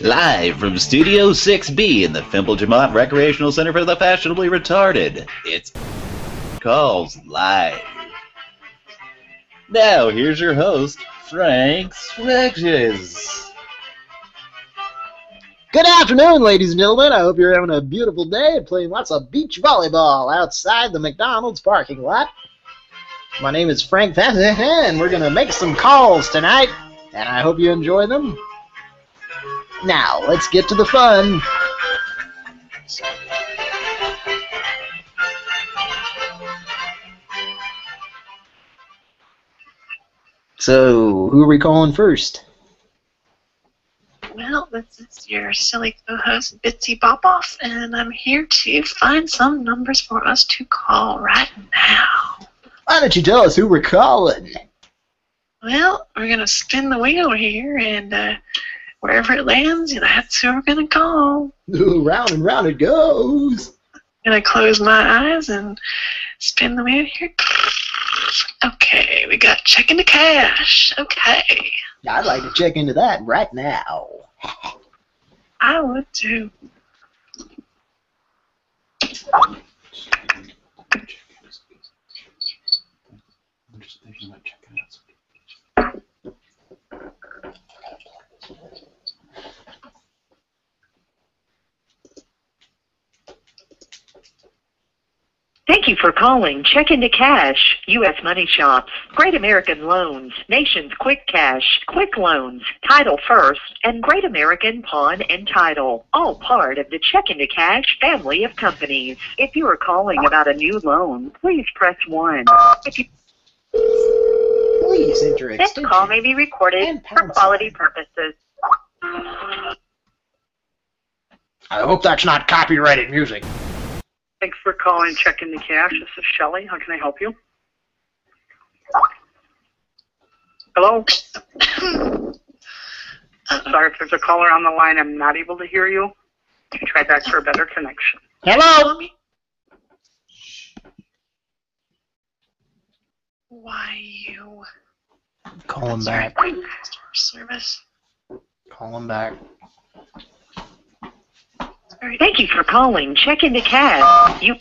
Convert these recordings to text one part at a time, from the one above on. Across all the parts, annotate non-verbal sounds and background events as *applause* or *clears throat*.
Live from Studio 6B in the Fimple Jamont Recreational Center for the Fashionably Retarded, it's Calls Live. Now, here's your host, Frank Switches. Good afternoon, ladies and gentlemen. I hope you're having a beautiful day and playing lots of beach volleyball outside the McDonald's parking lot. My name is Frank Van and we're going to make some calls tonight, and I hope you enjoy them. Now, let's get to the fun. So, who are we calling first? Well, this is your silly co-host Bitsy Boboff, and I'm here to find some numbers for us to call right now. Why don't you tell us who we're calling? Well, we're gonna spin the wheel here, and uh, wherever it lands, you know, that's who we're gonna call. Ooh, round and round it goes. gonna close my eyes and spin the wheel here. Okay, we got check into cash. Okay, I'd like to check into that right now. *laughs* I would too. Thank you for calling Check into Cash, U.S. Money Shops, Great American Loans, Nations Quick Cash, Quick Loans, Title First, and Great American Pawn and Title, all part of the Check into Cash family of companies. If you are calling about a new loan, please press 1. If you, Please enter this extension. call may be recorded for quality purposes. I hope that's not copyrighted music. Thanks for calling Check into Cash. This is Shelly. How can I help you? Hello? *coughs* Sorry if there's a caller on the line. I'm not able to hear you. Try back for a better connection. Hello? Why you? Call him back. Service. Call him back. Thank you for calling Check into Cash. You.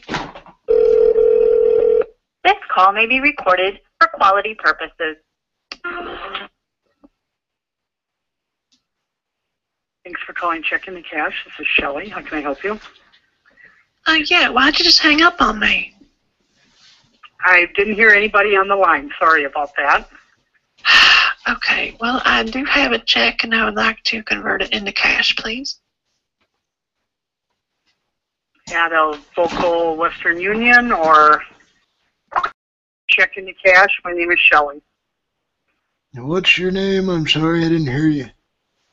This call may be recorded for quality purposes. Thanks for calling Check into Cash. This is Shelly. How can I help you? Uh, yeah, why'd you just hang up on me? I didn't hear anybody on the line. Sorry about that. *sighs* Okay, well, I do have a check and I would like to convert it into cash, please. At a local Western Union or Check into Cash. My name is Shelly. What's your name? I'm sorry I didn't hear you.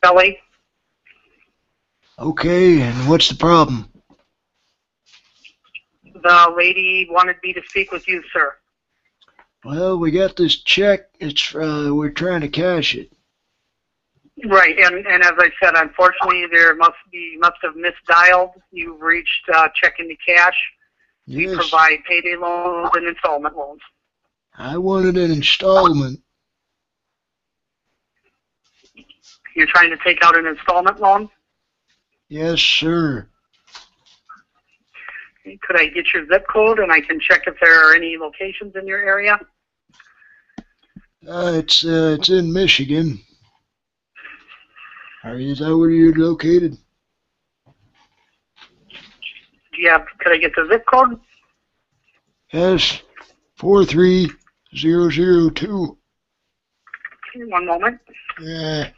Shelly? Okay, and what's the problem? The lady wanted me to speak with you, sir. Well, we got this check. It's uh, we're trying to cash it. Right, and, and as I said, unfortunately, there must be must have misdialed. You've reached uh, check into cash. We Yes, provide payday loans and installment loans. I wanted an installment. You're trying to take out an installment loan. Yes, sir. Could I get your zip code and I can check if there are any locations in your area? Uh, it's uh, it's in Michigan. Are you, is that where you're located? Yeah? Could I get the zip code? Yes, four three zero zero two. One moment. Yeah.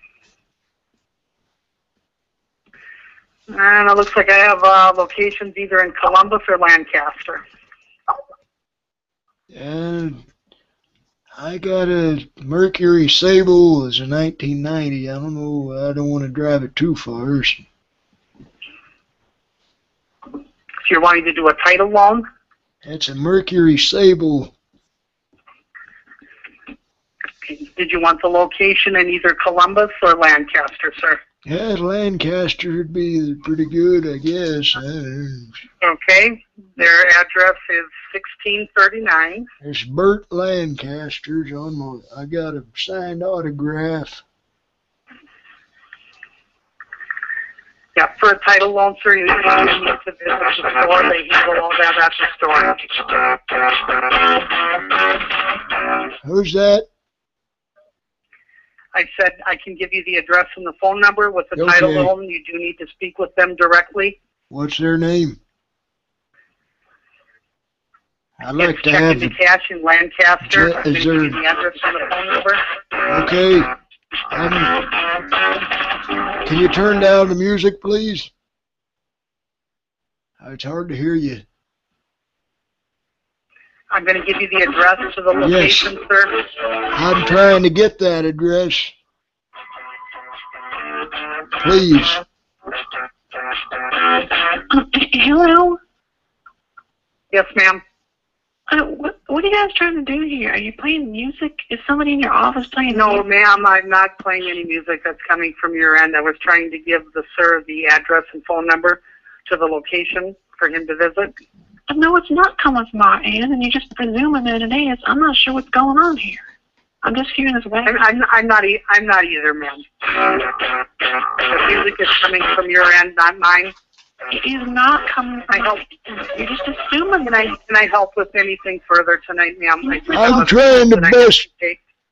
And it looks like I have uh, locations either in Columbus or Lancaster. And I got a Mercury Sable. It's a 1990. I don't know. I don't want to drive it too far. So you're wanting to do a title loan? It's a Mercury Sable. Did you want the location in either Columbus or Lancaster, sir? Yeah, Lancaster would be pretty good, I guess. Uh, Okay. Their address is 1639. It's Burt Lancaster's on my. I got a signed autograph. Yeah, for a title loan, sir, you need to visit the store. They handle all that at the store. Who's that? I said I can give you the address and the phone number with the Okay. title loan. You do need to speak with them directly. What's their name? I'd like it's to have. into cash in Lancaster. Is I'm going to give you there- the address and the phone number. Okay. Um, can you turn down the music, please? It's hard to hear you. I'm going to give you the address to the Yes. location, sir. I'm trying to get that address. Please. *clears throat* Hello? Yes, ma'am. Uh, what, what are you guys trying to do here? Are you playing music? Is somebody in your office playing No, ma'am, I'm not playing any music that's coming from your end. I was trying to give the sir the address and phone number to the location for him to visit. No, it's not coming from our end, and you're just presuming that it is. I'm not sure what's going on here. I'm just hearing this I'm, wagon. I'm, I'm not. E- I'm not either, ma'am. The music is coming from your end, not mine. It is not coming I from hope- our end. You're just assuming Can I can I help with anything further tonight, ma'am? I think I'm trying to that bust.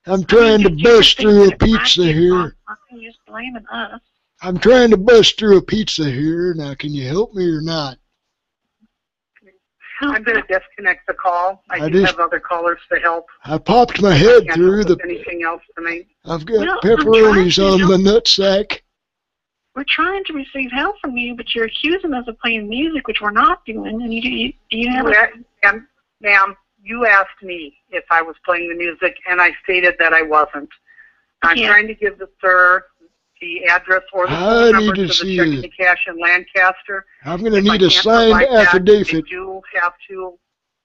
I'm trying to bust through a thinking it might pizza here. problem. You're just blaming us. I'm trying to bust through a pizza here. Now, can you help me or not? I'm going to disconnect the call. I, I do just- have other callers to help. I popped my head through the. anything else for me? I've got Well, pepperonis trying to on my help. nutsack. We're trying to receive help from you, but you're accusing us of playing music, which we're not doing, and you you, you have a Ma'am, ma'am, you asked me if I was playing the music, and I stated that I wasn't. I'm Yeah. trying to give the sir the address or the I phone need number to to the see checking it. cash in Lancaster. I'm going to need a signed provide that, affidavit. They do have to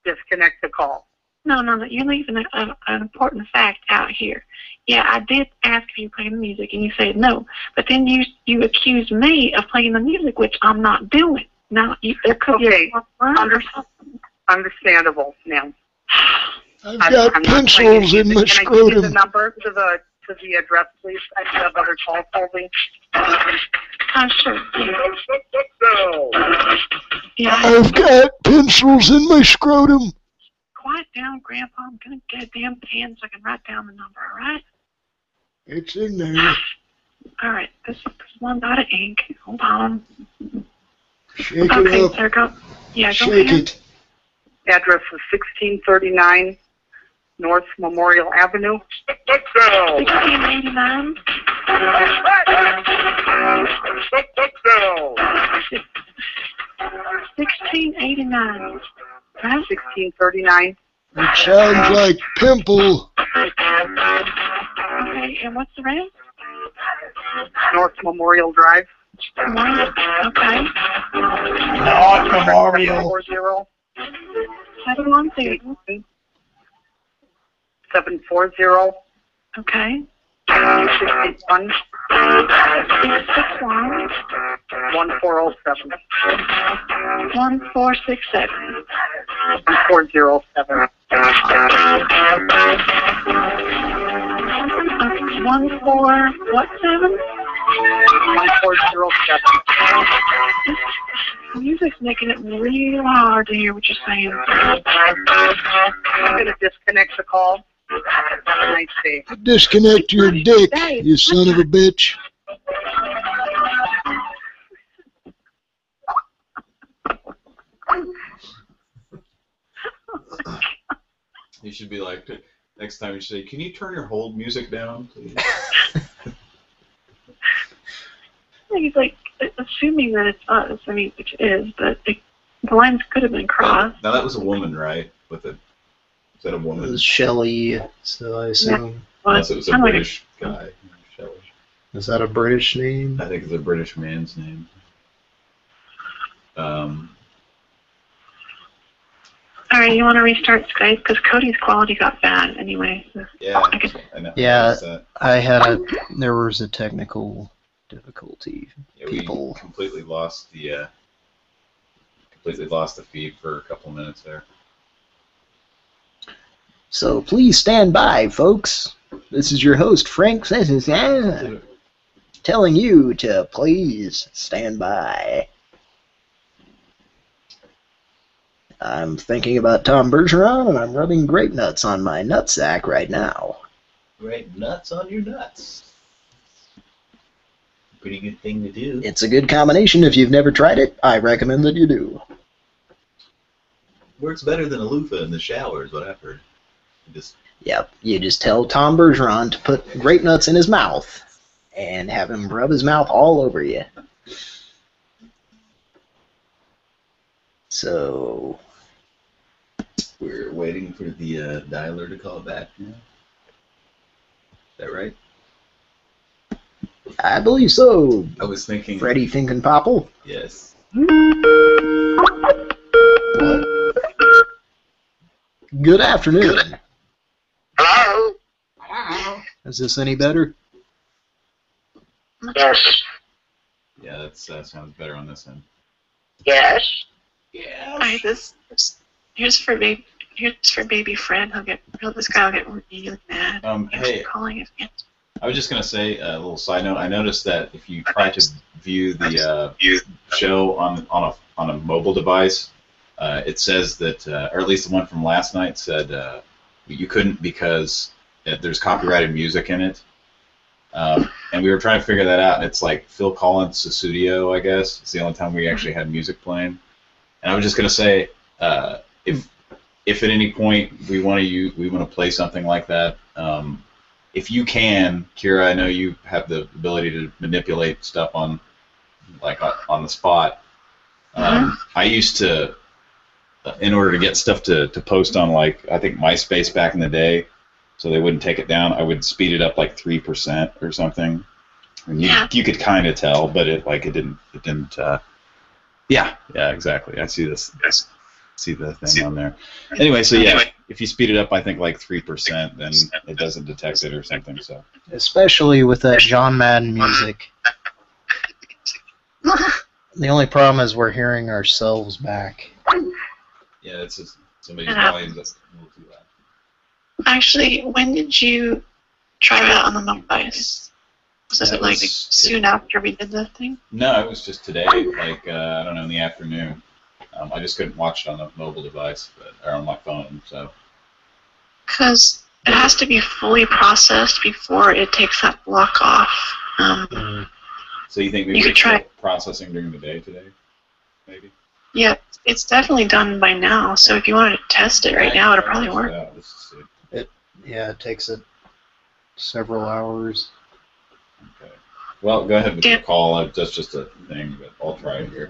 disconnect the call. No, no, no. You're leaving a, a, an important fact out here. Yeah, I did ask if you played the music, and you said no. But then you you accused me of playing the music, which I'm not doing. Now, you, there could Okay, be a wrong or under- Understandable, ma'am. I've I'm, got I'm pencils in my music. Can I give you the number to the to the address, please? I do have other calls holding. Oh, sure. Yeah, I've got pencils in my scrotum. quiet down, Grandpa. I'm gonna get a damn pen so I can write down the number. All right. It's in there. All right. This, this one's out of ink. Hold on. Shake Okay, it up. there go. Yeah, go Shake ahead. it. Address is 1639 North Memorial Avenue. Sixteen eighty nine. Sixteen eighty nine. Right? 1639. It sounds like pimple. Okay, and what's the rest? North Memorial Drive. One. Okay. Not Memorial. 740 Seven one zero. 740 Okay. 681 Six six one 1407. one four six seven. 1407. Okay, one four what seven? 1407. Music's making it real hard to hear what you're saying. I'm going to disconnect the call. Have a nice day. Disconnect your dick, you son of a bitch. You should be like, next time you say, can you turn your hold music down, please? *laughs* He's like assuming that it's us. I mean, which it is, but it, the lines could have been crossed. now that was a woman, right? With a, is that a It woman? was Shelley, so I assume. But Unless it was a kinda like British guy. Shelley. Is that a British name? I think it's a British man's name. Um, All right, you want to restart Skype because Cody's quality got bad anyway. yeah, I could- I know. Yeah. I. I had a. There was a technical difficulty. Yeah, we people. completely lost the uh, completely lost the feed for a couple minutes there. So please stand by, folks. This is your host, Frank. Says telling you to please stand by. I'm thinking about Tom Bergeron, and I'm rubbing grape nuts on my nutsack right now. Grape nuts on your nuts. Pretty good thing to do. It's a good combination. If you've never tried it, I recommend that you do. Works better than a loofah in the shower, is what I've heard. Just Yep, you just tell Tom Bergeron to put grape nuts in his mouth and have him rub his mouth all over you. So, we're waiting for the uh, dialer to call back now. Is that right? I believe so, I was thinking. Freddie Finken Popple. Yes. Good afternoon. Hello? Hello? Is this any better? Yes. Yeah, that's, that sounds better on this end. Yes. Alright, this, this here's for baby here's for baby Fred. He'll get he'll, this guy will get really mad. Um, hey, calling his aunt. I was just gonna say a little side note. I noticed that if you try to view the uh, show on on a on a mobile device, uh, it says that, uh, or at least the one from last night said uh, you couldn't because uh, there's copyrighted music in it. Um, and we were trying to figure that out. And it's like Phil Collins' studio, I guess. It's the only time we actually had music playing. And I was just gonna say, uh, if if at any point we want to use, we want to play something like that, um, if you can, Kira, I know you have the ability to manipulate stuff on like on- on the spot. Um, I used to, in order to get stuff to, to post on like I think MySpace back in the day, so they wouldn't take it down. I would speed it up like three percent or something. And you, Yeah. you could kind of tell, but it like it didn't it didn't. Uh, yeah, yeah, exactly. I see this. See the thing on there. Anyway, so yeah, if you speed it up, I think like three percent, then it doesn't detect it or something. So Especially with that John Madden music. *laughs* The only problem is we're hearing ourselves back. Yeah, it's just somebody's Yeah. volume that's a little too loud. Actually, when did you try it out on the mobile device? Was That it like was- soon after we did the thing? No, it was just today, like uh, I don't know, in the afternoon. Um, I just couldn't watch it on a mobile device, but or on my phone. So Because it has to be fully processed before it takes that block off. Um, so you think maybe You could try- processing during the day today? Maybe. Yeah, it's definitely done by now. So if you wanted to test it right now, it'll probably work. Yeah, let's. Yeah, it takes it several hours. Okay. Well, go ahead with your Dan- call. Uh, That's just a thing, but I'll try it here.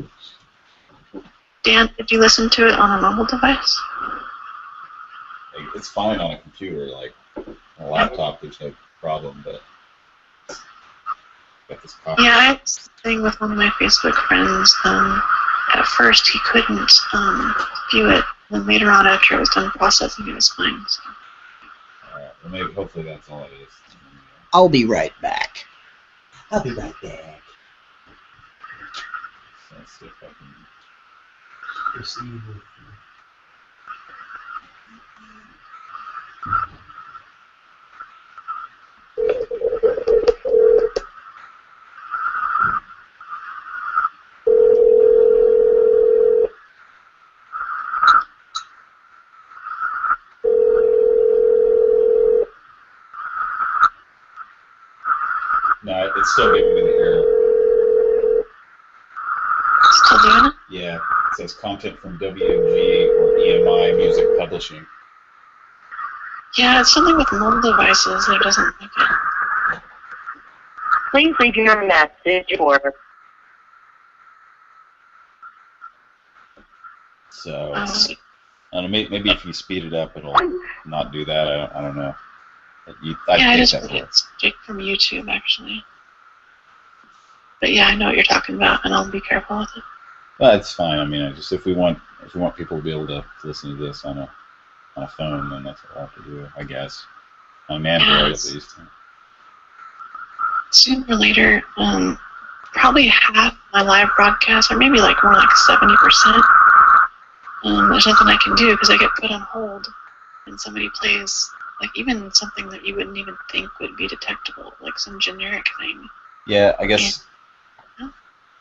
Dan, did you listen to it on a mobile device? It's fine on a computer, like a laptop. There's no problem, but this. Yeah, I had this thing with one of my Facebook friends. Um, at first, he couldn't um, view it. Then later on, after it was done processing, it was fine. So. All right. Well, maybe hopefully that's all it is. I'll be right back. I'll be right back. Let's see if I can. No, it's still giving me the error. Still doing it? Yeah, it says content from WMG or EMI Music Publishing. Yeah, it's something with mobile devices that doesn't look it. Please leave your message or So Um, it's, I don't know, maybe, maybe if you speed it up, it'll not do that. I don't, I don't know. You, I'd yeah, I just that put it from YouTube, actually. But yeah, I know what you're talking about, and I'll be careful with it. Well, it's fine. I mean, I just if we want if we want people to be able to listen to this on a on a phone, then that's what we'll have to do, I guess. On an Android Yes. at least. Sooner or later, um, probably half my live broadcasts, or maybe like more like 70%, um, there's nothing I can do because I get put on hold and somebody plays, like even something that you wouldn't even think would be detectable, like some generic thing. Yeah, I guess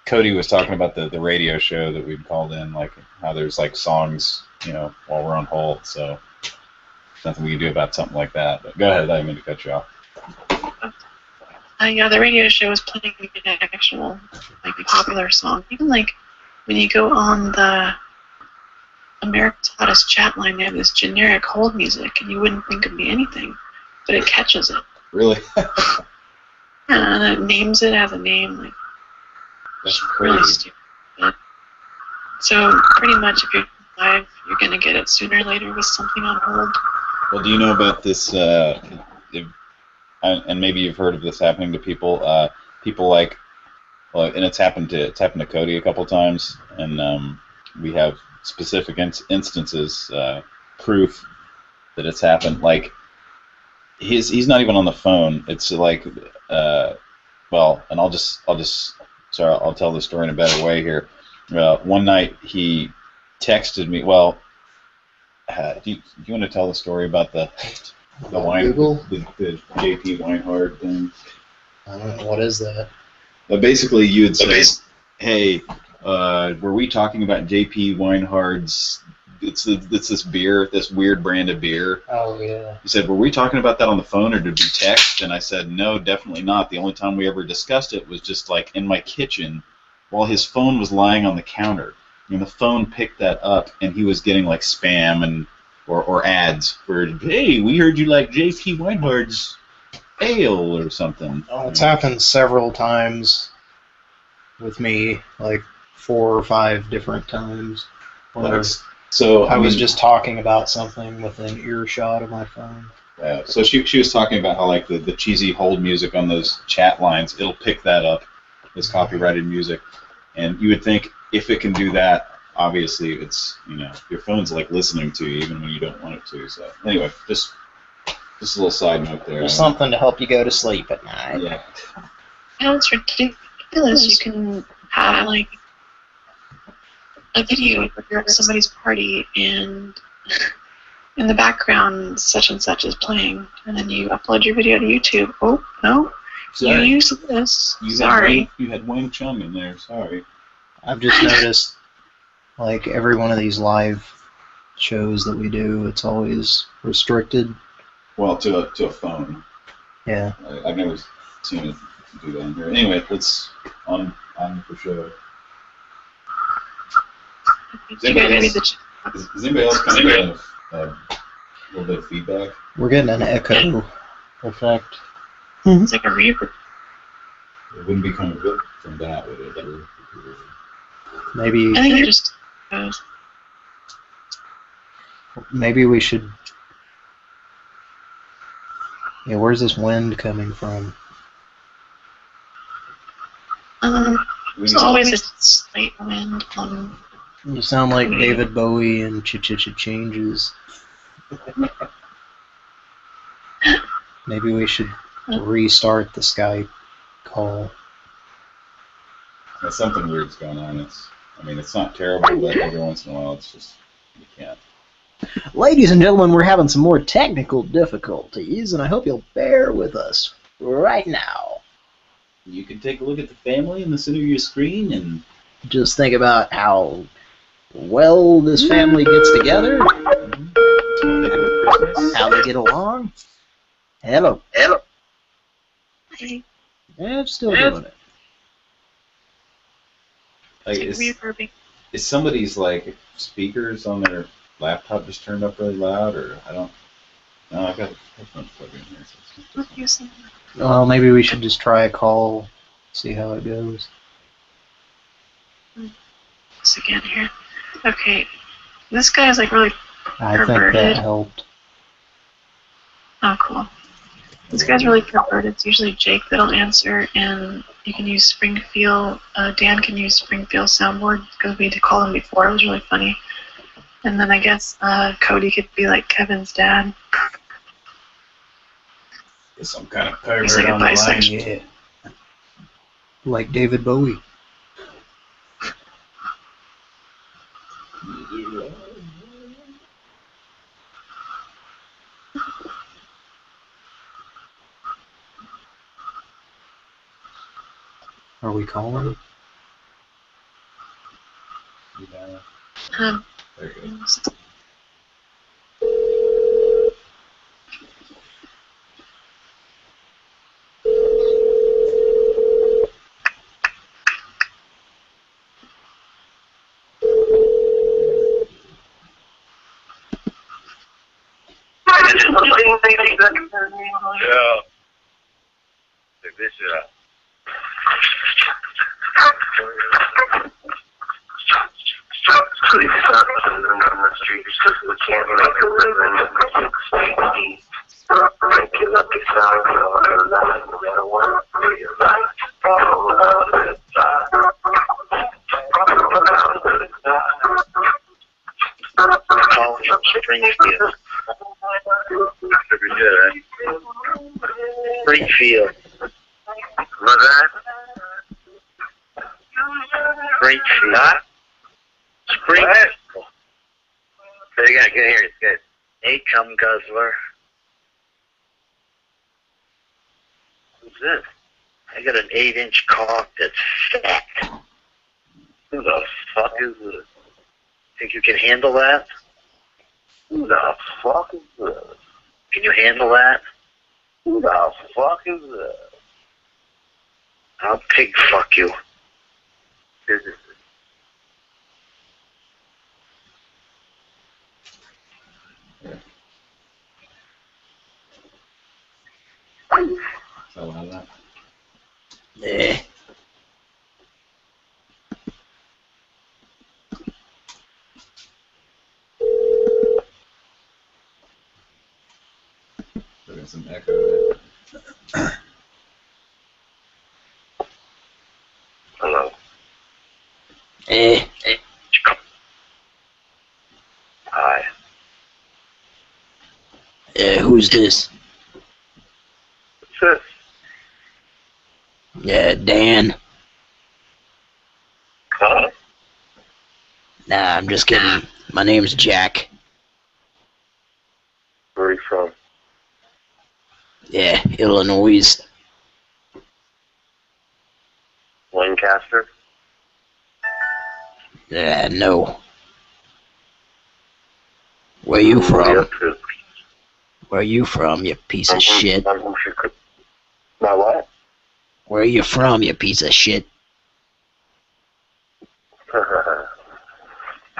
Cody was talking about the, the radio show that we'd called in, like how there's like songs, you know, while we're on hold. So nothing we can do about something like that. But go ahead, I didn't mean to cut you off. Uh, yeah, the radio show was playing an actual, like, popular song. Even like when you go on the America's Hottest chat line, they have this generic hold music, and you wouldn't think it'd be anything, but it catches it. Really? *laughs* And it names it, has a name, like That's really crazy. stupid. So pretty much, if you're live, you're gonna get it sooner or later with something on hold. Well, do you know about this? Uh, if, and and maybe you've heard of this happening to people. Uh, people like, well, and it's happened to it's happened to Cody a couple times, and um, we have specific in- instances, uh, proof that it's happened. Like, he's he's not even on the phone. It's like, uh, well, and I'll just I'll just sorry I'll tell the story in a better way here. Uh, one night he texted me. Well, uh, do, you, do you want to tell the story about the the wine Google? the, the JP Weinhard thing? I don't know what is that. But basically, you had said, "Hey, uh, were we talking about JP Weinhard's? It's it's this beer, this weird brand of beer." Oh yeah. He said, "Were we talking about that on the phone, or did we text?" And I said, "No, definitely not. The only time we ever discussed it was just like in my kitchen, while his phone was lying on the counter, and the phone picked that up, and he was getting like spam and or, or ads for, hey, we heard you like JP Weinhard's ale or something." Oh, it's happened several times with me, like four or five different times. Where So I was mean, just talking about something within earshot of my phone. Yeah, so she, she was talking about how like the, the cheesy hold music on those chat lines, it'll pick that up as copyrighted music, and you would think if it can do that, obviously it's you know your phone's like listening to you even when you don't want it to. So anyway, just just a little side note there. There's something to help you go to sleep at night. Yeah. You know, it's ridiculous. You can have like a video where you're at somebody's party and *laughs* in the background such and such is playing, and then you upload your video to YouTube. Oh no, you use this. You had Sorry. Wang- you had Wang Chung in there. Sorry. I've just noticed, like every one of these live shows that we do, it's always restricted. Well, to a to a phone. Yeah. I, I've never seen it do that in here. Anyway, let's on on the show. Does You gotta anybody else, chat. is, is anybody else kind of getting a, a little bit of feedback? We're getting an echo effect. It's like a reverb. It wouldn't be coming good from that, would it? Maybe I think it just goes. maybe we should. Yeah, where's this wind coming from? Um, there's always a slight wind on. You sound like mm. David Bowie and Ch Ch Ch Changes. Maybe we should restart the Skype call. There's something weird's going on. It's, I mean, it's not terrible, but every once in a while, it's just you can't. Ladies and gentlemen, we're having some more technical difficulties, and I hope you'll bear with us right now. You can take a look at the family in the center of your screen and Just think about how well this family gets together, how they get along. Hello. Hello. Hey, Yeah, I'm still doing it. Like, it's is, is somebody's like speakers on their laptop just turned up really loud, or I don't. No, I got the headphones plugged in here. So it's What do you say? Well, maybe we should just try a call, see how it goes. Hmm. This again here. Okay, this guy is like really. I think Perverted. that helped. Oh, cool. This guy's really perverted. It's usually Jake that'll answer, and you can use Springfield. Uh, Dan can use Springfield soundboard because we had to call him before. It was really funny. And then I guess uh, Cody could be like Kevin's dad. Some kind of He's like pervert on the line, yeah. Like David Bowie. Are we calling? Yeah. Huh. There you go. Yeah. Check this shit out. Calling from Springfield. Pretty good, eh? Springfield. What's that? Springfield. Huh? Springfield. Say it again, I can't hear you. Good. Hey, cum guzzler. Who's this? I got an eight-inch cock that's fat. Who the fuck is this? Think you can handle that? Who the fuck is this? Can you handle that? Who the fuck is this? I'll pig fuck you. So how's that? Yeah. Put in some echo there. Hello. Eh. Hi. Yeah, who's this? This? Yeah, Dan. Huh? Nah, I'm just kidding. My name's Jack. Where are you from? Yeah, Illinois. Lancaster? Yeah, no. Where are you from? Up to? Where you from, you piece of shit? My what? Where you from, you piece of shit? *laughs*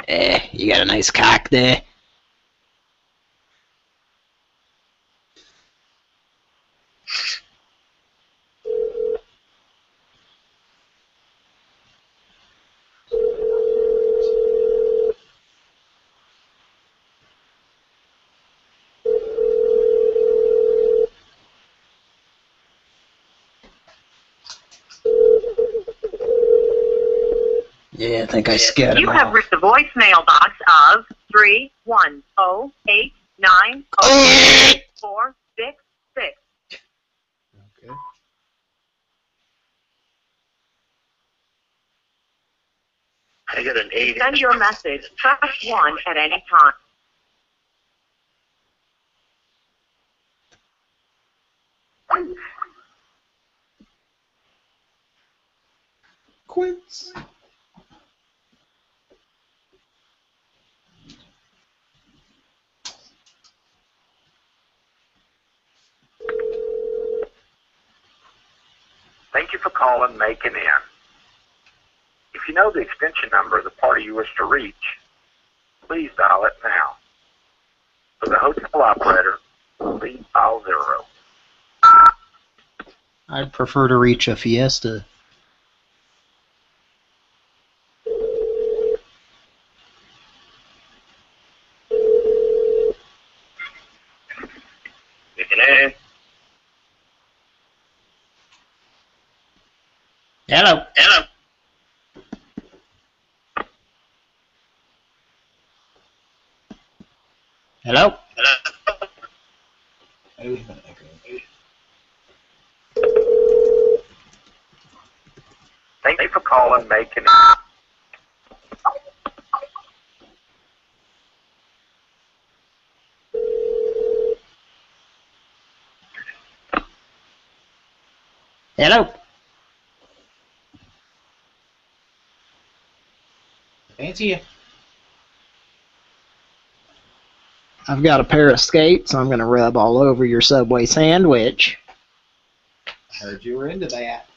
Eh, you got a nice cock there? Yeah, I think I scared him You have off. reached the voicemail box of three one zero eight nine oh, oh, zero four six six. Okay. I got an eight. Send your message. Press one at any time. Quince. Thank calling Make In. If you know the extension number of the party you wish to reach, please dial it now. For the hotel operator, please dial zero. I'd prefer to reach a Fiesta. Hello. Fancy you. I've got a pair of skates I'm going to rub all over your Subway sandwich. I heard you were into that.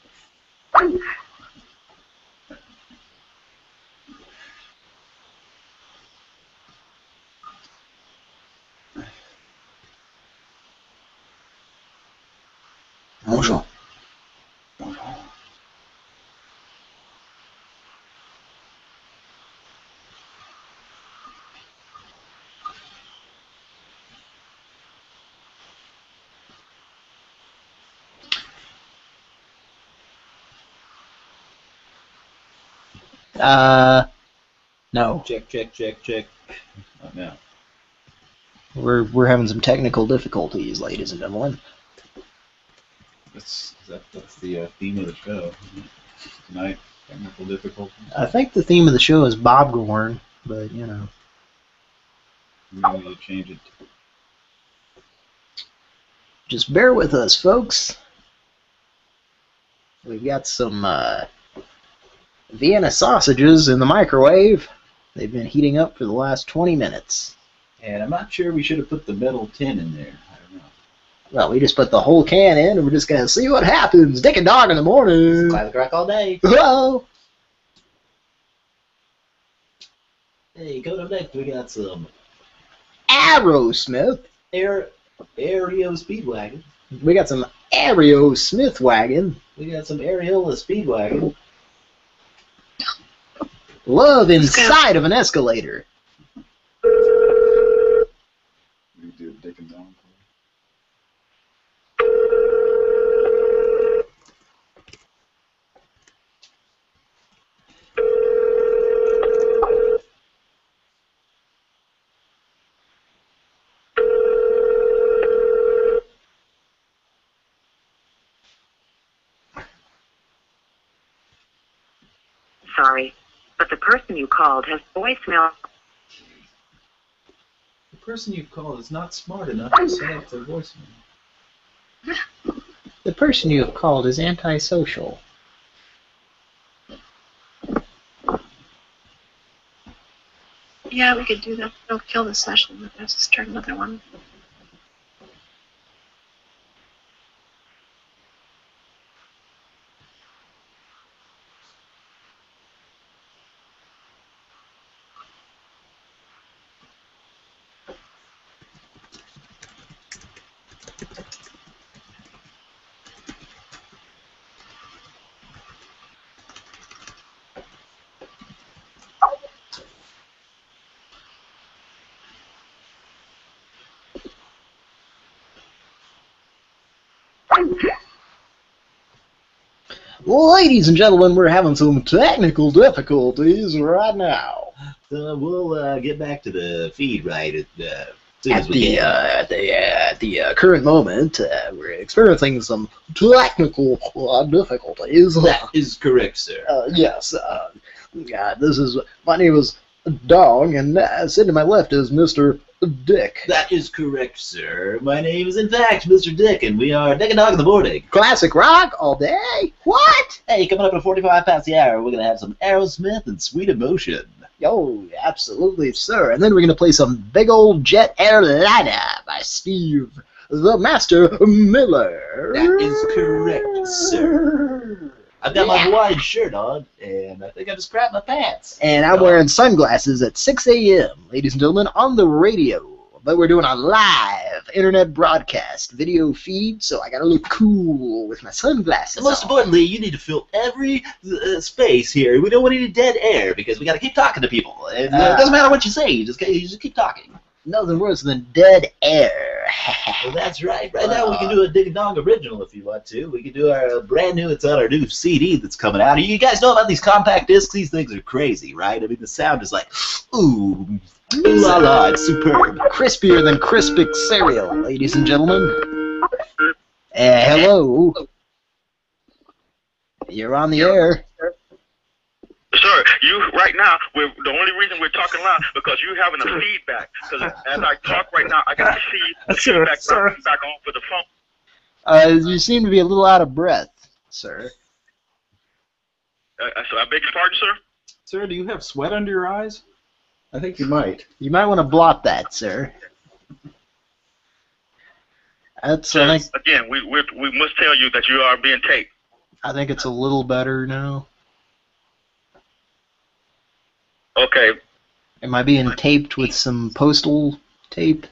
Bonjour. Uh, no. Check, check, check, check. Oh, no. We're we're having some technical difficulties, ladies and gentlemen. That's that, that's the uh, theme of the show tonight. Technical difficulties. I think the theme of the show is Bob Gorn, but you know. We need to change it. Just bear with us, folks. We've got some uh, Vienna sausages in the microwave. They've been heating up for the last 20 minutes. And I'm not sure we should have put the metal tin in there. I don't know. Well, we just put the whole can in, and we're just gonna see what happens. Dick and dog in the morning. Classic rock all day. Hello. Hey, coming up next, we got some Aerosmith. Air Aereo Speedwagon. We got some Aereo Smith wagon. We got some Areola Speedwagon. Love inside of an escalator. We do Dick and Dong. Sorry, but the person you called has voicemail. The person you've called is not smart enough to set up their voicemail. The person you have called is antisocial. Yeah, we could do that. It'll kill the session, let's just start another one. Ladies and gentlemen, we're having some technical difficulties right now. We'll uh, get back to the feed right at, uh, soon as we the, can. uh, at the, uh, at the uh, current moment, uh, we're experiencing some technical uh, difficulties. that is correct, sir. Uh, yes, uh, uh, this is, my name is Dong, and uh, sitting to my left is Mr. Dick. That is correct, sir. My name is, in fact, Mr. Dick, and we are Dick and Dog in the morning. Classic rock all day? What? Hey, coming up at 45 past the hour, we're going to have some Aerosmith and Sweet Emotion. Oh, absolutely, sir. And then we're going to play some big old jet airliner by Steve the Master Miller. That is correct, sir. I've got my Hawaiian shirt on, and I think I just grabbed my pants. And I'm wearing sunglasses at 6 a.m., ladies and gentlemen, on the radio. But we're doing a live internet broadcast video feed, so I gotta look cool with my sunglasses. And most on. importantly, you need to fill every uh, space here. We don't want any dead air because we got to keep talking to people. And, uh, it doesn't matter what you say, you just you just keep talking. Nothing worse than dead air. Well, that's right. Right now, we can do a Dig Dong original if you want to. We can do our brand new. It's on our new CD that's coming out. You guys know about these compact discs? These things are crazy, right? I mean, the sound is like, ooh, ooh la la, it's superb. Crispier than Crispix cereal, ladies and gentlemen. Uh, hello. You're on the air. Sir, you right now. We're, the only reason we're talking loud because you're having a feedback. Because as I talk right now, I can see *laughs* the Sir, feedback sir. back, back on for the phone. Uh, you seem to be a little out of breath, sir. Uh, uh, so I beg your pardon, sir. Sir, do you have sweat under your eyes? I think you might. You might want to blot that, sir. That's I think Again, we we we must tell you that you are being taped. I think it's a little better now. Okay. Am I being taped with some postal tape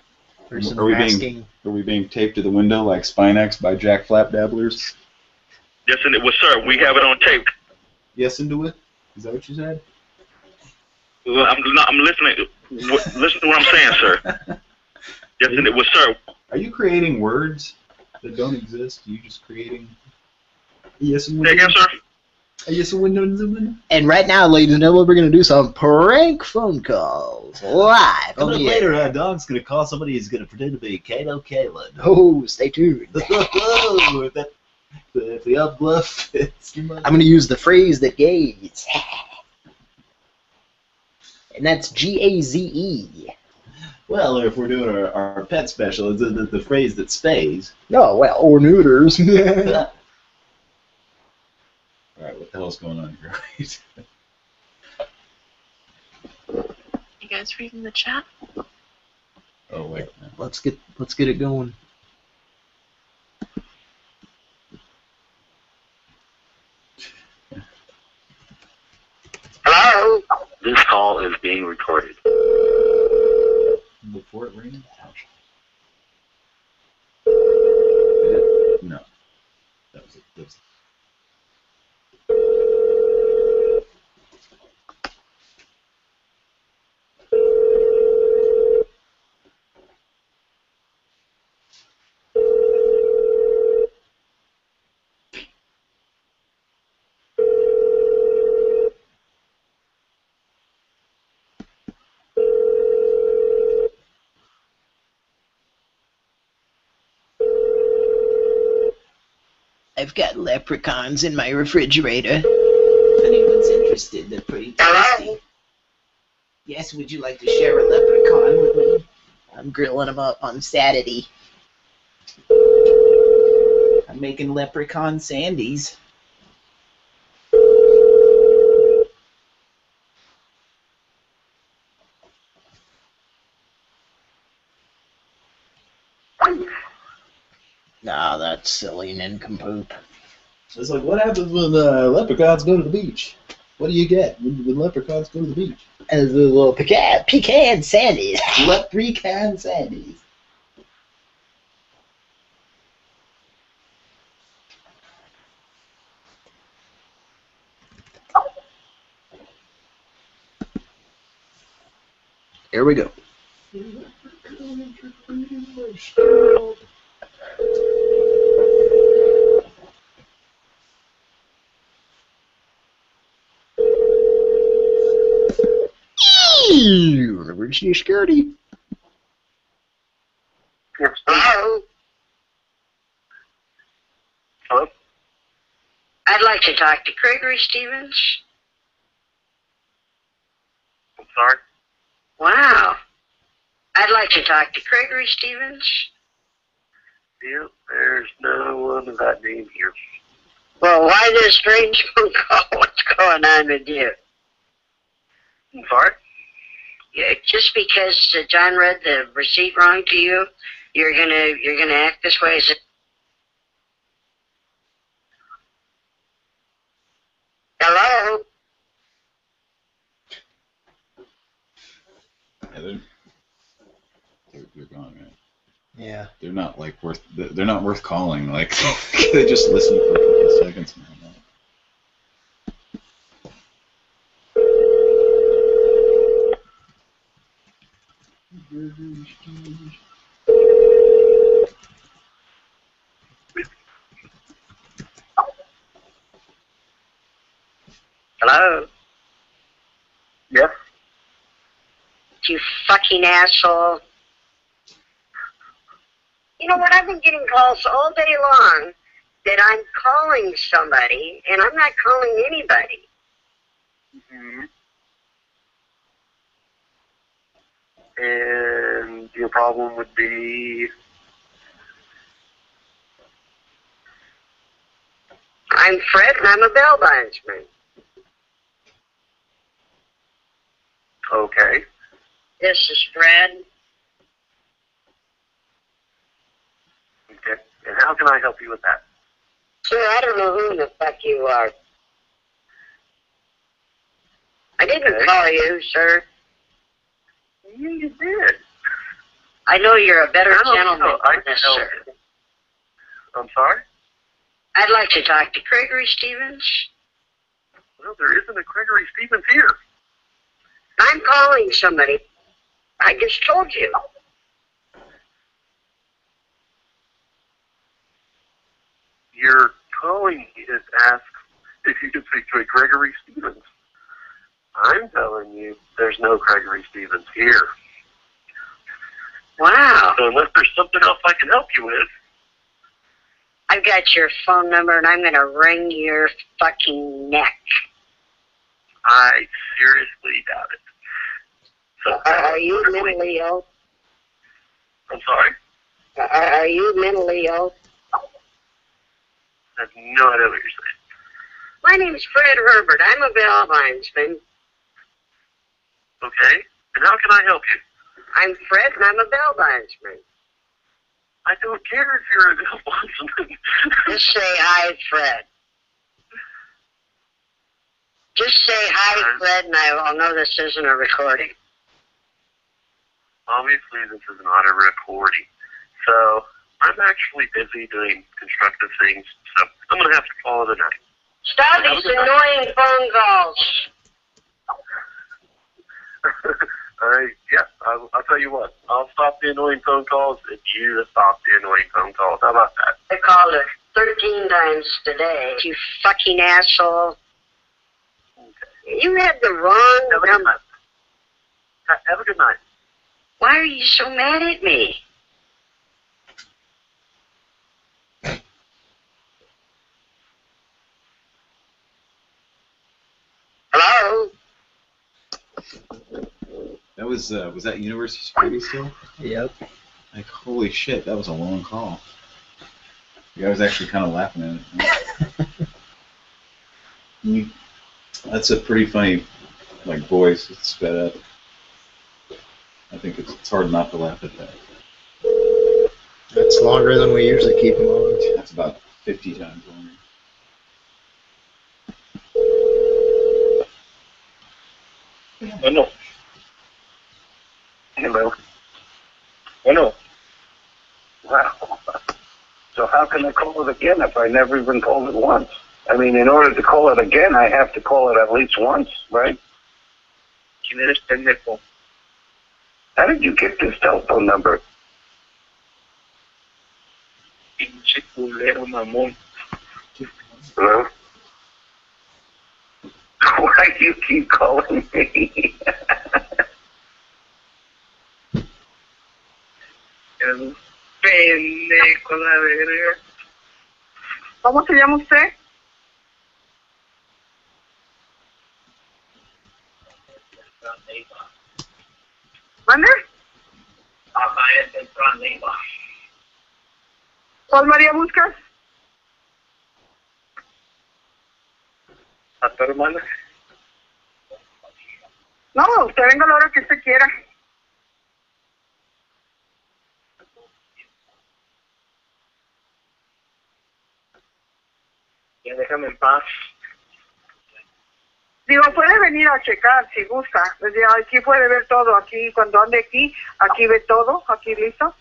or some Are we masking? being are we being taped to the window like Spinex by Jack Flap Dabblers? Yes, and it was, sir. We have it on tape. Yes, into it. Is that what you said? Well, I'm not, I'm listening. Listen to what I'm saying, sir. *laughs* Yes, and it was, sir. Are you creating words that don't exist? Are you just creating? Yes, and Say again, sir. Yes, and window and window. And right now, ladies and gentlemen, we're going to do some prank phone calls live on Coming up later, air. uh, Dog's gonna call somebody who's gonna pretend to be Kato Kaelin. *laughs* Oh, stay tuned. *laughs* If that, if the up bluff fits *laughs* too much. I'm going to use the phrase that gaze. And that's G A Z E. Well, if we're doing our, our pet special, it's the, the, the phrase that spays. Oh, well, or neuters. Yeah, All right, what the hell's going on here? *laughs* You guys reading the chat? oh wait. let's get let's get it going. Hello? This call is being recorded. Before it rained. Ouch. Did it? No. That was it. That was I've got leprechauns in my refrigerator. if anyone's interested, they're pretty tasty. Yes, would you like to share a leprechaun with me? I'm grilling them up on Saturday. I'm making leprechaun sandies. Nah, that's silly nincompoop. It's like, what happens when uh, leprechauns go to the beach? What do you get when, when leprechauns go to the beach? As a little pecan, pecan sandies. *laughs* Leprechaun sandies. Here we go. University of Security. Hello? Hello? I'd like to talk to Gregory Stevens. I'm sorry? Wow. I'd like to talk to Gregory Stevens. Yeah, there's no one of that name here. Well, why this strange *laughs* phone call? What's going on with you? I'm sorry? Yeah, Just because uh, John read the receipt wrong to you, you're gonna you're gonna act this way? Is it? Hello? Yeah, they're, they're, they're gone, man. Yeah. They're not like worth. They're they're not worth calling. Like *laughs* they just listen for a couple of seconds. Man. Hello? Yes? You fucking asshole. You know what? I've been getting calls all day long that I'm calling somebody, and I'm not calling anybody. Mm-hmm. And your problem would be I'm Fred, and I'm a bell bondsman. Okay. This is Fred. Okay. And how can I help you with that? Sir, I don't know who the fuck you are. I didn't Okay. call you, sir. Yeah, you did. I know you're a better I don't gentleman know. I than this, know. sir. I'm sorry? I'd like to talk to Gregory Stevens. Well, there isn't a Gregory Stevens here. I'm calling somebody. I just told you. You're calling to ask if you could speak to a Gregory Stevens. I'm telling you, there's no Gregory Stevens here. Wow. So unless there's something else I can help you with, I've got your phone number and I'm going to wring your fucking neck. I seriously doubt it. So, Are, are you mentally ill? I'm sorry? Are, are you mentally ill? I have no idea what you're saying. My name's Fred Herbert. I'm a bell linesman. Okay? And how can I help you? I'm Fred and I'm a bell linesman. I don't care if you're a Boston. *laughs* Just say hi, Fred. Just say hi, Fred, and I will know this isn't a recording. Obviously, this is not a recording. So, I'm actually busy doing constructive things, so I'm going to have to call it a night. Stop these annoying phone calls. *laughs* All right, yeah, I'll, I'll tell you what. I'll stop the annoying phone calls if you stop the annoying phone calls. How about that? I called her 13 times today. You fucking asshole. You had the wrong Have number. Have a good night. Why are you so mad at me? Hello? That was uh, was that University Security still? Yep. Like holy shit, that was a long call. The guy was actually kind of laughing at it. *laughs* That's a pretty funny like voice. It's sped up. I think it's, it's hard not to laugh at that. That's longer than we usually keep them on. That's about 50 times longer. Bueno. Hello. Hello. Wow. So how can I call it again if I never even called it once? I mean, in order to call it again, I have to call it at least once, right? ¿Quién eres pendejo? How did you get this telephone number? Pinche culero mamón. Hello? *laughs* Why do you keep calling me? *laughs* pendejo, la verga. ¿Cómo se llama usted? ¿Mande? ¿Cuál María buscas? ¿A tu hermana? No, usted venga a la hora que usted quiera. Ya déjame en paz. Digo, puede venir a checar si gusta. Desde aquí puede ver todo. Aquí, cuando ande aquí, aquí ve todo. Aquí listo.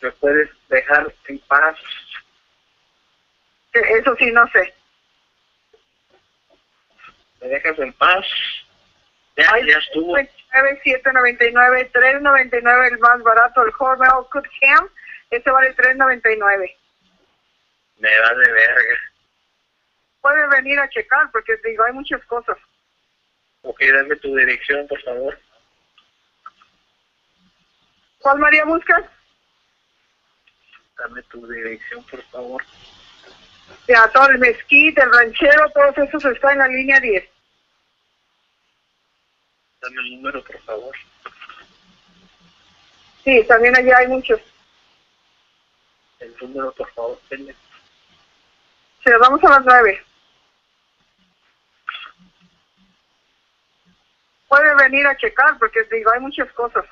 ¿Me puedes dejar en paz? Que Eso sí, no sé. ¿Me dejas en paz? Ya, ya estuvo. 799, 399 el más barato, el Hormel Good Cam. Ese vale 399. Me da de verga. Puede venir a checar porque digo, hay muchas cosas. Ok, dame tu dirección, por favor. ¿Cuál María buscas? Dame tu dirección, por favor. Ya, todo el mezquite, el ranchero, todos esos están en la línea 10. Dame el número, por favor. Sí, también allá hay muchos. El número, por favor, pendejo. Se lo damos a las 9. Puede venir a checar porque digo, hay muchas cosas.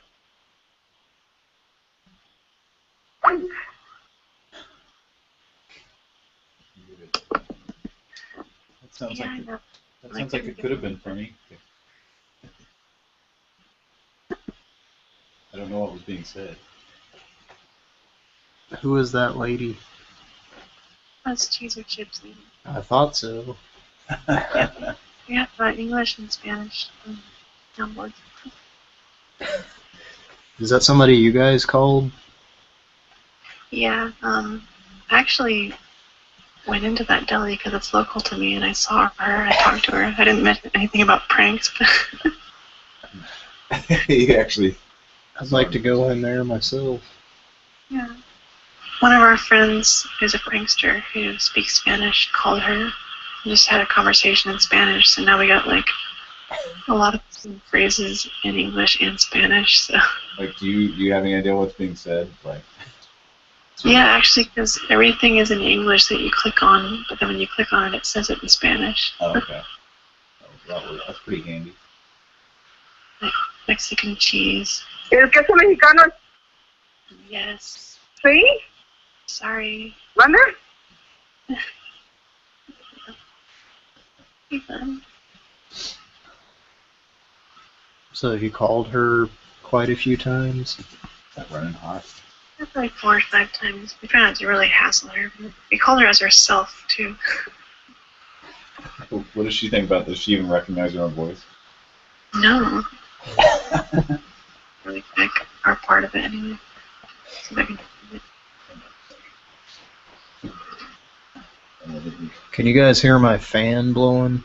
That sounds Yeah, I like know. that sounds like it could have been for me. I don't know what was being said. Who is that lady? That's cheese or chips. lady. I thought so. *laughs* Yeah, but English and Spanish. um, *laughs* Is that somebody you guys called? Yeah, um, I actually went into that deli because it's local to me, and I saw her. I talked to her. I didn't mention anything about pranks, but *laughs* you actually. I'd like to go in there myself. yeah. One of our friends who's a prankster who speaks Spanish called her and just had a conversation in Spanish. So now we got like a lot of phrases in English and Spanish. So Like, do you do you have any idea what's being said? Like, yeah, actually, because everything is in English that you click on, but then when you click on it, it says it in Spanish. oh, okay. That was- that's pretty handy. Like Mexican cheese. ¿El queso mexicano? Yes. ¿Sí? Sorry. ¿Mande? *laughs* Ethan. So have you called her quite a few times? That running hot. That's like four or five times. We found out to really hassle her. We called her as herself too. What does she think about this? Does she even recognize her own voice? No. *laughs* really quick. Our part of it anyway. See if I can- Can you guys hear my fan blowing?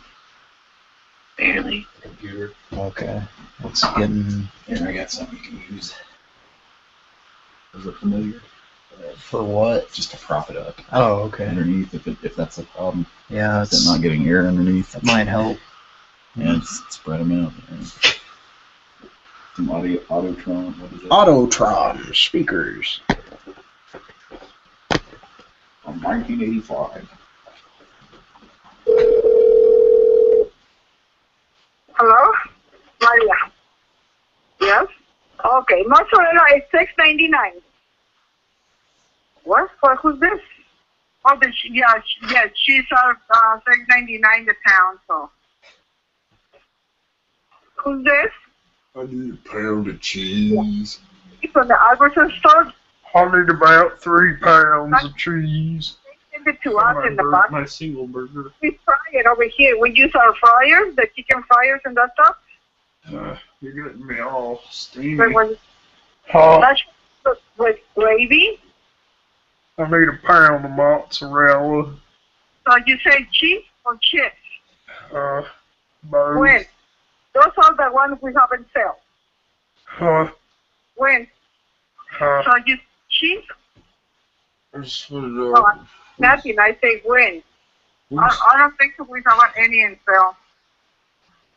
Barely. Computer. Okay. It's getting Here, I got something you can use. Is it familiar? Uh, for what? Just to prop it up Oh, okay. underneath, if it, if that's a problem. Yeah, it's, not getting air underneath? that might help. Yeah, spread them out. Yeah. Some audio, Autotron. What is it? Autotron speakers. From 1985. Hello? Maria. Yes? Okay, mozzarella is six ninety nine. What? For who's this? Oh, the, yeah, sh- yeah, she's uh, uh six ninety nine the pound. So. Who's this? I need a pound of cheese. From the Albertson store. I need about three pounds of cheese. Send it to us My, in the bur- box. my single burger. We fry it over here. We use our fryers, the chicken fryers and that stuff. Uh, you're getting me all steamy. But when Huh? with gravy. I need a pound of mozzarella. So you say cheese or chips? Uh, both. When? Those are the ones we have in sale. Huh? When? Huh? So you cheese? Just put it No, up. I'm nothing. I say when. I, I don't think so we have any in sale.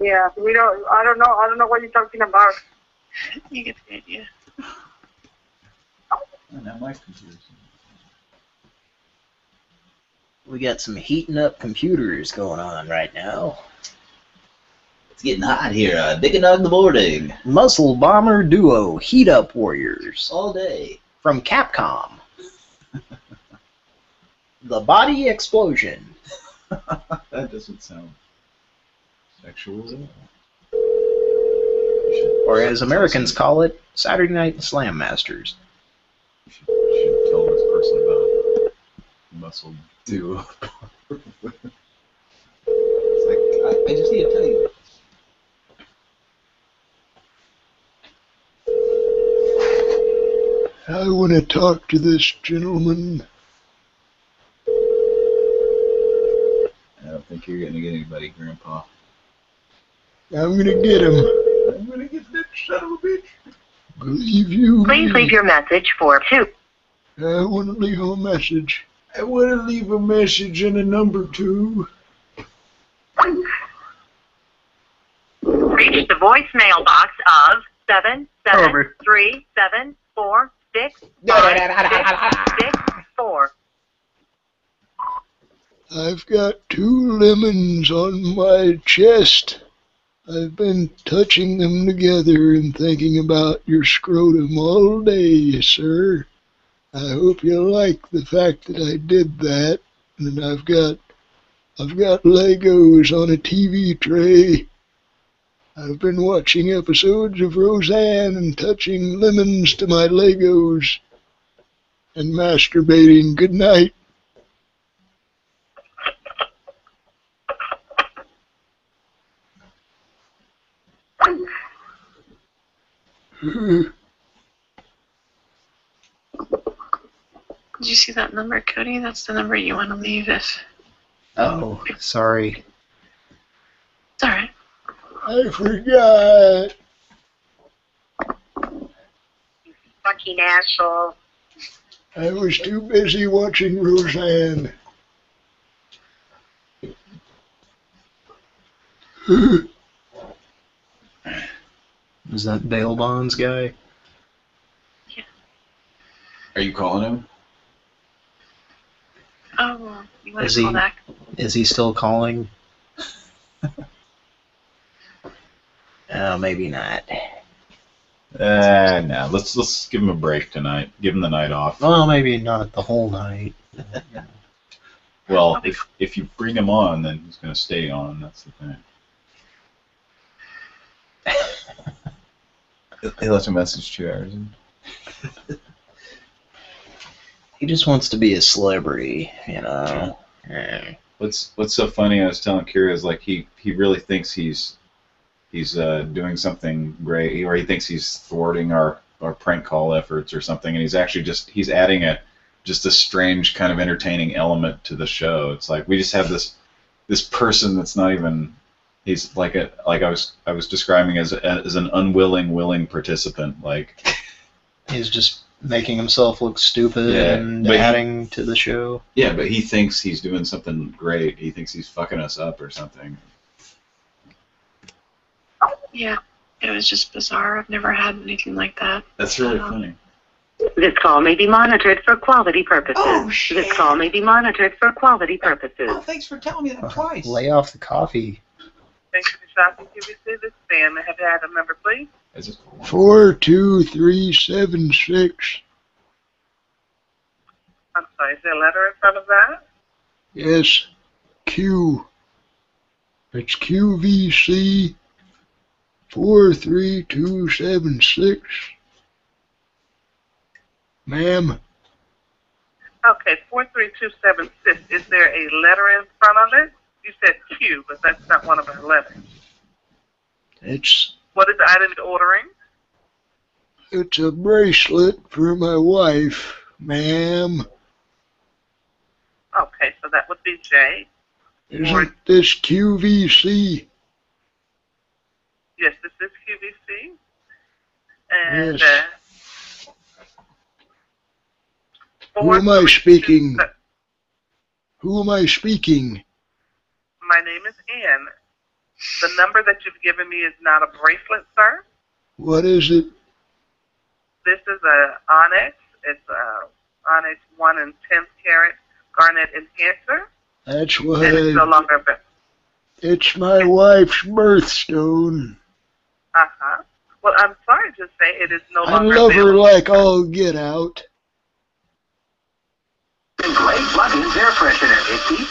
Yeah, we don't. I don't know. I don't know what you're talking about. *laughs* You get the idea. Now my computer's. We got some heating up computers going on right now. It's getting hot here. Uh, Dick and Dog the morning. Muscle Bomber Duo Heat Up Warriors All day. from Capcom. The Body Explosion. *laughs* That doesn't sound sexual at all. Or as Americans call it, Saturday Night Slam Masters. You should, you should tell this person about muscle duo. It's like, I, I just need to tell you. I want to talk to this gentleman. I don't think you're gonna get anybody, Grandpa. I'm gonna get him. I'm gonna get that son of a bitch. Believe you Please leave your message for two. I want to leave him a message. I want to leave a message and a number two. Reach the voicemail box of seven seven three seven four six five six six four. I've got two lemons on my chest. I've been touching them together and thinking about your scrotum all day, sir. I hope you like the fact that I did that, and I've got I've got Legos on a TV tray. I've been watching episodes of Roseanne and touching lemons to my Legos and masturbating. Good night. *laughs* Did you see that number, Cody? That's the number you want to leave if. Oh, sorry. It's alright. I forgot. Fucking asshole. I was too busy watching Roseanne. *laughs* Is that bail bonds guy? Yeah. Are you calling him? Oh, well, you want Is to call he- back? Is he still calling? *laughs* Oh, maybe not. Uh, no. Let's let's give him a break tonight. Give him the night off. Well, maybe not the whole night. Well, if if you bring him on, then he's gonna stay on. That's the thing. *laughs* he left a message two hours. in. *laughs* He just wants to be a celebrity, you know. What's What's so funny? I was telling Kira is like he he really thinks he's he's uh, doing something great, or he thinks he's thwarting our our prank call efforts or something, and he's actually just he's adding a just a strange kind of entertaining element to the show. It's like we just have this this person that's not even he's like a like I was I was describing as a, as an unwilling willing participant like *laughs* He's just making himself look stupid Yeah, and but he- adding to the show. yeah but he thinks he's doing something great he thinks he's fucking us up or something Yeah, it was just bizarre. I've never had anything like that. that's really Um, funny This call may be monitored for quality purposes. Oh, shit. This call may be monitored for quality purposes. Oh, thanks for telling me that twice. Lay off the coffee. Thank you for shopping QVC. This is Sam. May I have your item number, please? Is it- Four two three seven six. I'm sorry, is there a letter in front of that? Yes, Q. It's QVC four three two seven six. Ma'am, Okay, 43276. Is there a letter in front of it? You said Q, but that's not one of our letters. it's What is the item ordering? it's a bracelet for my wife, ma'am. Okay, so that would be J. Isn't this QVC? Yes, this is QVC. And Yes. uh, Who am I speaking? Who am I speaking? My name is Ann. The number that you've given me is not a bracelet, sir. What is it? This is a onyx. It's a onyx one and tenth carat garnet enhancer, That's what and it's no longer. Uh It's my wife's birthstone. Uh huh. Well, I'm sorry to say it is no I longer love her available. like all get out. Glade plug-in air freshener. It keeps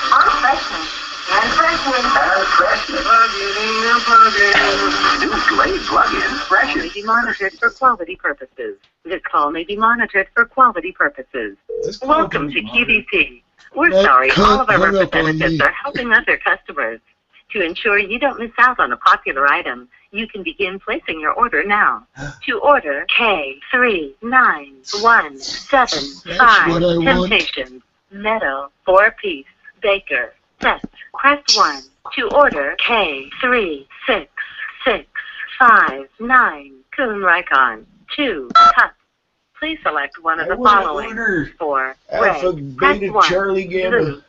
on freshening. And freshening. And freshening. New Glade plug-in Call may be monitored for quality purposes. This call may be monitored for quality purposes. Welcome to be. QVC. We're That sorry, all of our hung up on representatives are helping other customers. To ensure you don't miss out on a popular item, you can begin placing your order now. to order K3917 That's what I want. Temptations Meadow 4-piece Baker set. Press 1 to order K36659 Kuhn Rikon 2 Cup. Please select one of I the wanna following. order For Alpha red, press Beta 1. Charlie Gamma. Blue,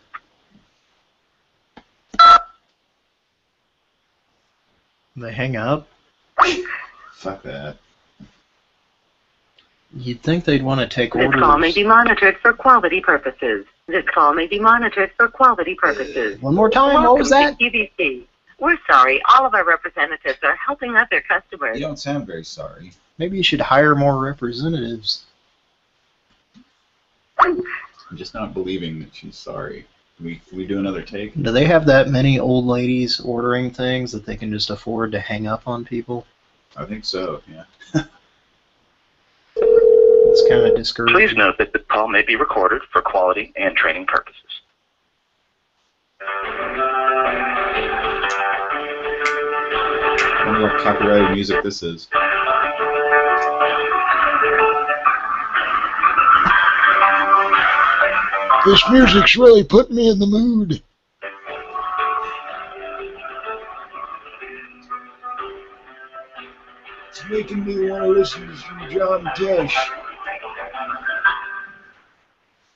They hang up. fuck that You'd think they'd want to take This orders. call may be monitored for quality purposes. This call may be monitored for quality purposes. One more time. What was Welcome that? to QVC. We're sorry. All of our representatives are helping out their customers. You don't sound very sorry. Maybe you should hire more representatives. I'm just not believing that she's sorry. Can we, can we do another take? Do they have that many old ladies ordering things that they can just afford to hang up on people? I think so, yeah. *laughs* It's kind of discouraging. Please note that the call may be recorded for quality and training purposes. I wonder what copyrighted music this is. This music's really putting me in the mood. It's making me want to listen to some John Tesh.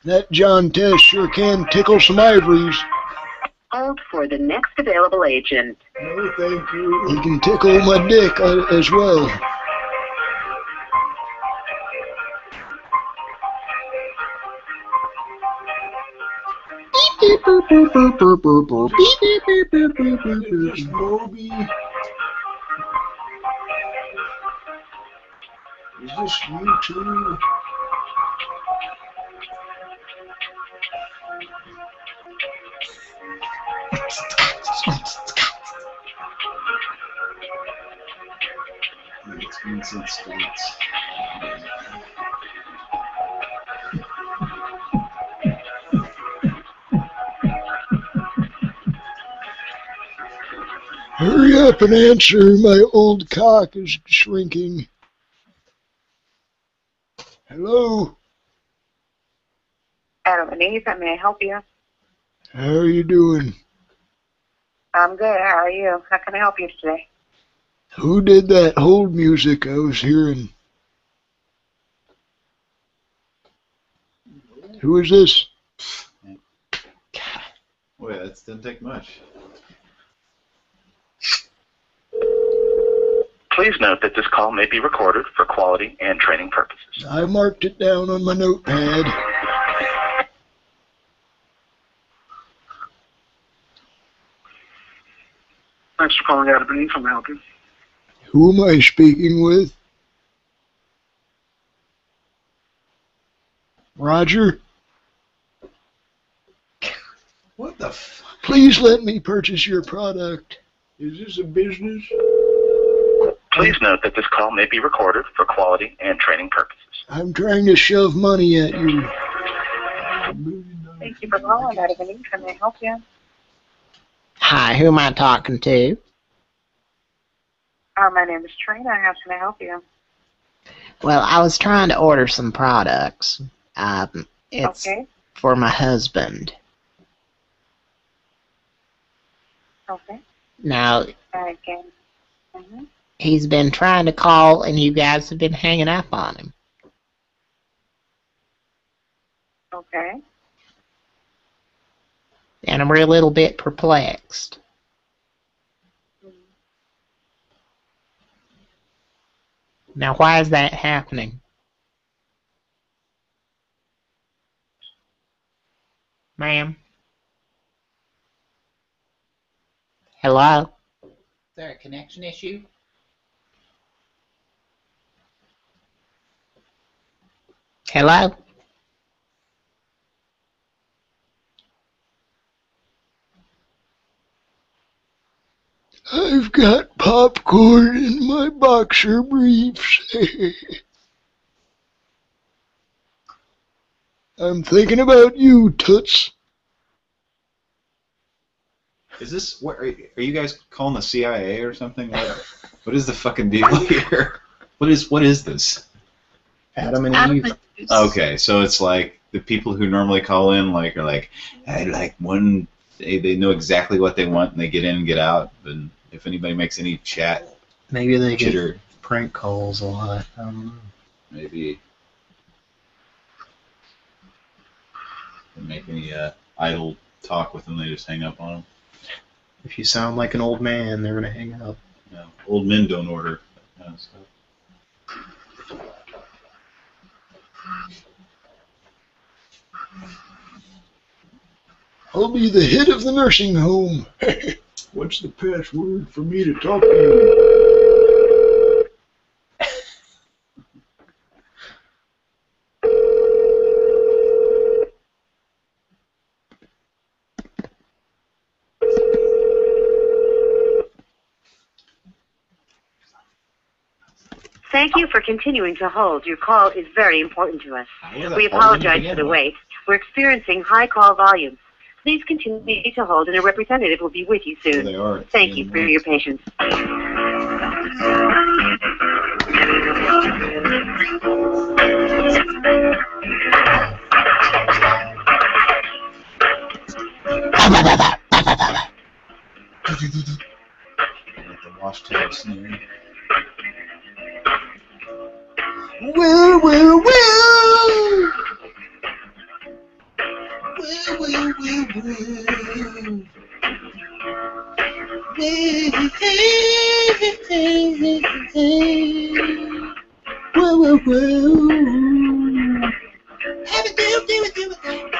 That John Tesh sure can tickle some ivories. Hold for the next available agent. No, thank you. He can tickle my dick uh, as well. Beep, boop, boop, boop. Beep, beep, beep, beep, beep, beep, Moby. Is this you too? It's been States. Hurry up and answer. My old cock is shrinking. Hello. Adam and Eve, how may I help you? How are you doing? I'm good. How are you? How can I help you today? Who did that hold music I was hearing? Who is this? Boy, that didn't take much. Please note that this call may be recorded for quality and training purposes. I marked it down on my notepad. Thanks for calling Adam and Eve. How may I help you? Who am I speaking with? Roger? What the f- Please let me purchase your product. Is this a business? Please note that this call may be recorded for quality and training purposes. I'm trying to shove money at you. Thank you for calling Adam and Eve. How may I help you? Hi, who am I talking to? Uh, my name is Trina. How can I help you? Well, I was trying to order some products. Um, it's Okay. for my husband. Okay. Now, Okay. hmm he's been trying to call, and you guys have been hanging up on him. Okay. And I'm a little bit perplexed. Now, why is that happening? Ma'am? Hello? Is there a connection issue? Hello? I've got popcorn in my boxer briefs. *laughs* I'm thinking about you, Toots. Is this what are, are you guys calling the CIA or something? What, what is the fucking deal *laughs* here? What is what is this? Adam and Eve. Okay, so it's like the people who normally call in like are like, I like one. They, they know exactly what they want and they get in and get out. And if anybody makes any chat, Maybe they get prank calls a lot. I don't know. maybe they make any uh, idle talk with them, they just hang up on them. If you sound like an old man, they're gonna hang up. No, old men don't order that kind of stuff. I'll be the hit of the nursing home. *laughs* What's the password for me to talk to you? Thank you for continuing to hold. Your call is very important to us. We apologize for the wait. We're experiencing high call volumes. Please continue to hold, and a representative will be with you soon. They are. Thank you for your patience. The washtail snare. Woo, woo, woo! Woo, woo, woo. Woo, woo, woo. Have a do, do, do, do.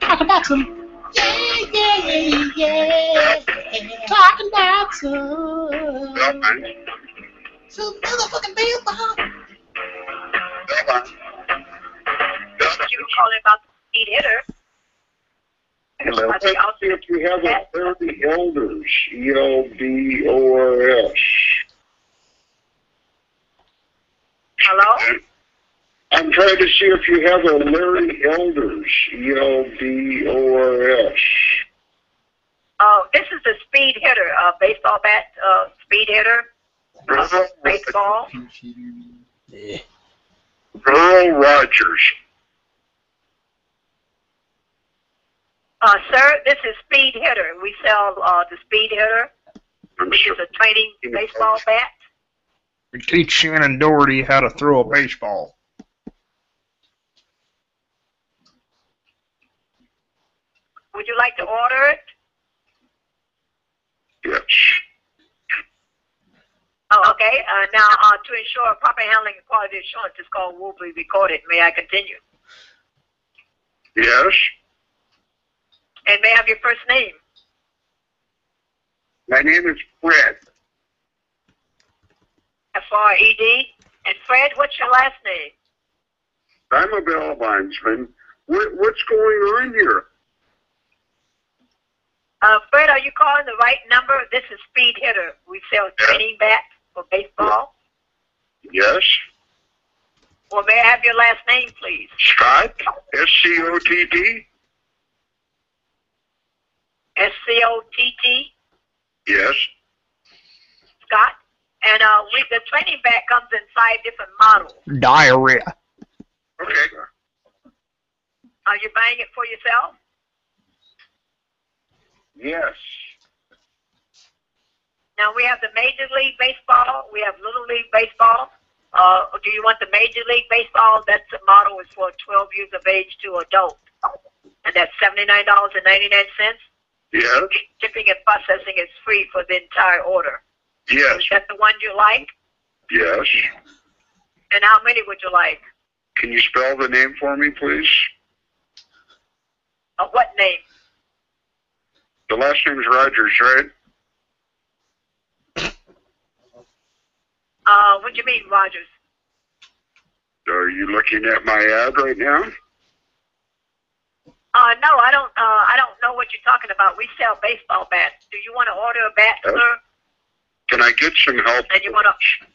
Talk about some. Yeah, yeah, yeah, yeah. Talking about some. Some motherfucking baseball. You were calling about the speed hitter. Hello. Are they Let's see if you have a 30 elders, E L D O R S. Hello? I'm trying to see if you have a Larry Elders, E L D O R S. Oh, this is a speed hitter, uh, baseball bat, uh, speed hitter, uh, baseball. Earl Rogers. Uh, sir, this is speed hitter. We sell, uh, the speed hitter, which is a training baseball bat. We teach Shannen Doherty how to throw a baseball. Would you like to order it? Yes. Oh, okay. Uh, now, uh, to ensure proper handling and quality assurance, this call will be recorded. May I continue? Yes. And may I have your first name? My name is Fred. F-R-E-D. And Fred, what's your last name? I'm a bell bondsman. What, what's going on here? Uh, Fred, are you calling the right number? This is Speed Hitter. We sell training bats for baseball. Yes. Well, may I have your last name, please? Scott, S C O T T. S-C-O-T-T, Yes. Scott. And uh, we, the training bat comes in five different models. Diarrhea. Okay. Are you buying it for yourself? Yes. Now we have the Major League Baseball. We have Little League Baseball. Uh, do you want the Major League Baseball? That's the model is for 12 years of age to adult, and that's $79.99. Yes. Shipping and processing is free for the entire order. Yes. Is that the one you like? Yes. And how many would you like? Can you spell the name for me, please? Uh, what name? The last name's Rogers, right? Uh, what do you mean, Rogers? Are you looking at my ad right now? Uh, no, I don't. Uh, I don't know what you're talking about. We sell baseball bats. Do you want to order a bat, Oh. sir? Can I get some help? And you want to?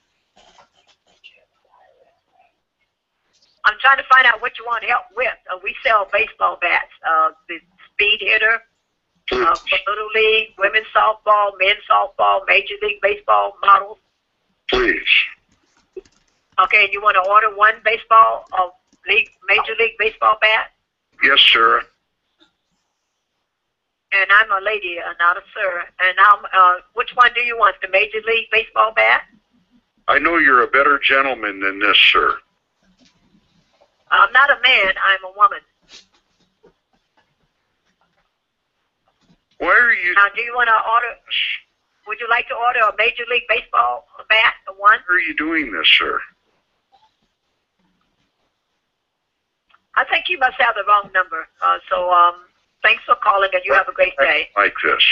I'm trying to find out what you want help with. Uh, we sell baseball bats. Uh, the speed hitter, uh, for little league, women's softball, men's softball, major league baseball models. Please. Okay, and you want to order one baseball, uh, league, major league baseball bat? Yes, sir. And I'm a lady, uh, not a sir. And how? Uh, which one do you want? The major league baseball bat? I know you're a better gentleman than this, sir. I'm not a man. I'm a woman. Why are you? Now, do you want to order? Would you like to order a major league baseball bat, a one? Why are you doing this, sir? I think you must have the wrong number. Uh, so, um, Thanks for calling, and you have a great day. like this.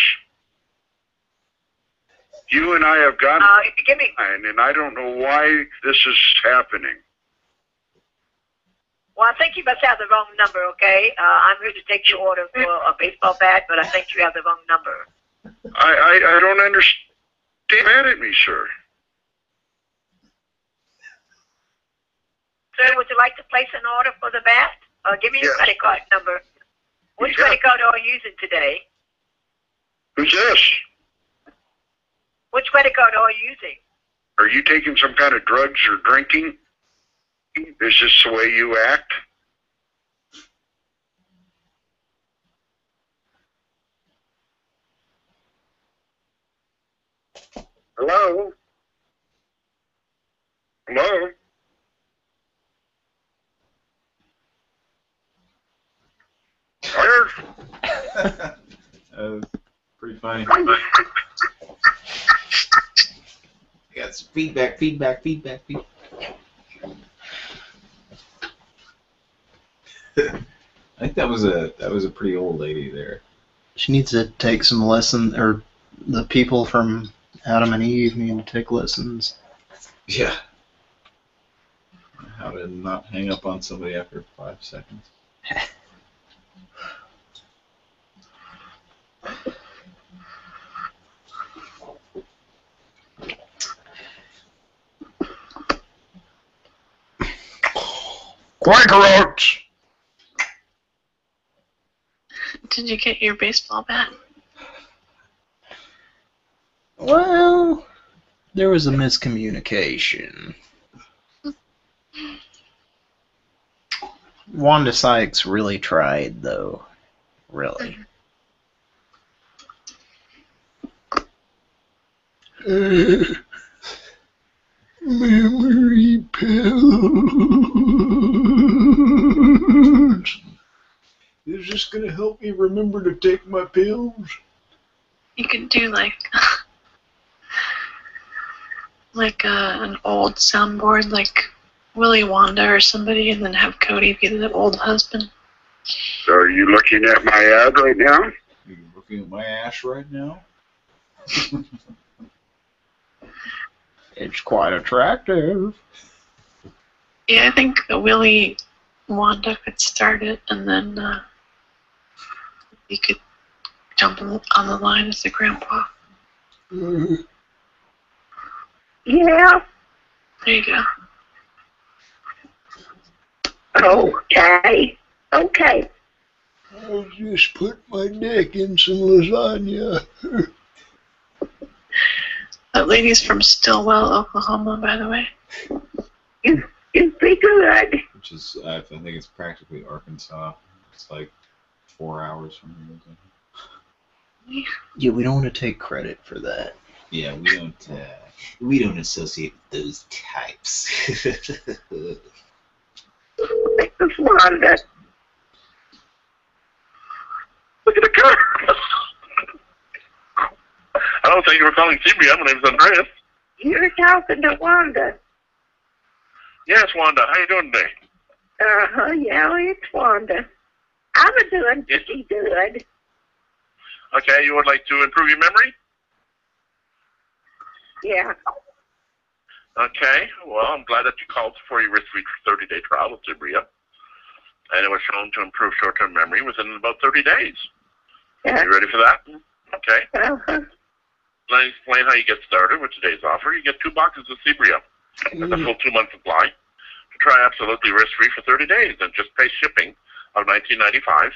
You and I have gone Uh, give me, and I don't know why this is happening. well, I think you must have the wrong number. Okay, uh, I'm here to take your order for a baseball bat, but I think you have the wrong number. I, I, I don't understand. Stay Mad at me, sir. Sir, would you like to place an order for the bat? Uh, give me your credit card number. Which credit card are you using today? Who's this? Which credit card are you using? Are you taking some kind of drugs or drinking? Is this the way you act? Hello? Hello? That was pretty funny. Got some feedback, feedback, feedback, feedback. *laughs* I think that was a that was a pretty old lady there. She needs to take some lessons, or the people from Adam and Eve need to take lessons. Yeah. How to not hang up on somebody after five seconds. *laughs* Quaker Oats! Did you get your baseball bat? Well, there was a miscommunication. Wanda Sykes really tried, though. Really. Uh, memory pills. Is this gonna help me remember to take my pills? You could do like *laughs* like uh, an old soundboard, like Willy Wanda or somebody, and then have Cody be the old husband. So are you looking at my ad right now? You looking at my ash right now? *laughs* It's quite attractive. Yeah, I think Willy Wanda could start it, and then uh, you could jump on the, line as the grandpa. Uh, Yeah. There you go. Okay. Okay. I'll just put my neck in some lasagna. *laughs* That lady's from Stilwell, Oklahoma, by the way. It'd be good. Which is I think it's practically Arkansas. It's like four hours from here. Yeah, we don't want to take credit for that. Yeah, we don't. Uh, We don't associate with those types. It's Look at the car. Hello, thank you for calling CBM. My name's Andreas. You're talking to Wanda. Yes, Wanda. How you doing today? Uh-huh, yeah, it's Wanda. I'm doing pretty good. Okay, you would like to improve your memory? Yeah. Okay, well, I'm glad that you called for your risk-free 30-day trial with Cebria. And it was shown to improve short-term memory within about 30 days. Yeah. You ready for that? Okay. Uh-huh. Let me explain how you get started with today's offer. You get two boxes of Cebria with a mm. full two-month supply to try absolutely risk-free for 30 days and just pay shipping of 19.95.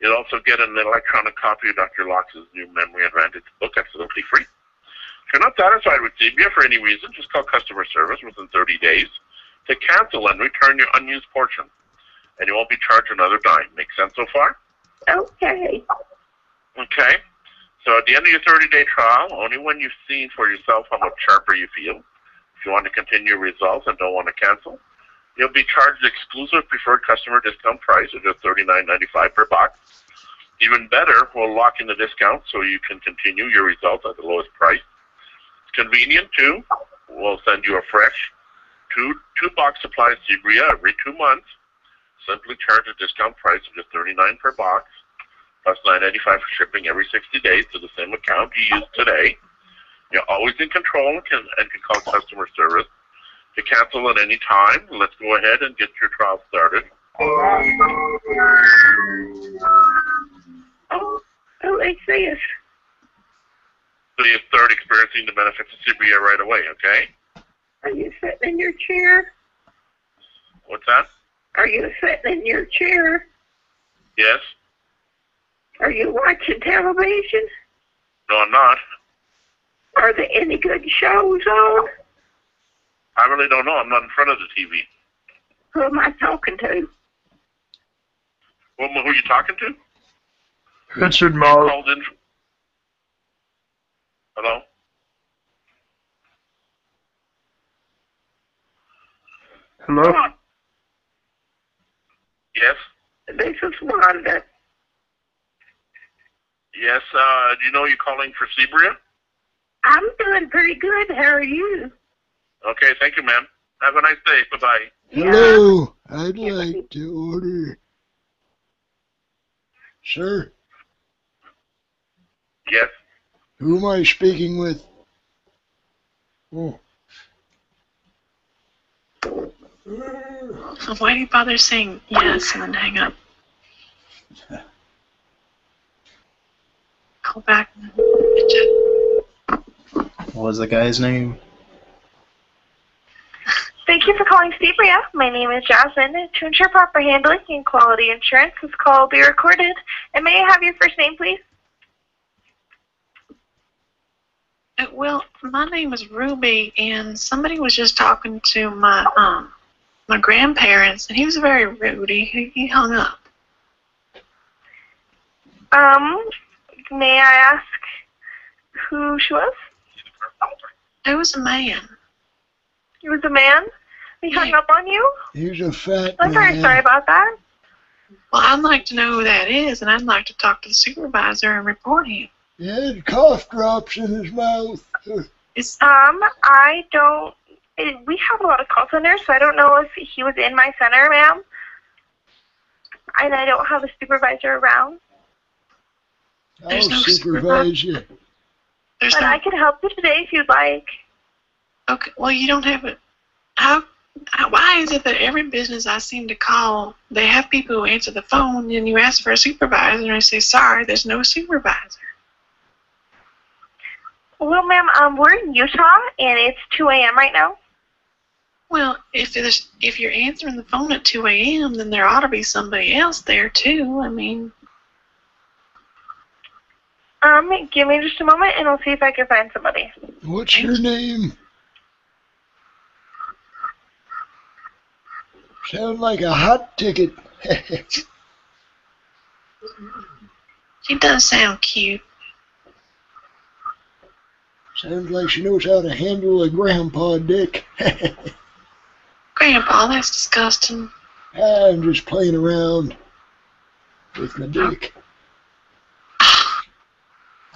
You'll also get an electronic copy of Dr. Locke's new Memory Advantage book absolutely free. If you're not satisfied with Cebria for any reason, just call customer service within 30 days to cancel and return your unused portion. And you won't be charged another dime. Make sense so far? Okay. Okay. So at the end of your 30-day trial, only when you've seen for yourself how much sharper you feel, if you want to continue results and don't want to cancel, you'll be charged exclusive preferred customer discount price of just $39.95 per box. Even better, we'll lock in the discount so you can continue your results at the lowest price. It's convenient too. We'll send you a fresh two two box supply of Cebria every two months. Simply charge a discount price of just 39 per box. Ninety five for shipping every sixty days to the same account you used today. You're always in control and can, and can call customer service to cancel at any time. Let's go ahead and get your trial started. Oh, oh, it's this. So you start experiencing the benefits of Cebria right away, okay? Are you sitting in your chair? What's that? Are you sitting in your chair? Yes? Are you watching television? No, I'm not. Are there any good shows on? I really don't know. I'm not in front of the TV. Who am I talking to? Well, who are you talking to? Richard You Moll. called in. Hello? Hello? Yes? This is Wanda. Yes, uh, do you know you're calling for Cebria? I'm doing pretty good. How are you? Okay, thank you, ma'am. Have a nice day. Bye-bye. Hello, I'd like to order. Sir, Yes? who am I speaking with? Oh, Why do you bother saying yes and then hang up? *laughs* Call back. What was the guy's name? Thank you for calling Cebria. My name is Jasmine. To ensure proper handling and quality insurance, this call will be recorded. And may I have your first name, please? Uh, Well, my name is Ruby, and somebody was just talking to my um my grandparents, and he was very rude. He, he hung up. Um, may I ask who she was? It was a man. He was a man. He hung up on you. he's a fat I'm very man. sorry about that. Well, I'd like to know who that is, and I'd like to talk to the supervisor and report him. Yeah, cough drops in his mouth. Um, I don't. eh, We have a lot of call centers, so I don't know if he was in my center, ma'am. And I don't have a supervisor around. I'll There's no supervise you. There's but no. I can help you today if you'd like. Okay. Well, you don't have it. How? how- Why is it that every business I seem to call, they have people who answer the phone, and you ask for a supervisor, and they say, "Sorry, there's no supervisor." Well, ma'am, um, we're in Utah, and it's 2 a.m. right now. Well, if there's if you're answering the phone at 2 a.m., then there ought to be somebody else there too. I mean, Um, give me just a moment, and I'll see if I can find somebody. What's your name? Sound like a hot ticket. *laughs* she does sound cute. Sounds like she knows how to handle a grandpa dick. *laughs* Grandpa, that's disgusting. I'm just playing around with my dick.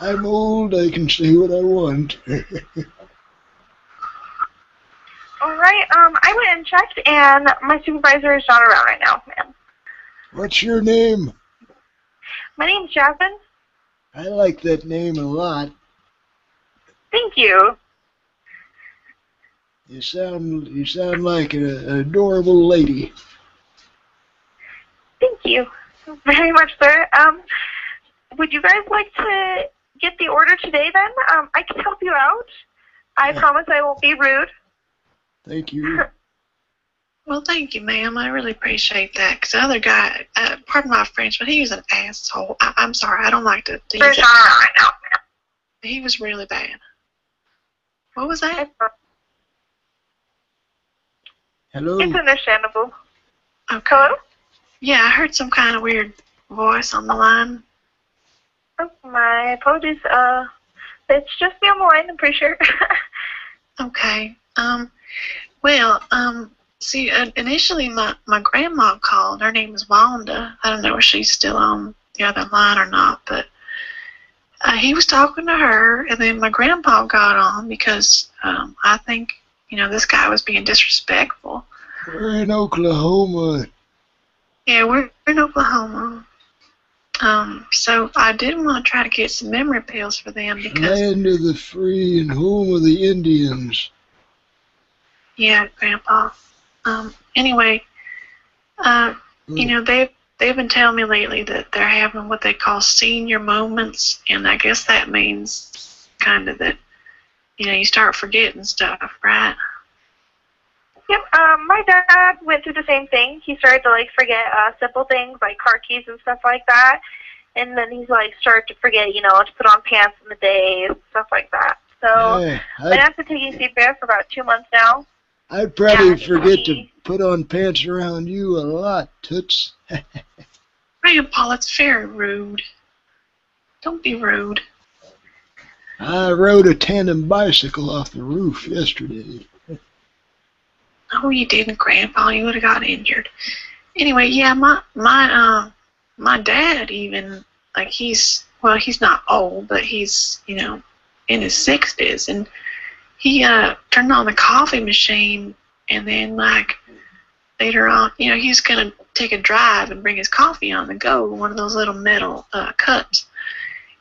I'm old, I can say what I want. *laughs* All right, um, I went and checked, and my supervisor is not around right now, ma'am. What's your name? My name's Jasmine. I like that name a lot. Thank you. You sound you sound like a, an adorable lady. Thank you very much, sir. Um, would you guys like to get the order today then? Um, I can help you out. I promise I won't be rude. Thank you. *laughs* Well, thank you, ma'am. I really appreciate that. Because the other guy, uh, pardon my French, but he was an asshole. I, I'm sorry. I don't like to. to use There's not right now. He was really bad. What was that? Hello. It's understandable. Okay. Hello? Yeah, I heard some kind of weird voice on the line. Oh, my apologies. Uh, it's just me on the line, I'm pretty sure. *laughs* Okay. Um. Well, um. See, uh, initially my my grandma called. Her name is Wanda. I don't know if she's still on the other line or not, but uh, he was talking to her, and then my grandpa got on because um, I think you know this guy was being disrespectful. We're in Oklahoma. Yeah, we're in Oklahoma. Um, so I did want to try to get some memory pills for them because, Land of the free and home of the Indians. yeah, Grandpa. Um, anyway, uh, you know they've they've been telling me lately that they're having what they call senior moments, and I guess that means kind of that, you know, you start forgetting stuff, right? Yep. Um, my dad went through the same thing. He started to like forget uh, simple things like car keys and stuff like that, and then he's like started to forget, you know, to put on pants in the day and stuff like that. So Hey, I've I'd, been taking CPR for about two months now. I'd probably forget to put on pants around you a lot, Toots. *laughs* Grandpa, it's very rude. Don't be rude. I rode a tandem bicycle off the roof yesterday. Oh, you didn't, Grandpa. You would have got injured. Anyway, yeah, my my um my dad even like he's well, he's not old, but he's you know in his sixties, and he uh turned on the coffee machine, and then like later on, you know, he's gonna take a drive and bring his coffee on the go, one of those little metal uh, cups.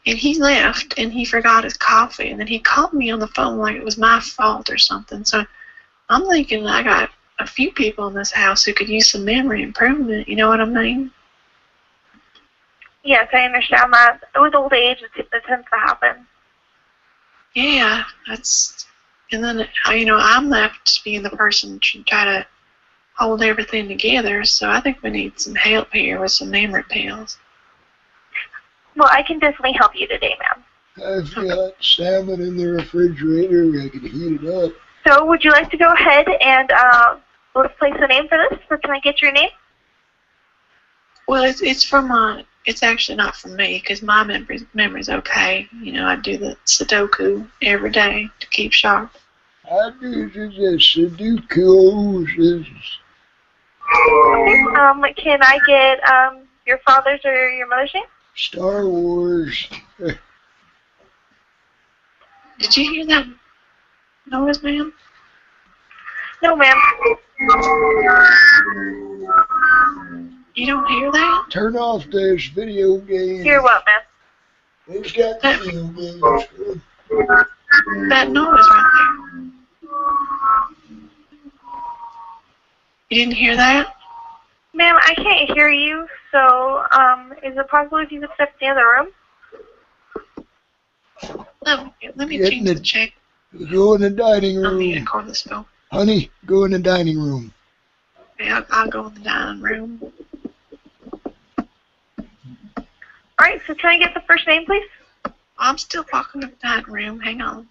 And he left, and he forgot his coffee, and then he called me on the phone like it was my fault or something. So I'm thinking I got a few people in this house who could use some memory improvement. You know what I mean? Yes, I understand that. With old age, it, it tends to happen. Yeah, that's. And then you know I'm left being the person to try to hold everything together. So I think we need some help here with some memory pills. Well, I can definitely help you today, ma'am. I've got salmon in the refrigerator. I can heat it up. So would you like to go ahead and uh, let's place a name for this? Or can I get your name? Well, it's it's from my. It's actually not from me because my memory memory's okay. You know, I do the Sudoku every day to keep sharp. I do the Sudoku. Okay. Um, can I get um, your father's or your mother's name? Star Wars. *laughs* Did you hear that noise, ma'am? No, ma'am. You don't hear that? Turn off this video game. Hear what, ma'am? It's got video games. That noise right there. You didn't hear that? Ma'am, I can't hear you. So, um, is it possible if you could step in the other room? No, let me change the the- check. Go in the dining Let me room. cordless phone. Honey, go in the dining room. Yeah, I'll, I'll go in the dining room. All right. So, can I get the first name, please? I'm still walking to the dining room. Hang on.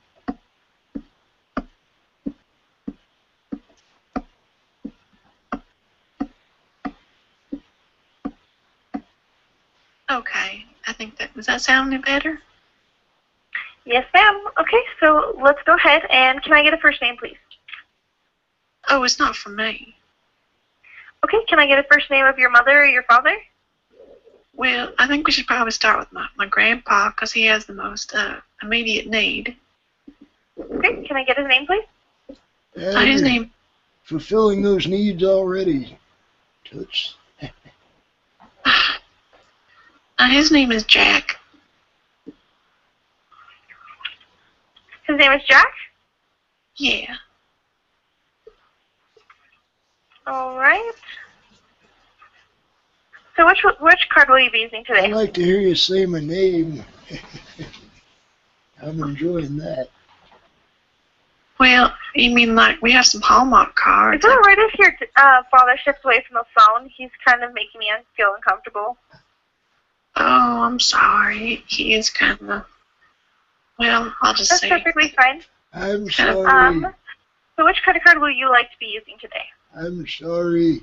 Okay, I think that does that sound any better? Yes, ma'am. Okay. So, let's go ahead and can I get a first name, please? Oh, it's not for me. Okay. Can I get a first name of your mother or your father? Well, I think we should probably start with my, my grandpa because he has the most uh, immediate need. Okay. Can I get his name, please? Uh, his name, Fulfilling those needs already. Toots. *sighs* uh, his name is Jack. His name is Jack. Yeah. All right. So, which which card will you be using today? I'd like to hear you say my name. *laughs* I'm enjoying that. Well, you mean like we have some Hallmark cards? Is it alright if your uh, father shifts away from the phone? He's kind of making me feel uncomfortable. Oh, I'm sorry. He is kind of. Well, I'll just That's say. perfectly fine. I'm sorry. Um, so which credit card will you like to be using today? I'm sorry.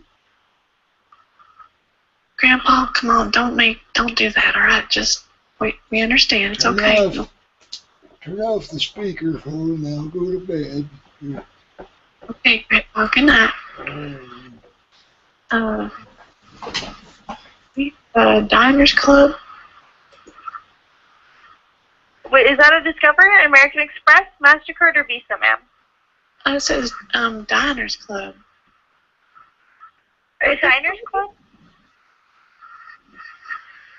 Grandpa, come on, don't make, don't do that. All right, just we we understand. It's Turn okay. off, turn off the speakerphone. I'll go to bed. Okay, Grandpa. Good night. Uh, we- uh, Diners Club. Wait, is that a Discover, American Express, Mastercard, or Visa, ma'am? Uh, it says um Diners Club. Or Diners Club?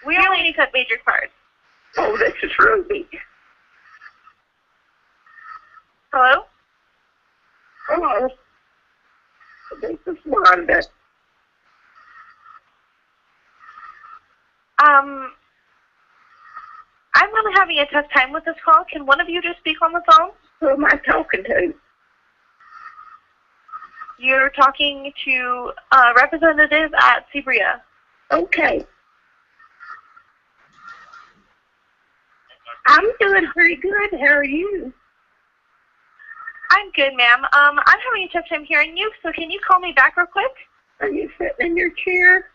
We only accept major cards. Oh, this is Ruby. Hello? Hello. This is Wanda. Um, I'm really having a tough time with this call. Can one of you just speak on the phone? Who am I talking to? You're talking to a representative at Cebria. Okay. I'm doing pretty good. How are you? I'm good, ma'am. Um, I'm having a tough time hearing you, so can you call me back real quick? Are you sitting in your chair?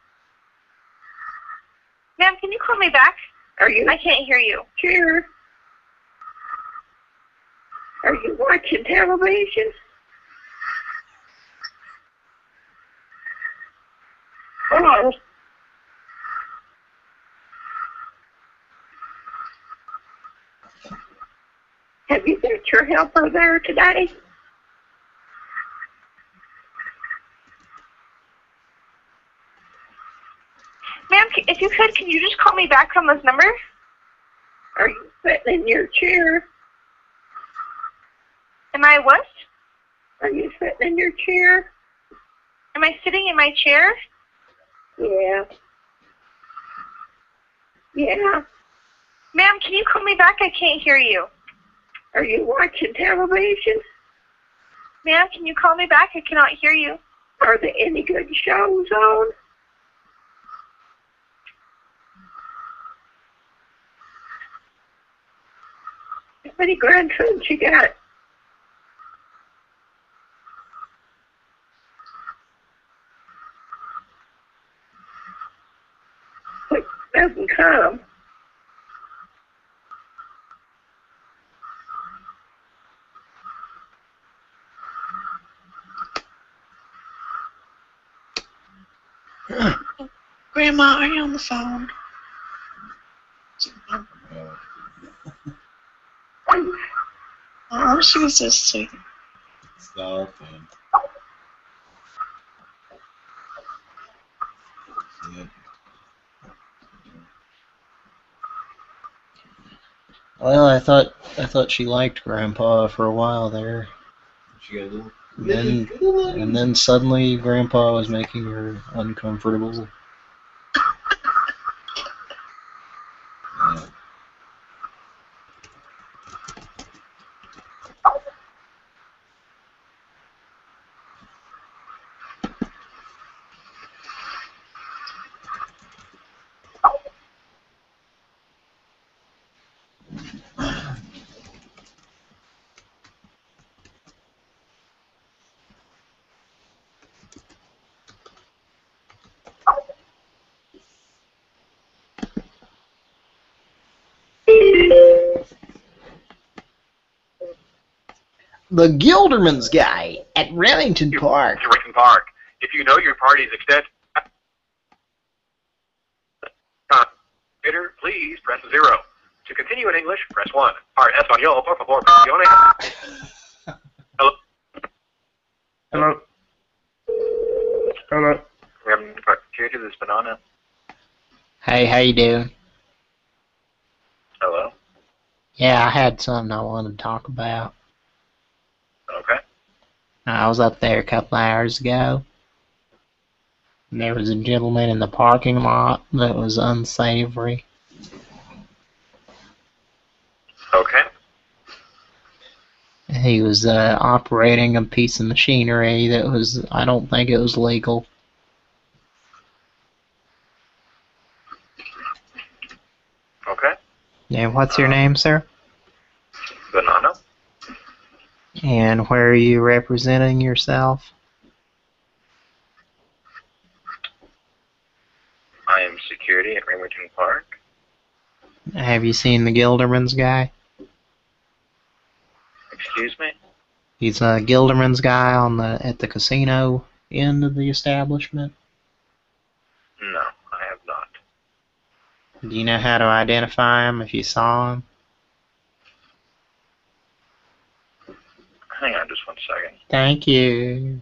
Ma'am, can you call me back? Are you? I can't hear you. Chair. Are you watching television? Hello. Have you got your helper there today? Ma'am, c- if you could, can you just call me back from this number? Are you sitting in your chair? Am I what? Are you sitting in your chair? Am I sitting in my chair? Yeah. Yeah. Ma'am, can you call me back? I can't hear you. Are you watching television? Ma'am, can you call me back? I cannot hear you. Are there any good shows on? Many grandsons you got? What doesn't come? Grandma, are you on the phone? She was and Yeah. Well, I thought I thought she liked Grandpa for a while there. And then, and then suddenly Grandpa was making her uncomfortable. The Gilderman's guy at Remington Park. Rickon Park. If you know your party's extent, Operator, please press zero. To continue in English, press one. Para español, por favor, presione. Hello. Hello. Hello. Remington Park Security, this is Banana. Hey, how you doing? Hello. Yeah, I had something I wanted to talk about. I was up there a couple hours ago. And there was a gentleman in the parking lot that was unsavory. Okay. He was uh, operating a piece of machinery that was, I don't think it was legal. Okay. Yeah, what's your name, sir? Banana. And where are you representing yourself? I am security at Remington Park. Have you seen the Gilderman's guy? Excuse me? He's a Gilderman's guy on the at the casino end of the establishment. No, I have not. Do you know how to identify him if you saw him? Hang on just one second. Thank you.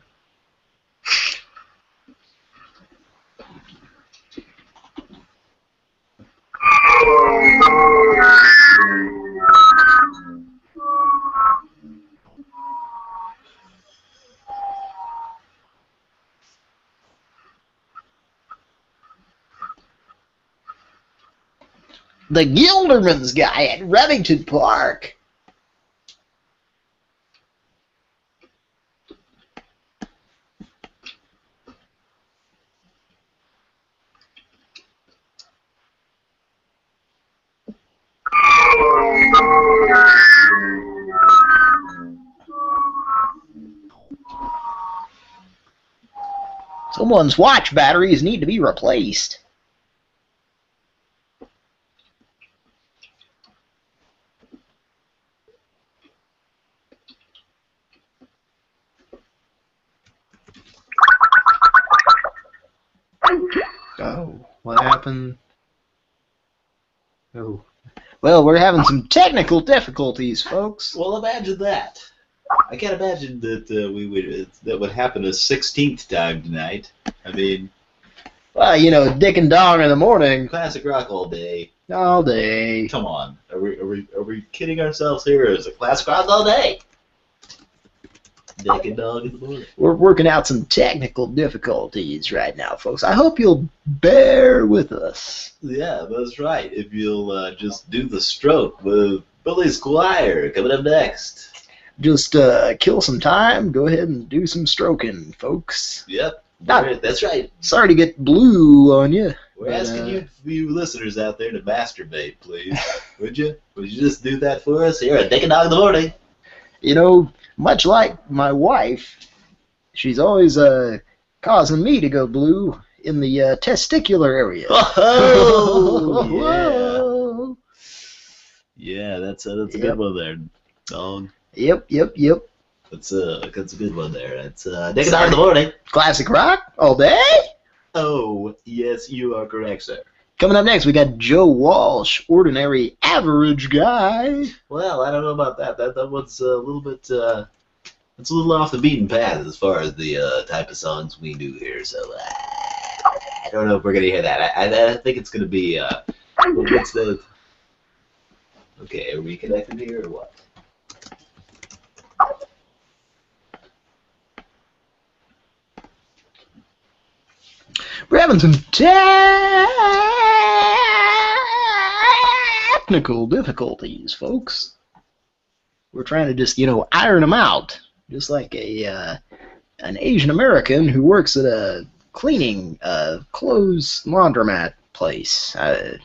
The Gilderman's guy at Remington Park. Someone's watch batteries need to be replaced. Oh, what happened? Oh. Well, we're having some technical difficulties, folks. Well, imagine that. I can't imagine that uh, we would that would happen a sixteenth time tonight. I mean, Well, you know, Dick and Dong in the morning, classic rock all day. all day. Come on, are we are we are we kidding ourselves here? Is it classic rock all day? Dick and Dog in the morning. We're working out some technical difficulties right now, folks. I hope you'll bear with us. Yeah, that's right. If you'll uh, just do the stroke with Billy Squier coming up next. Just uh, kill some time. Go ahead and do some stroking, folks. Yep, Not- that's right. Sorry to get blue on you. We're asking you, you listeners out there to masturbate, please. *laughs* Would you? Would you just do that for us here at Dick and Dog in the morning? You know, much like my wife, she's always uh, causing me to go blue in the uh, testicular area. Oh, *laughs* Yeah, that's a, that's a Yep. good one there, dog. Yep, yep, yep. That's a that's a good one there. That's uh, Dick and Dog in the morning. Classic rock all day. Oh, yes, you are correct, sir. Coming up next, we got Joe Walsh, ordinary average guy. Well, I don't know about that. That that one's a little bit uh, it's a little off the beaten path as far as the uh, type of songs we do here. So uh, I don't know if we're gonna hear that. I, I, I think it's gonna be uh, what's the? Okay, are we connected here or what? We're having some technical difficulties, folks. We're trying to just, you know, iron them out, just like a uh, an Asian American who works at a cleaning uh, clothes laundromat place. Uh,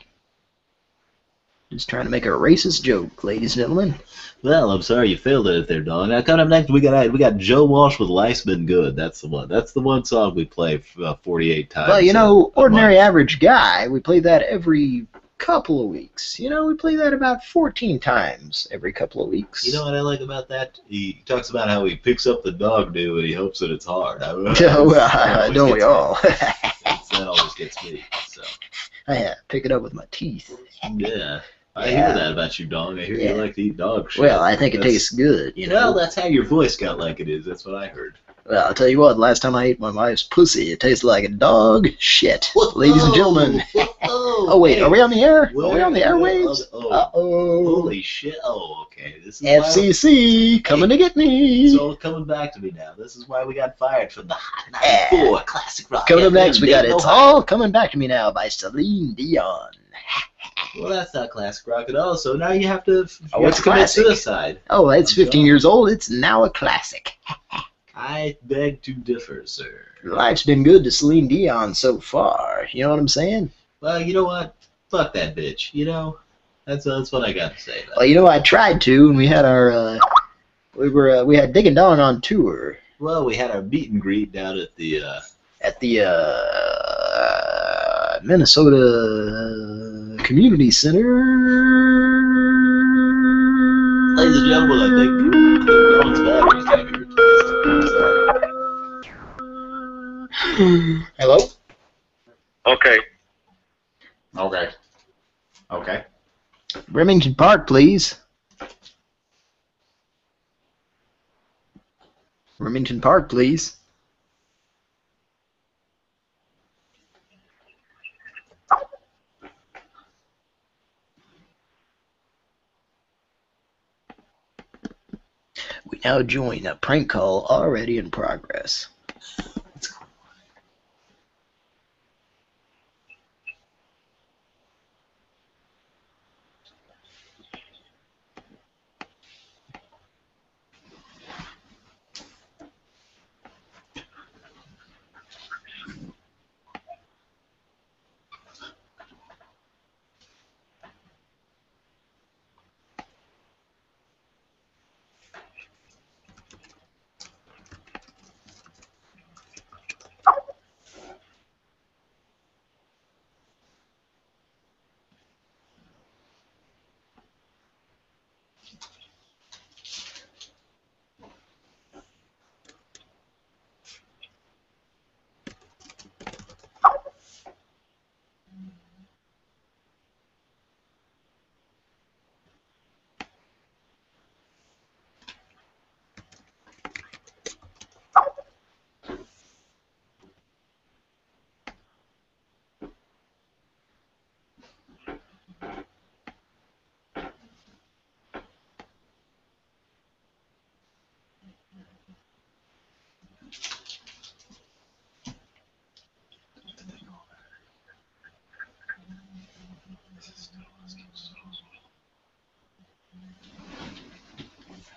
just trying to make a racist joke, ladies and gentlemen. Well, I'm sorry you failed it there, Don. Now, coming up next, we got we got Joe Walsh with "Life's Been Good." That's the one. That's the one song we play uh, 48 times. Well, you uh, know, ordinary average guy, we play that every couple of weeks. You know, we play that about 14 times every couple of weeks. You know what I like about that? He talks about how he picks up the dog do and he hopes that it's hard. I, *laughs* that always don't we all? That always gets me. So *laughs* I uh, pick it up with my teeth. yeah, I Yeah. hear that about you, dog. I hear Yeah. you like to eat dog shit. Well, I think it tastes good, you know. Well, that's how your voice got like it is. That's what I heard. Well, I'll tell you what, last time I ate my wife's pussy, it tasted like a dog shit. Ladies and gentlemen. oh, wait, are we on the air? Are we on the airwaves? Oh, Uh-oh. holy shit! Oh, okay. This is FCC coming to get me. It's all coming back to me now. This is why we got fired from the Hot 94 Classic Rock. Coming up next, we got It's Ohio. All Coming Back to Me Now by Celine Dion. *laughs* Well, that's not classic rock at all. So now you have to, oh, you Oh, have it's to commit classic. suicide. Oh, it's 15 years old. It's now a classic. *laughs* I beg to differ, sir. Life's been good to Celine Dion so far. You know what I'm saying? Well, you know what? Fuck that bitch. You know, that's that's what I got to say. About Well, you know, I tried to, and we had our, uh, we were, uh, we had Dick and Dawn on tour. Well, we had our meet and greet down at the. Uh, at the uh, Minnesota Community Center. ladies and gentlemen, I think Dawn's battery's gonna be replaced. Hello. Okay. Okay. Okay. Remington Park, please. Remington Park, please. We now join a prank call already in progress.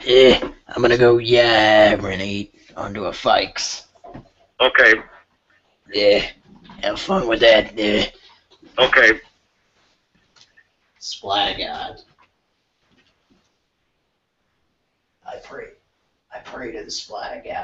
Eh, I'm gonna go yeah, Renate, onto a Fikes. Okay. Yeah, have fun with that. Yeah. Okay. Splat God. I pray. I pray to the Splat Gods.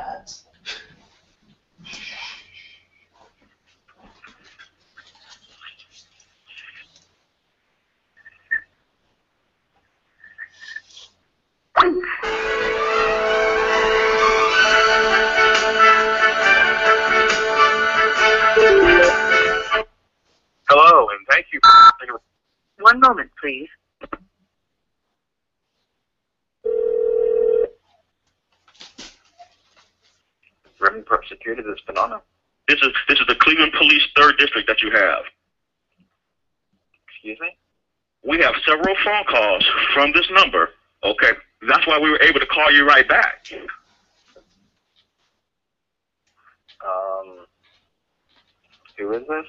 District that you have. Excuse me? We have several phone calls from this number. Okay, that's why we were able to call you right back. Um, who is this?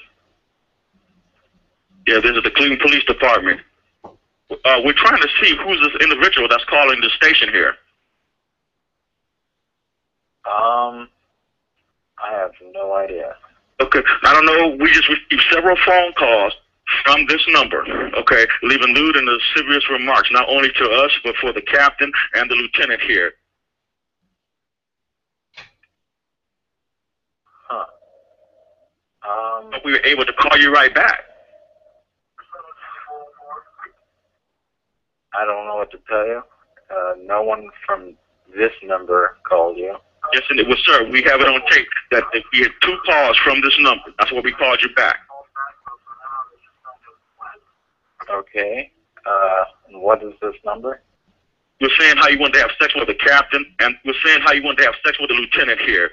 Yeah, this is the Cleveland Police Department. Uh, we're trying to see who's this individual that's calling the station here. Um, I have no idea. Okay, I don't know. We just received several phone calls from this number. Okay, leaving lewd and lascivious remarks, not only to us but for the captain and the lieutenant here. Huh. Um, But we were able to call you right back. I don't know what to tell you. Uh, no one from this number called you. Yes, and it was, sir. We have it on tape that that we had two calls from this number. That's why we called you back. Okay. Uh, and what is this number? You're saying how you wanted to have sex with the captain, and we're saying how you wanted to have sex with the lieutenant here.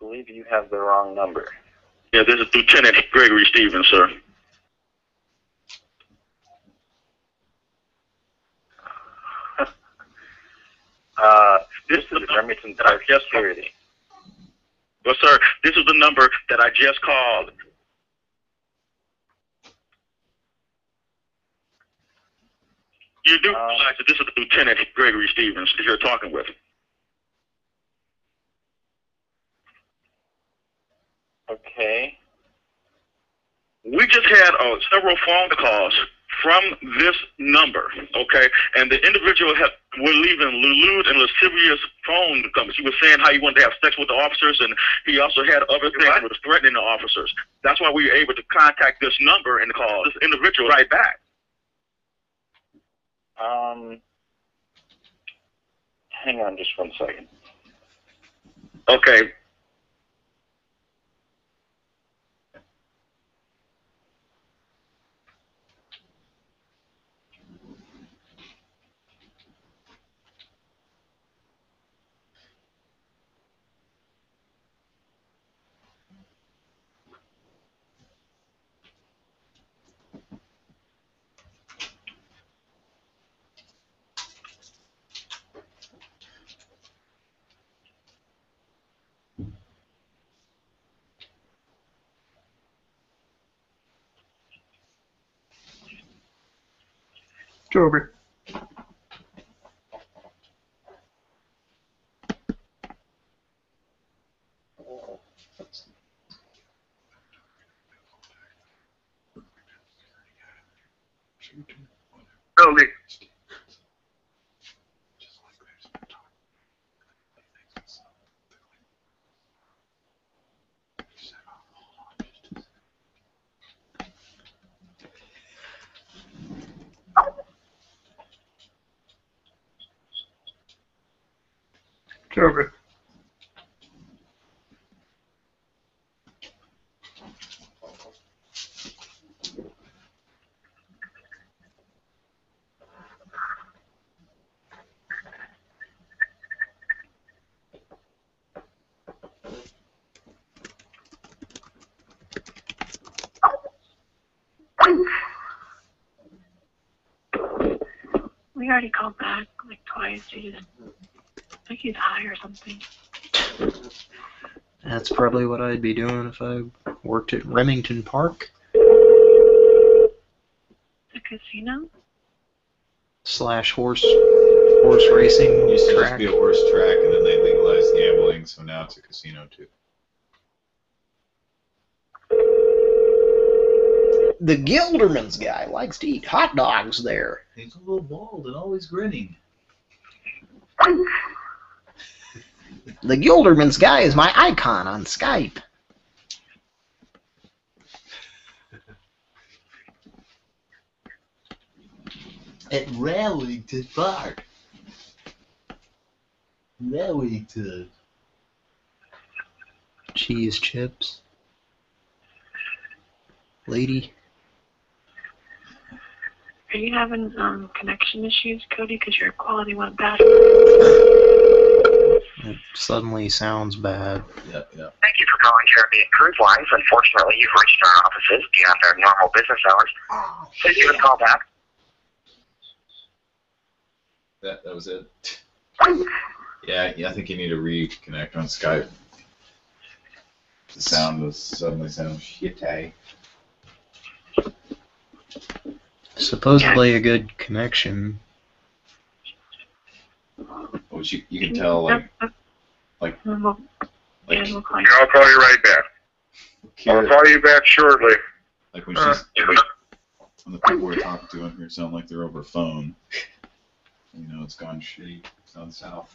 I believe you have the wrong number. Yeah, this is Lieutenant Gregory Stevens, sir. Uh, this is Remington Park Security. Well, sir, this is the number that I just called. You do realize that this is the Lieutenant Gregory Stevens that you're talking with. Okay. We just had uh, several phone calls from this number, okay? And the individual had, were leaving lewd and lascivious phone comments. He was saying how he wanted to have sex with the officers, and he also had other things that was threatening the officers. That's why we were able to contact this number and call this individual right back. Um, hang on just one second. Okay. Joby. Toby. Joby. We already called back like twice. Just, I think he's high or something. That's probably what I'd be doing if I worked at Remington Park The casino? slash horse horse racing Used to just track. be a horse track, and then they legalized gambling, so now it's a casino too. The Gilderman's guy likes to eat hot dogs there. He's a little bald and always grinning. The Gilderman's guy is my icon on Skype. At Rowington Park. Rowington. Cheese chips. Lady. Are you having um connection issues, Cody? Because your quality went bad. *laughs* It suddenly sounds bad. Yeah, yeah. Thank you for calling Caribbean Cruise Lines. Unfortunately, you've reached our offices beyond our normal business hours. Oh, Please give us a call back. That that was it. *laughs* Yeah, yeah, I think you need to reconnect on Skype. The sound was suddenly sound shitty. Supposedly a good connection. Which you, you can tell like like We'll, yeah, we'll call you. I'll call you right back. I'll call you back shortly. like when Uh. she's *laughs* when the people we're talking to in here sound like they're over phone. You know it's gone shitty. It's gone south.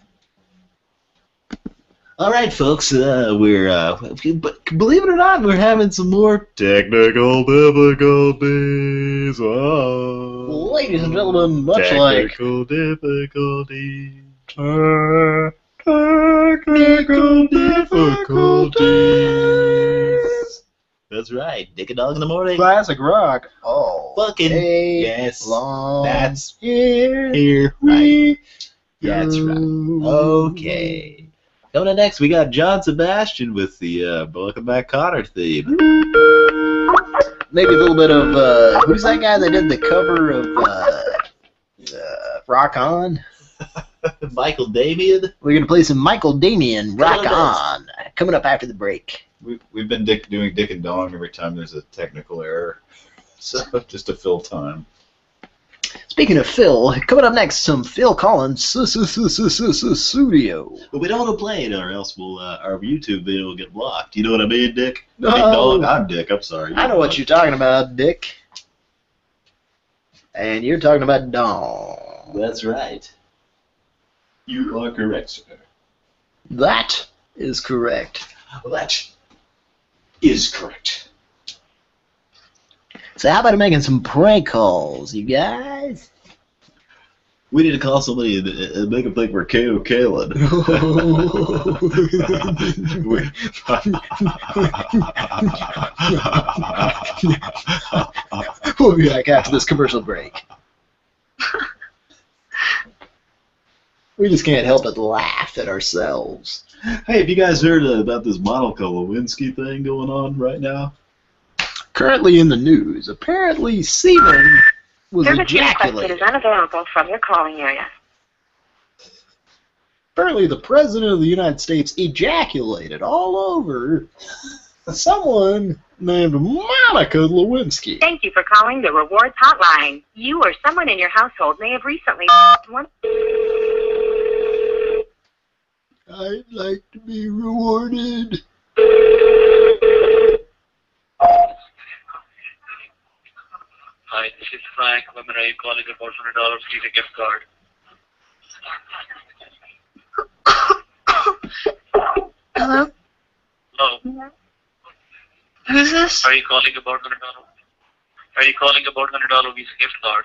All right, folks. Uh, we're uh, but believe it or not, we're having some more technical difficulties. Oh, Ladies and gentlemen, much like technical difficulties. Technical difficulties. That's right. Dick and Dog in the morning. classic rock. Oh, Fucking hey, yes. long That's here. here. Right. That's right. Okay. Coming up next, we got John Sebastian with the uh, Welcome Back Kotter theme. Maybe a little bit of uh, who's that guy that did the cover of uh, uh, Rock On? *laughs* *laughs* Michael Damian. We're gonna play some Michael Damian Rock Coming up On coming up after the break. We've we've been dick, doing Dick and Dong every time there's a technical error, *laughs* so just to fill time. Speaking of Phil, coming up next, some Phil Collins studio. But we don't want to play it, or else we'll uh, our YouTube video will get blocked. You know what I mean, Dick? No. Hey, dog, I'm Dick. I'm sorry. I know what you're talking about, Dick. And you're talking about Dawn. That's right. You are correct, sir. That is correct. Well, that is correct. So how about making some prank calls, you guys? We need to call somebody and, and make them think we're Kato Kaelin. *laughs* we'll be back after this commercial break. *laughs* we just can't help but laugh at ourselves. hey, have you guys heard uh, about this Monica Lewinsky thing going on right now? Currently in the news, apparently semen was Service requested ejaculated. is unavailable from your calling area. Apparently the president of the United States ejaculated all over Someone named Monica Lewinsky. Thank you for calling the rewards hotline. You or someone in your household may have recently one. I'd like to be rewarded. Hi, this is Frank. Women, are you calling about hundred dollars Visa gift card? Hello? Hello. Who's this? Are you calling about hundred dollars? Are you calling about hundred dollar Visa gift card?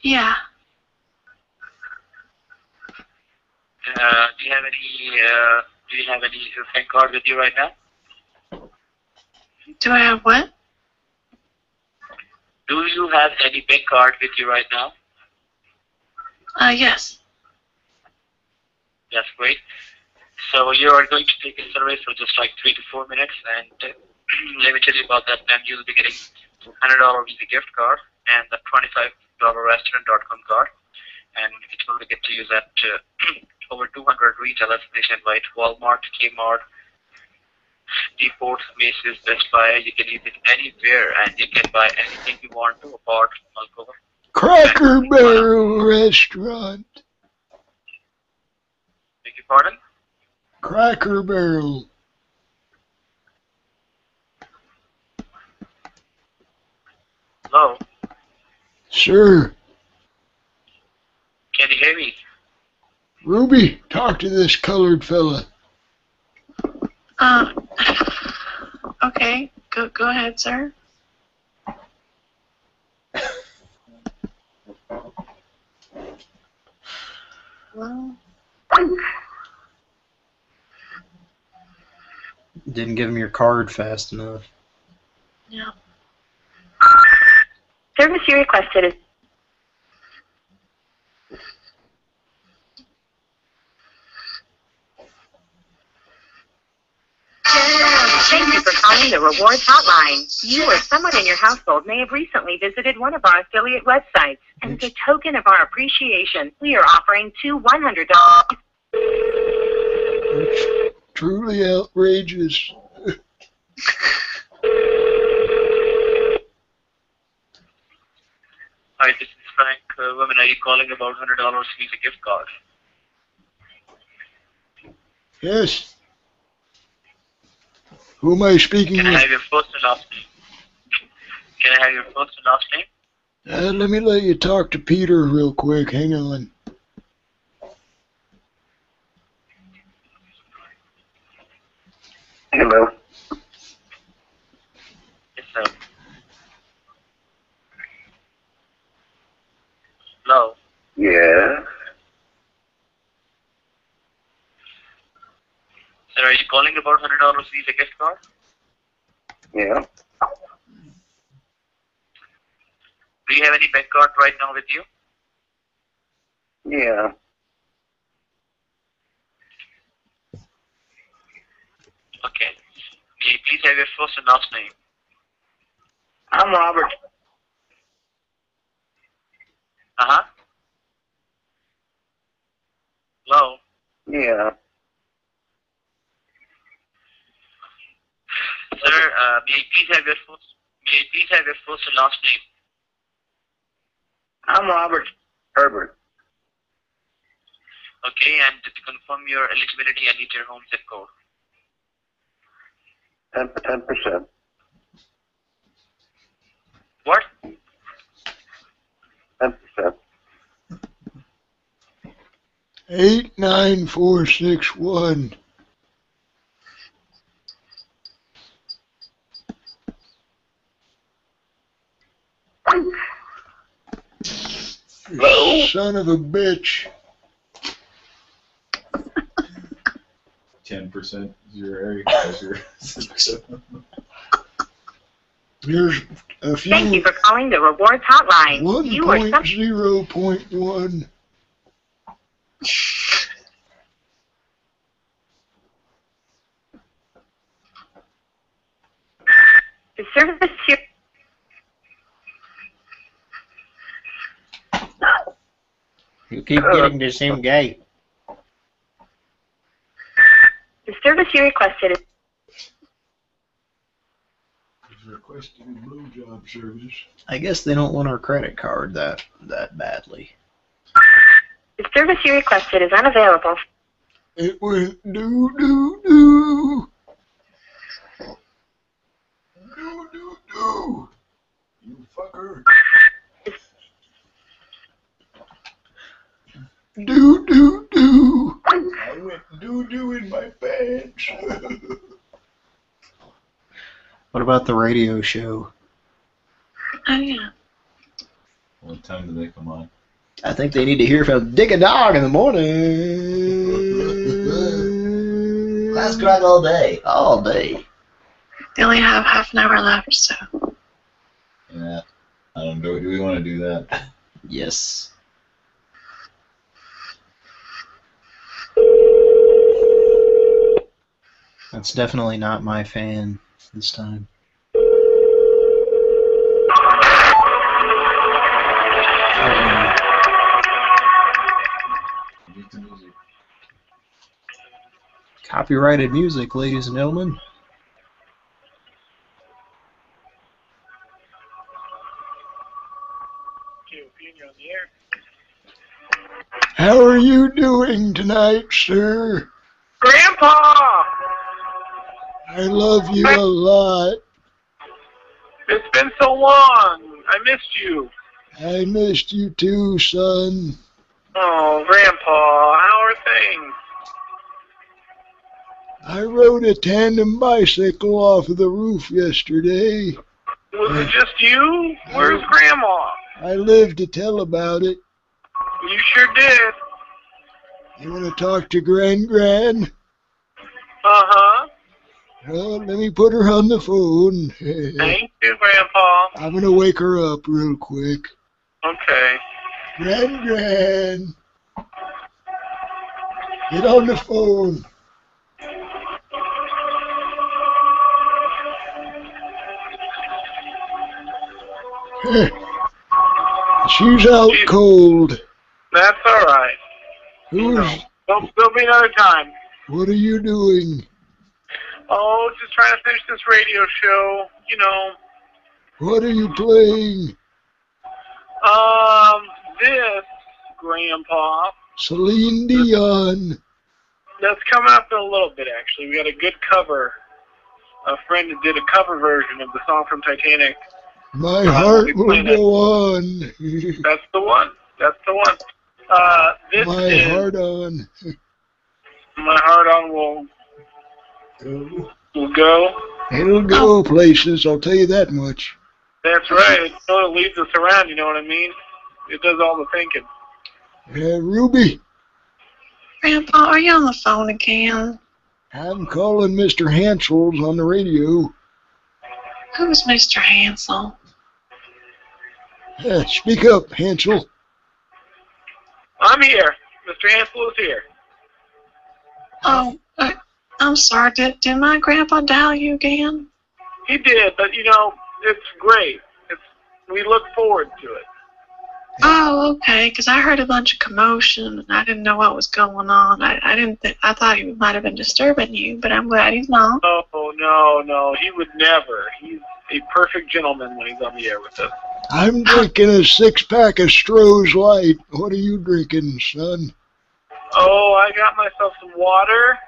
Yeah. Uh, do you have any? Uh, do you have any bank card with you right now? Do I have what? Do you have any bank card with you right now? Uh, yes. That's great. So you are going to take a survey for just like three to four minutes, and uh, *clears throat* let me tell you about that. Then you'll be getting hundred dollar Visa gift card and the twenty five dollar restaurant.com card, and it will be get to use at uh, *clears throat* over 200 retailers nationwide: Walmart, Kmart, Depot, Macy's, Best Buy. You can use it anywhere, and you can buy anything you want to apart from alcohol. Cracker Barrel Restaurant. Beg your pardon? Cracker Barrel. Hello, Sir, can you hear me? Ruby, talk to this colored fella. Uh, okay. Go, go ahead, sir. Well, Didn't give him your card fast enough. yeah. Service you requested is Thank you for calling the rewards hotline. You or someone in your household may have recently visited one of our affiliate websites. And as a token of our appreciation, we are offering two $100 Truly outrageous. Hi, this is Frank. Uh, women, are you calling about hundred dollars Visa gift card? Yes. Who am I speaking Can I with? have your first and last name? Can I have your first and last name? Uh, let me let you talk to Peter real quick. Hang on. Hello. Yes, sir. Hello. Yes. Sir, are you calling about hundred dollars Visa gift card? Yeah. Do you have any bank card right now with you? Yeah. Okay. May you please have your first and last name? I'm Robert. Uh huh. Hello. Yeah. Sir, uh, may I please have your first may I please have your first and last name? I'm Robert Herbert. Okay, and to confirm your eligibility, I need your home zip code. Ten ten percent. What? Ten percent. Eight nine four six one. Son of a bitch. Ten percent your area has *laughs* your Here's a few. Thank you for calling the rewards hotline. One You or point some zero point one. the service here. You keep getting the same guy. The service you requested is interested in blowjob service. I guess they don't want our credit card that that badly. The service you requested is unavailable. It went doo doo doo. Doo doo doo. You fucker. Doo doo doo. I went doo doo in my pants. *laughs* What about the radio show? Oh yeah. What time do they come on? I think they need to hear from Dick and Dog in the morning. Class crack all day. All day. They only have half an hour left, so Yeah. I don't know. Do we want to do that? Yes. That's definitely not my fan this time. Copyrighted music, ladies and gentlemen. How are you doing tonight, sir? Grandpa! I love you a lot. It's been so long. I missed you. I missed you too, son. Oh, Grandpa, how are things? I rode a tandem bicycle off of the roof yesterday. Was it just you? Where's Grandma? I live to tell about it. You sure did. You want to talk to Gran Gran? Uh-huh. Well, let me put her on the phone. Thank you, Grandpa. I'm going to wake her up real quick. Okay. Gran Gran. Get on the phone. *laughs* She's out cold. That's all right. Who's, There'll, there'll be another time. what are you doing? Oh, just trying to finish this radio show. You know, What are you playing? um, this, Grandpa, Celine Dion. that's coming up in a little bit, actually. We got a good cover. A friend did a cover version of the song from Titanic. My Uh, heart will go on. *laughs* That's the one. That's the one. Uh, this My is heart on. *laughs* My Heart On will, will go. It'll go places, I'll tell you that much. That's right. It sort of leads us around, you know what I mean? It does all the thinking. Uh, Ruby, Grandpa, are you on the phone again? I'm calling Mr. Hansel's on the radio. Who's Mr. Hansel? Uh, speak up, Hansel. I'm here. Mr. Hansel is here. Oh, I'm sorry. Did, did my grandpa dial you again? He did, but you know, it's great. It's we look forward to it. Oh, okay. Because I heard a bunch of commotion and I didn't know what was going on. I, I didn't. Th- I thought he might have been disturbing you, but I'm glad he's not. Oh no, no, he would never. He's a perfect gentleman when he's on the air with us. I'm drinking a six pack of Stroh's Light. What are you drinking, son? Oh, I got myself some water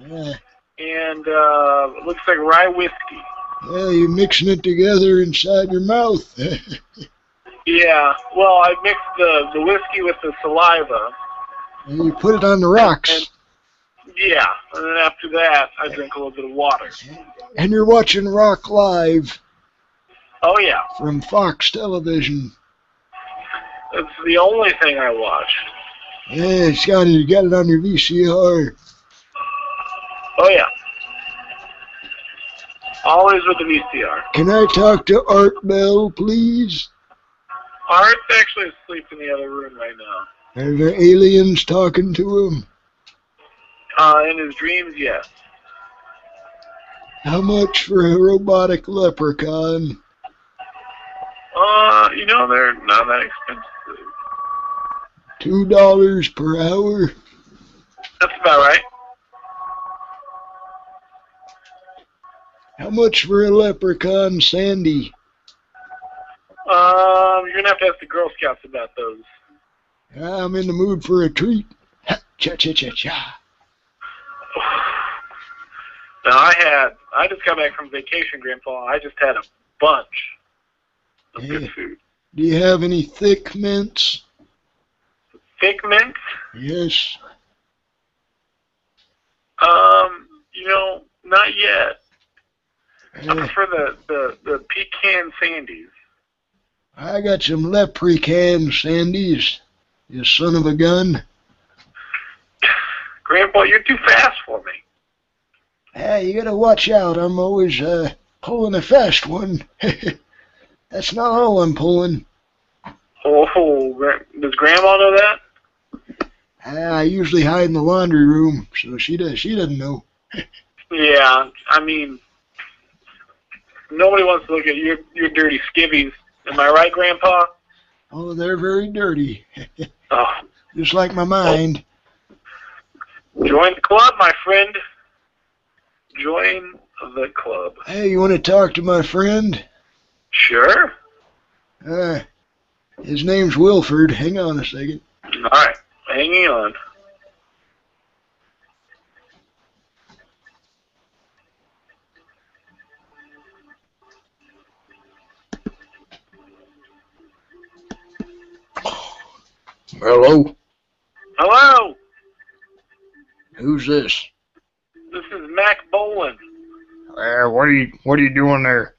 Yeah, and uh, it looks like rye whiskey. yeah you're mixing it together inside your mouth. *laughs* Yeah. Well, I mixed the the whiskey with the saliva. And you put it on the rocks. Yeah, and then after that, I drink a little bit of water. And you're watching Rock Live Oh yeah, from Fox Television. it's the only thing I watch. Yeah, Scotty, you got it on your VCR. Oh yeah. Always with the VCR. Can I talk to Art Bell, please? Art's actually asleep in the other room right now. Are there aliens talking to him? Uh, in his dreams, yes. How much for a robotic leprechaun? Uh, you know they're not that expensive. Two dollars per hour? That's about right. How much for a leprechaun, Sandy? Um, you're gonna have to ask the Girl Scouts about those. I'm in the mood for a treat. Cha cha cha cha. *sighs* Now I had, I just got back from vacation, Grandpa. I just had a bunch of good food. do you have any thick mints? Thick mints? Yes. Um, you know, not yet. Prefer the the the pecan sandies. I got some leprechaun Sandies. You son of a gun. *sighs* Grandpa, you're too fast for me. Hey, you gotta watch out. I'm always uh pulling a fast one. *laughs* That's not all I'm pulling. Oh, does Grandma know that? Ah, I usually hide in the laundry room, so she does. She doesn't know. *laughs* Yeah, I mean, nobody wants to look at your your dirty skivvies. Am I right, Grandpa? Oh, they're very dirty, *laughs* Oh, just like my mind. join the club, my friend. Join the club. Hey, you want to talk to my friend? Sure. Uh, his name's Wilford. Hang on a second. All right, hanging on. Hello. Hello, Who's this? this is Mac Boland. Uh, what are you What are you doing there?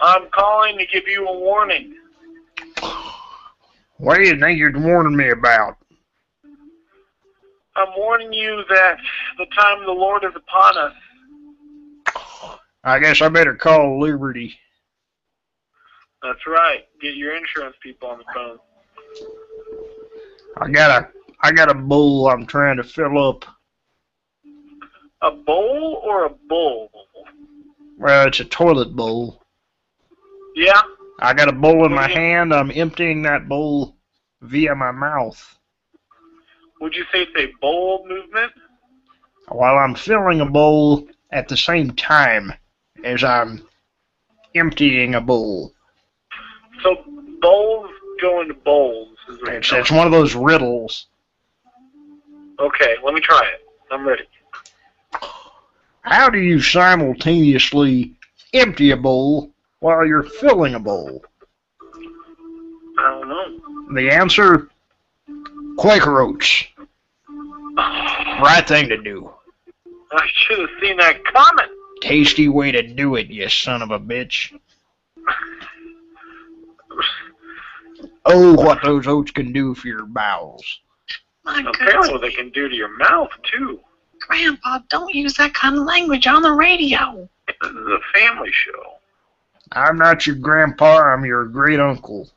I'm calling to give you a warning. What do you think you're warning me about? I'm warning you that the time of the Lord is upon us. I guess I better call Liberty. That's right. Get your insurance people on the phone. I got a I got a bowl I'm trying to fill up. A bowl or a bowl? Well, it's a toilet bowl. Yeah. I got a bowl in my hand. I'm emptying that bowl via my mouth Would you say it's a bowl movement? while I'm filling a bowl at the same time as I'm emptying a bowl. So bowls go into bowls. It's it's one of those riddles. Okay, let me try it. I'm ready. How do you simultaneously empty a bowl while you're filling a bowl? I don't know. The answer: Quaker Oats. Right thing to do. I should have seen that coming. Tasty way to do it, you son of a bitch. Oh, what those oats can do for your bowels. My Apparently, goodness. what they can do to your mouth too. Grandpa, don't use that kind of language on the radio. This is a family show. I'm not your grandpa, I'm your great uncle.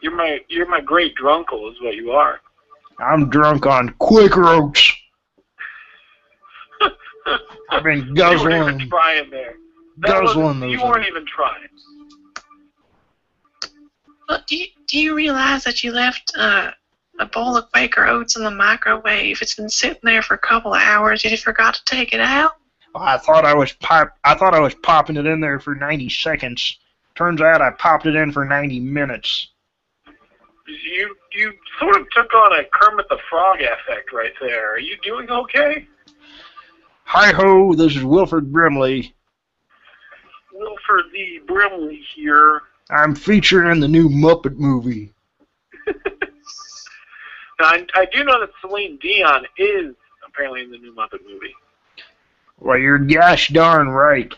You're my you're my great drunkle, is what you are. I'm drunk on quick Oats. *laughs* I've been You weren't even guzzling, trying there. That wasn't- guzzling those. You weren't even trying. But do you, do you realize that you left uh, a bowl of Quaker Oats in the microwave? It's been sitting there for a couple of hours. You forgot to take it out? I thought I was pop. I thought I was popping it in there for 90 seconds. Turns out I popped it in for 90 minutes. You you sort of took on a Kermit the Frog effect right there. Are you doing okay? Hi ho, this is Wilford Brimley. Wilford the Brimley here. I'm featured in the new Muppet movie. *laughs* Now, I, I do know that Celine Dion is apparently in the new Muppet movie. Well, you're gosh darn right.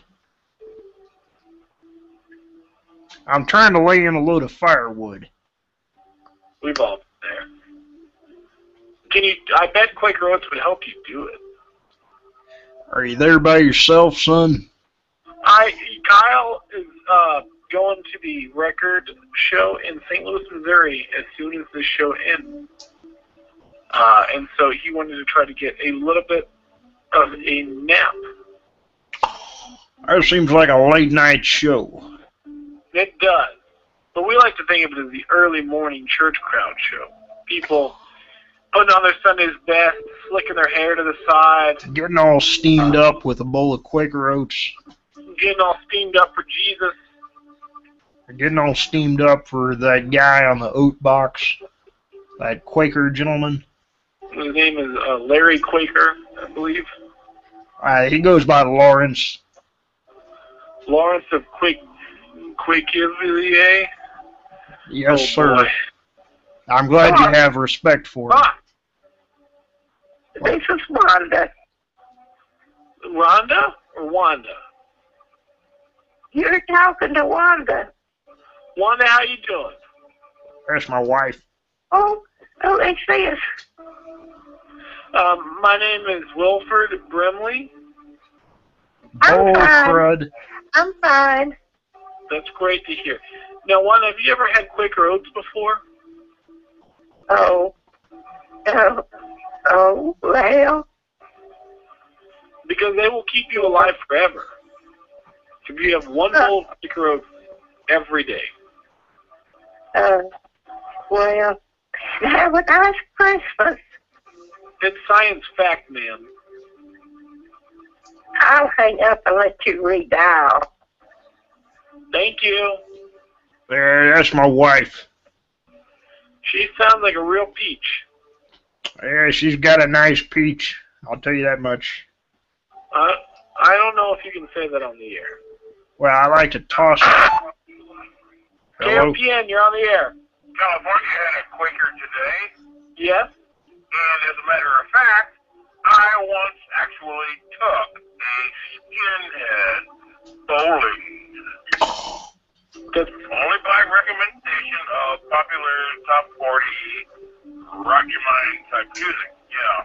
I'm trying to lay in a load of firewood. We've all been there. Can you? I bet Quaker Oats would help you do it. Are you there by yourself, son? I Kyle is uh, going to the record show in St. Louis, Missouri, as soon as the show ends. Uh, and so he wanted to try to get a little bit of a nap. That seems like a late night show. It does. But we like to think of it as the early morning church crowd show. People putting on their Sunday's best, slicking their hair to the side, Getting all steamed up with a bowl of Quaker Oats. getting all steamed up for Jesus. Getting all steamed up for that guy on the oat box. That Quaker gentleman. His name is uh, Larry Quaker, I believe. Uh, he goes by Lawrence. Lawrence of Quake Quakevilliers. Yes, Oh, sir. boy. I'm glad you have respect for him. This is Wanda. Rhonda or Wanda? You're talking to Wanda. Wanda, how you doing? That's my wife. Oh, oh, it's this. Um, my name is Wilford Brimley. Oh, fine. crud. I'm fine. That's great to hear. Now, Wanda, have you ever had Quaker Oats before? Oh, oh, oh, well, Because they will keep you alive forever. If you have one bowl of Quaker Oats every day. Uh, well, have a nice Christmas. It's science fact, ma'am. I'll hang up and let you redial. Thank you. Yeah, that's my wife. She sounds like a real peach. Yeah, she's got a nice peach. I'll tell you that much. Uh, I don't know if you can say that on the air. Well, I like to toss it. Hello? KOPN, you're on the air. California had a Quaker today, Yes? and as a matter of fact, I once actually took a skinhead bowling. That's only by recommendation of popular top 40 Rocky Mind type music. Yeah.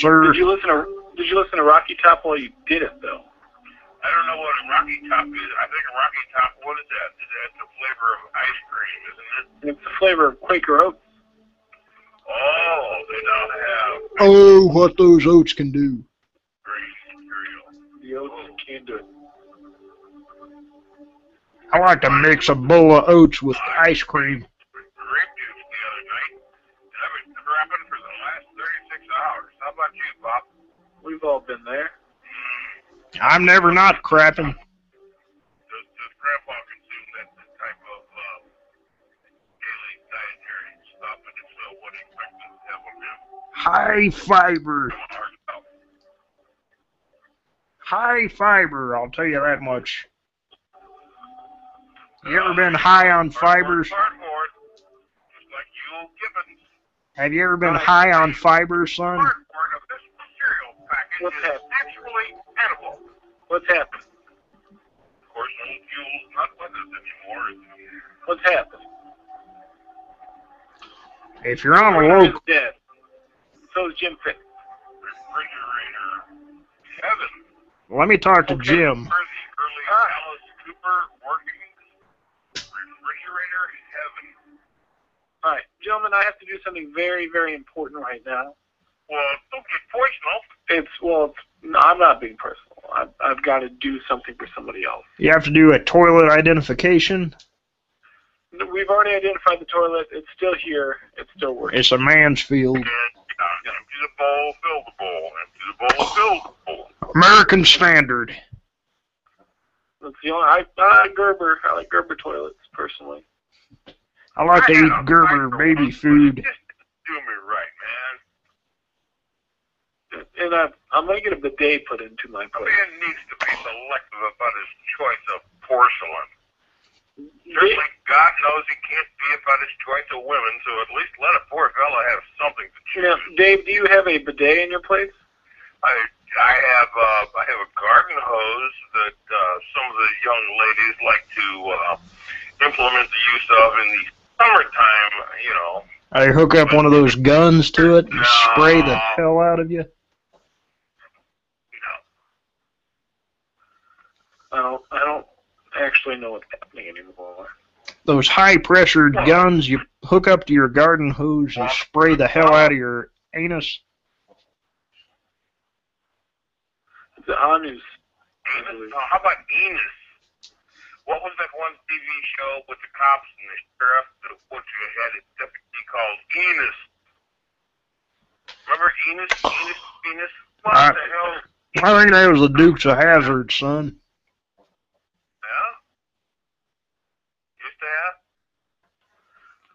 Sir, Did you listen to Did you listen to Rocky Top while you did it though? I don't know what a Rocky Top is. I think a Rocky Top, what is that? Is that the flavor of ice cream, isn't it? It's the flavor of Quaker Oats. Oh, they now have Oh, what those oats can do. The oats oh. can do it. I like to mix a bowl of oats with ice cream. grape juice the other night, and I've been crapping for the last 36 hours. How about you, Bob? We've all been there. I'm never not crapping. Does, does Grandpa consume that, type of uh, daily dietary stuff? And if so, what do you expect to have on him? High fiber. High fiber, I'll tell you that much. You ever been high on fibers? Cardboard, just like you Gibbons. Have you ever been high on fibers, son? Cardboard of this cereal package What's is happening? actually edible. What's happened? Of course, old fuel's not with us anymore. What's happening? If you're on a Jim's local, dead. So is Jim Fick. Refrigerator heaven. let me talk to Jim. For the early Alice Cooper working refrigerator heaven. All right, gentlemen, I have to do something very, very important right now. Well, don't get personal. It's well, it's, I'm not being personal. I've, I've got to do something for somebody else. You have to do a toilet identification. We've already identified the toilet. It's still here. It's still working. It's a Mansfield. And uh, empty the bowl, fill the bowl. Empty the bowl, fill the bowl. American standard. That's the only. I, I Gerber. I like Gerber toilets personally. I like to eat Gerber baby food. Do me. And I, I'm gonna get a bidet put into my A place. man needs to be selective about his choice of porcelain. Certainly, God knows he can't be about his choice of women, so at least let a poor fella have something to choose. Now, Dave, do you have a bidet in your place? I I have uh, I have a garden hose that uh, some of the young ladies like to uh, implement the use of in the summertime. You know, I hook up one of those guns to it and spray the hell out of you. I don't. I don't actually know what's happening anymore. Those high pressured guns you hook up to your garden hose and spray the hell out of your anus. The Anus. Enos. No, how about anus? What was that one TV show with the cops and the sheriff that what you had a deputy called Enos. Remember Enos? Enos? Enos? What I- the hell? I think that was the Dukes of Hazzard, son.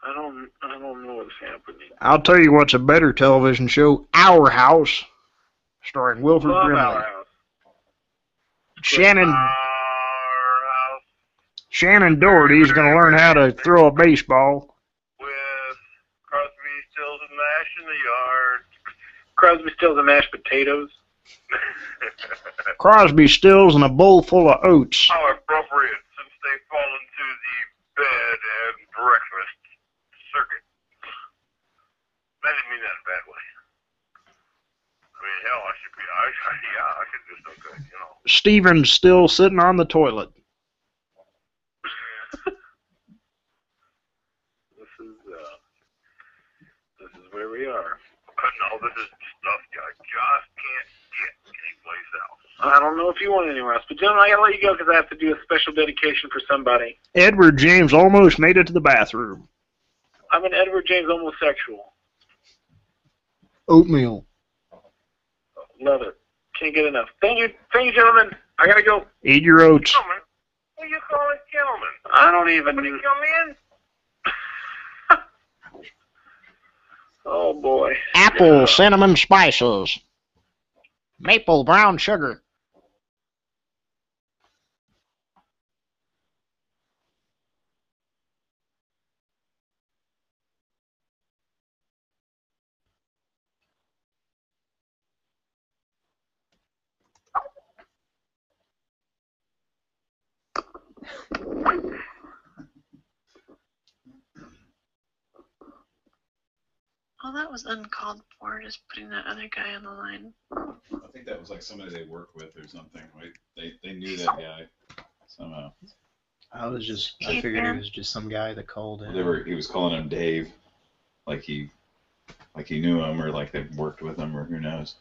I don't, I don't know what's happening. I'll tell you what's a better television show, Our House, starring Wilford Brimley. Our House. Shannen Shannen Doherty's going to learn how to throw a baseball. With Crosby, Stills, and Nash in the yard. Crosby, Stills, and mashed potatoes. *laughs* Crosby, Stills, and a bowl full of oats. How appropriate since they've fallen bed and breakfast circuit. I didn't mean that in a bad way. I mean, hell, I should be, I, *laughs* yeah, I should do so good, you know. Steven's still sitting on the toilet. *laughs* This is, uh, this is where we are. But *laughs* no, this is stuff you just can't get anyplace else. I don't know if you want anywhere else, but gentlemen, I gotta let you go because I have to do a special dedication for somebody. Edward James almost made it to the bathroom. I'm an Edward James homosexual. Oatmeal. Love it. Can't get enough. Thank you, thank you, gentlemen. I gotta go. Eat your oats. Gentlemen, what do you call this gentleman? I don't even. When he come in? *laughs* Oh boy. Apple cinnamon spices. Maple brown sugar. Oh, that was uncalled for, just putting that other guy on the line. I think that was like somebody they work with or something. Right? They they knew that guy somehow. I was just, I figured it was just some guy that called in. They were he was calling him Dave, like he like he knew him or like they worked with him or who knows.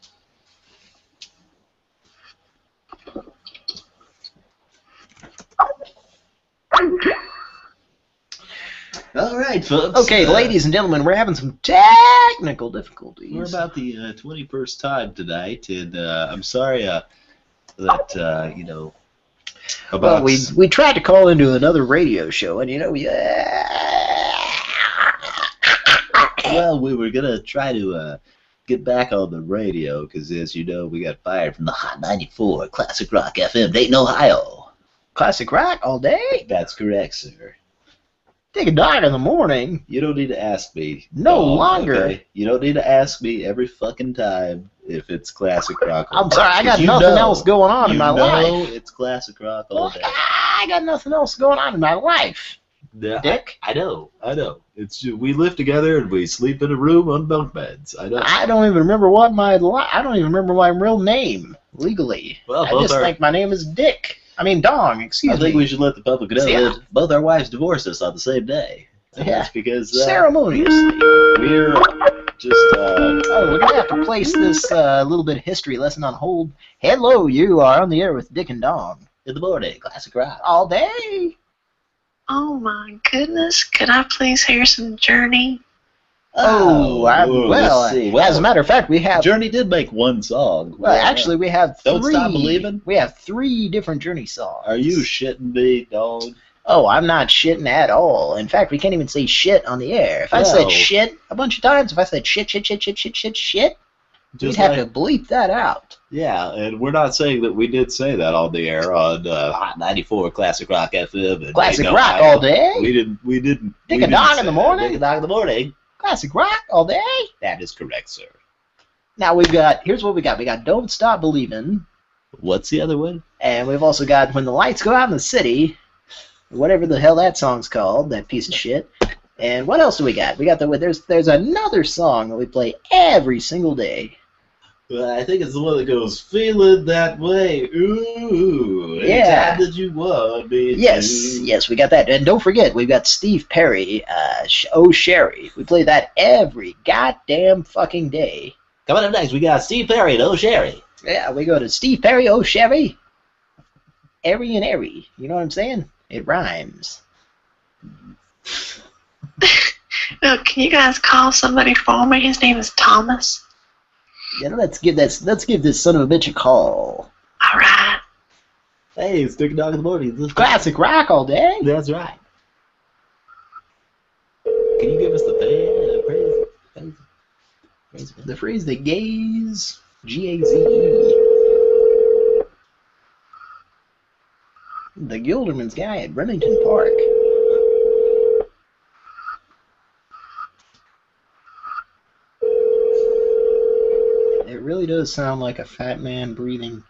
All right, folks. Okay, uh, ladies and gentlemen, we're having some technical difficulties. We're about the uh, 21st time tonight, and uh, I'm sorry uh, that, uh, you know, about. Well, we we tried to call into another radio show, and you know, we, Well, we were going to try to uh, get back on the radio, because as you know, we got fired from the Hot 94 Classic Rock FM, Dayton, Ohio. Classic Rock all day? That's correct, sir. Take a dog in the morning. You don't need to ask me. No oh, Dog, longer. okay? You don't need to ask me every fucking time if it's classic rock. I'm sorry, I got nothing know- else going on in my know life. It's classic rock all day. I got nothing else going on in my life. Yeah, Dick? I, I know, I know. It's we live together and we sleep in a room on bunk beds. I know. I don't even remember what my li- I don't even remember my real name legally. Well, I just are- think my name is Dick. I mean Dong. Excuse me. I think me. we should let the public know Yeah. that both our wives divorced us on the same day. Yeah. That's because uh, Ceremoniously. we're just uh, Oh, we're gonna have to place this uh, little bit of history lesson on hold. Hello, you are on the air with Dick and Dong. in the morning, classic rock. All day. Oh my goodness, could I please hear some Journey? Oh, I, ooh, well, see. as a matter of fact, we have. Journey did make one song. Well, Yeah. actually, we have three, Don't. Stop Believing? We have three different Journey songs. Are you shitting me, dog? Oh, I'm not shitting at all. In fact, we can't even say shit on the air. If I said shit a bunch of times, if I said shit, shit, shit, shit, shit, shit, shit, we'd Just have to bleep that out. Yeah, and we're not saying that we did say that on the air on uh, Hot 94 Classic Rock FM. And Classic rock all day. We didn't. We didn't. Dick we a dog in the morning? Dick a dog in the morning. Classic rock all day. That is correct, sir. Now we've got. Here's what we got. We got "Don't Stop Believing," What's the other one? and we've also got "When the Lights Go Out in the City," whatever the hell that song's called. That piece of shit. And what else do we got? We got the there's there's another song that we play every single day. Well, I think it's the one that goes "Feeling That Way." Ooh, Yeah. anytime that you want me Yes, to. yes, we got that. And don't forget, we've got Steve Perry, uh, Oh Sherrie. We play that every goddamn fucking day. Coming up next, we got Steve Perry and Oh Sherrie. Yeah, we go to Steve Perry, Oh Sherrie. Airy and airy. You know what I'm saying? It rhymes. *laughs* Can you guys call somebody for me? His name is Thomas. Yeah, let's give this let's give this son of a bitch a call. All right. Hey, it's Dick Dog in the morning. This Classic rock all day. That's right. Can you give us the fan? Praise, praise, praise, The phrase the gaze G A Z E. The Gilderman's guy at Remington Park. Really does sound like a fat man breathing.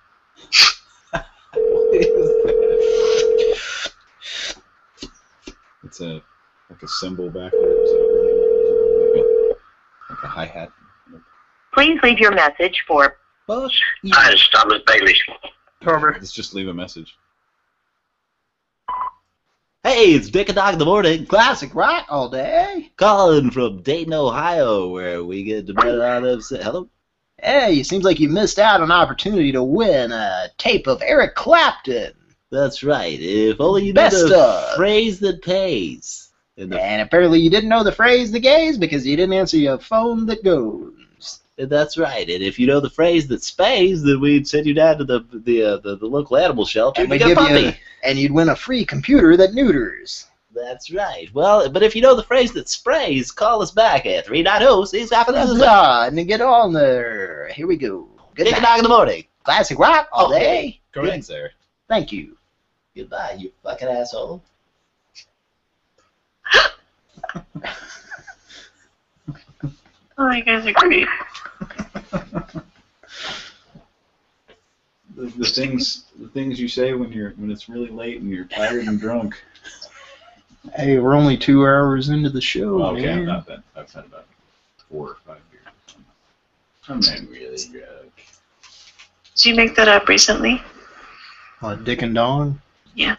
It's a like a cymbal backwards. Like a, like a hi hat. Please leave your message for Hi, it's Thomas Bailey. Let's just leave a message. Hey, it's Dick and Dog in the morning. Classic rock all day. Calling from Dayton, Ohio, where we get to bet on them. Hello? Hey, it seems like you missed out on an opportunity to win a tape of Eric Clapton. That's right. If only you knew Best the of. phrase that pays. And, the, And apparently you didn't know the phrase the gaze because you didn't answer your phone that goes. and that's right. And if you know the phrase that spays, then we'd send you down to the the uh, the, the local animal shelter And to we get a give puppy. you and you'd win a free computer that neuters. That's right. Well, but if you know the phrase that sprays, call us back at 390 6 Huzzah, and get on there. Here we go. Good Dick and night. In the morning. Classic rock all day. Correct, sir. Thank you. Goodbye, you fucking asshole. *laughs* Oh, you guys are great. The, the things the things you say when you're when it's really late and you're tired and drunk. Hey, we're only two hours into the show, okay, man. I'm not that. I've had about four or five beers. I'm not really drunk. Did you make that up recently? Uh, Dick and Dawn. Yeah.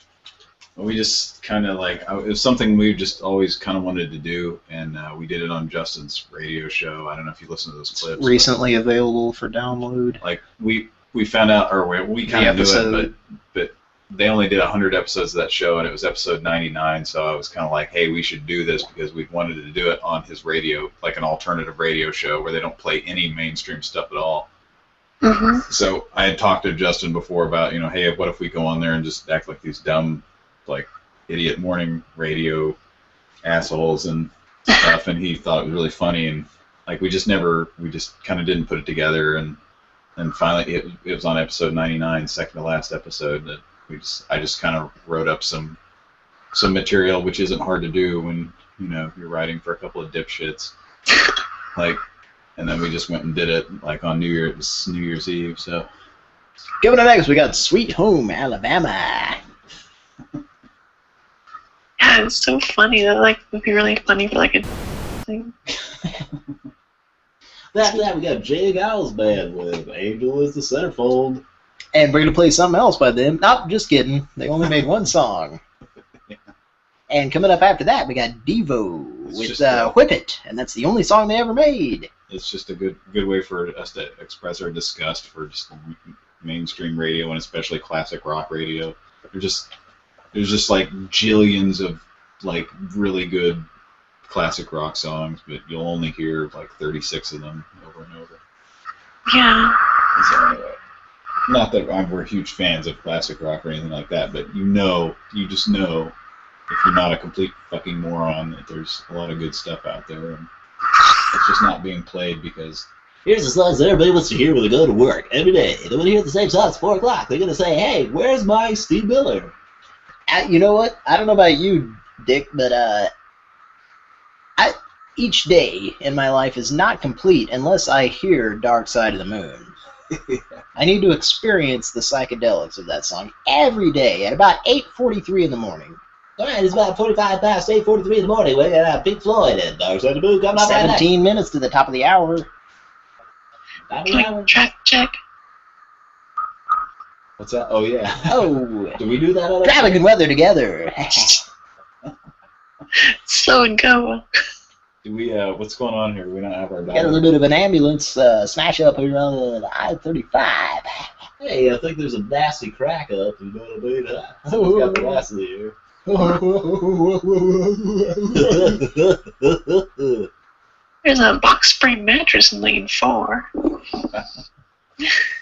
We just kind of like I- it was something we just always kind of wanted to do, and uh, we did it on Justin's radio show. I don't know if you listen to those clips. but, Recently available for download. like we we found out, or we, we kind of knew it, but but they only did hundred episodes of that show, and it was episode ninety nine. So I was kind of like, hey, we should do this because we wanted to do it on his radio, like an alternative radio show where they don't play any mainstream stuff at all. Mm-hmm. So I had talked to Justin before about, you know, hey, what if we go on there and just act like these dumb, like idiot morning radio assholes and stuff, and he thought it was really funny, and like we just never, we just kind of didn't put it together, and and finally it, it was on episode 99, second to last episode that we just, I just kind of wrote up some some material, which isn't hard to do when you know you're writing for a couple of dipshits, like. And then we just went and did it like on New Year's New Year's Eve. So Coming up next, we got Sweet Home Alabama. Yeah, it's so funny. That like would be really funny for like a thing. *laughs* After that, we got J. Geils Band with Angel is the centerfold. And we're gonna play something else by them. Nope, just kidding. They only made one song. *laughs* And coming up after that, we got Devo It's with just, uh, uh, Whip It, and that's the only song they ever made. it's just a good good way for us to express our disgust for just mainstream radio and especially classic rock radio. There's just there's just like jillions of like really good classic rock songs, but you'll only hear like 36 of them over and over. Yeah. So anyway, not that I'm, we're huge fans of classic rock or anything like that, but you know, you just know if you're not a complete fucking moron that there's a lot of good stuff out there, and it's just not being played because Here's the songs that everybody wants to hear when they go to work every day. They want to hear the same songs at 4 o'clock. They're going to say, hey, where's my Steve Miller? I, you know what? I don't know about you, Dick, but uh, I each day in my life is not complete unless I hear Dark Side of the Moon. *laughs* I need to experience the psychedelics of that song every day at about 8:43 in the morning. All right, it's about 45 past 8.43 in the morning. We got uh, Pink Floyd and Dark Side of the Moon coming up right next. 17 minutes to the top of the hour. Top of the hour. Track check. what's that? Oh yeah. Oh, *laughs* Do we do that? On traffic and weather together. *laughs* Slow and go. Do we? Uh, what's going on here? We don't have our. Got a little bit of an ambulance uh, smash up here on the I-35. Hey, I think there's a nasty crack up. You know what I mean? Someone's got the last of the year. There's a box spring mattress in lane four. *laughs*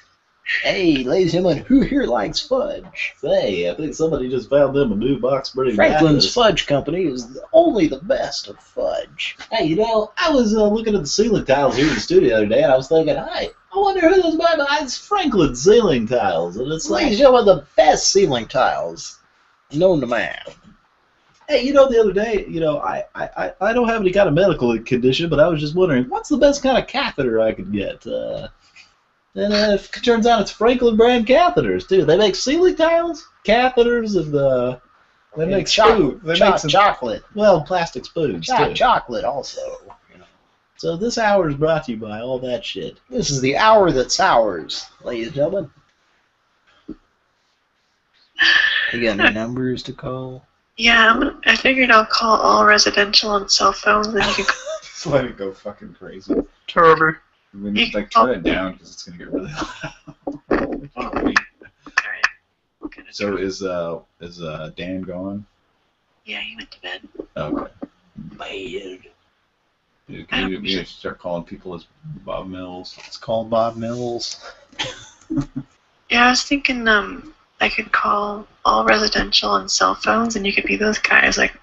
Hey, ladies and gentlemen, who here likes fudge? Say, I think somebody just found them a new box spring Franklin's. Fudge Company is only the best of fudge. Hey, you know, I was uh, looking at the ceiling tiles here in the studio the other day, and I was thinking, hey, I wonder who those might be. It's Franklin ceiling tiles, and it's like, Ladies and gentlemen, the best ceiling tiles known to man. hey, you know, the other day, you know, I, I, I- I don't have any kind of medical condition, but I was just wondering, what's the best kind of catheter I could get? Uh, and uh, it turns out it's Franklin brand catheters too. They make ceiling tiles, catheters, and uh, they And make choc- spoon. They choc- make some chocolate. Well, plastic spoons Cho- too. chocolate also. So this hour is brought to you by all that shit. This is the hour that sours, ladies and gentlemen. You got any numbers to call? Yeah, I'm, gonna- I figured I'll call all residential and cell phones, and you can. Just let it go fucking crazy. Turbo. I mean, like turn it down because it's gonna get really *laughs* loud. so is uh is uh Dan gone? Yeah, he went to bed. Okay. Man. Dude, can you, you start calling people as Bob Mills? Let's call Bob Mills. *laughs* Yeah, I was thinking um I could call all residential and cell phones, and you could be those guys like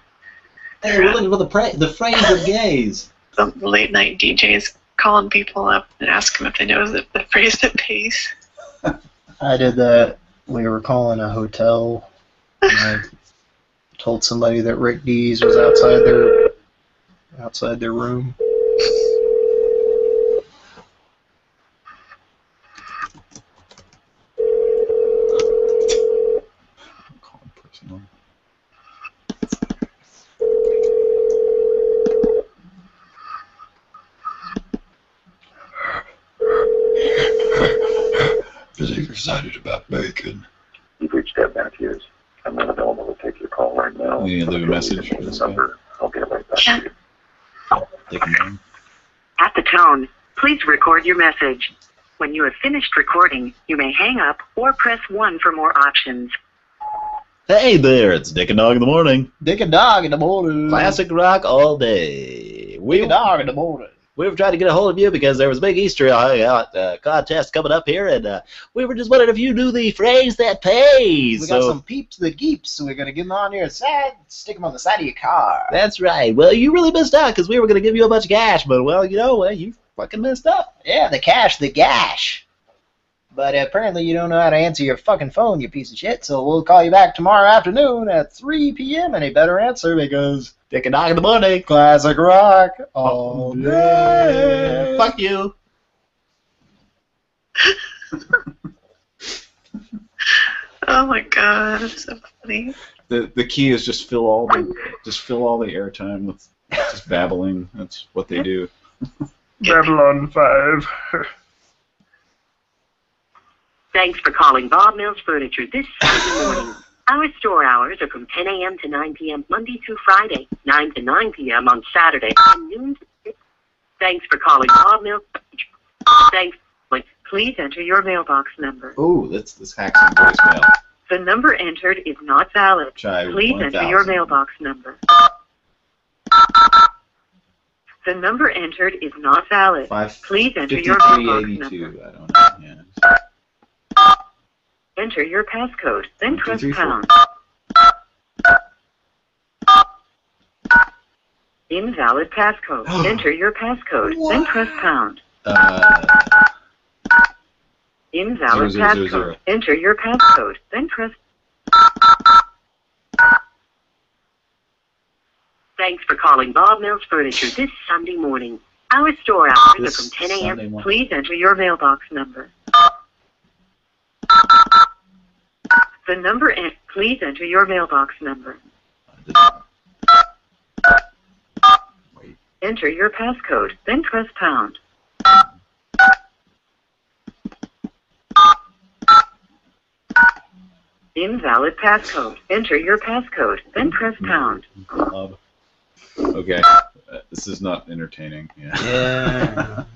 Hey, we're looking for the pra- the frames gays. *laughs* the late night DJs calling people up and ask them if they know the, the phrase that pays. *laughs* I did that. We were calling a hotel. And I told somebody that Rick Dees was outside their outside their room. Getting excited about bacon. You've reached Ed Matthews. I'm not available to take your call right now. You need to leave a message for this guy. Number. I'll get right back to you. Take a moment. At the tone, please record your message. When you have finished recording, you may hang up or press 1 for more options. Hey there, it's Dick and Dog in the morning. Dick and Dog in the morning. Classic rock all day. We, Dick and Dog in the morning. We were trying to get a hold of you because there was a big Easter uh, contest coming up here, and uh, we were just wondering if you knew the phrase that pays. We got So- some peeps that geeps, so we're gonna give them on your side, stick them on the side of your car. That's right. Well, you really missed out because we were going to give you a bunch of cash, but well, you know, well, you fucking missed up. Yeah, the cash, the gash. But apparently you don't know how to answer your fucking phone, you piece of shit. So we'll call you back tomorrow afternoon at 3 p.m. and he better answer because Dick and Dog in the morning. classic rock all oh, day. Fuck you. Oh my god, that's so funny. The the key is just fill all the just fill all the airtime with just babbling. That's what they do. *laughs* Babylon 5. *laughs* Thanks for calling Bob Mills Furniture this Saturday *laughs* morning. Our store hours are from 10 a.m. to 9 p.m. Monday through Friday, 9 to 9 p.m. on Saturday, and noon to 6. Thanks for calling Bob Mills Furniture. Thanks. Please enter your mailbox number. Oh, that's this hacks in voicemail. The number entered is not valid. Try Please enter your mailbox number. The number entered is not valid. Five Please enter your mailbox number. I don't know. Yeah. Enter your passcode, then press three, four. pound. Invalid passcode. *sighs* Enter your passcode, then press pound. Uh, Invalid Zero, zero, zero, passcode. zero. Enter your passcode, then press. Thanks for calling Bob Mills Furniture this Sunday morning. Our store hours This are from 10 a.m. Please enter your mailbox number. The number, en- please enter your mailbox number. Enter your passcode, then press pound. Invalid passcode. Enter your passcode, then press pound. Okay. Uh, this is not entertaining. Yeah. Yeah. *laughs*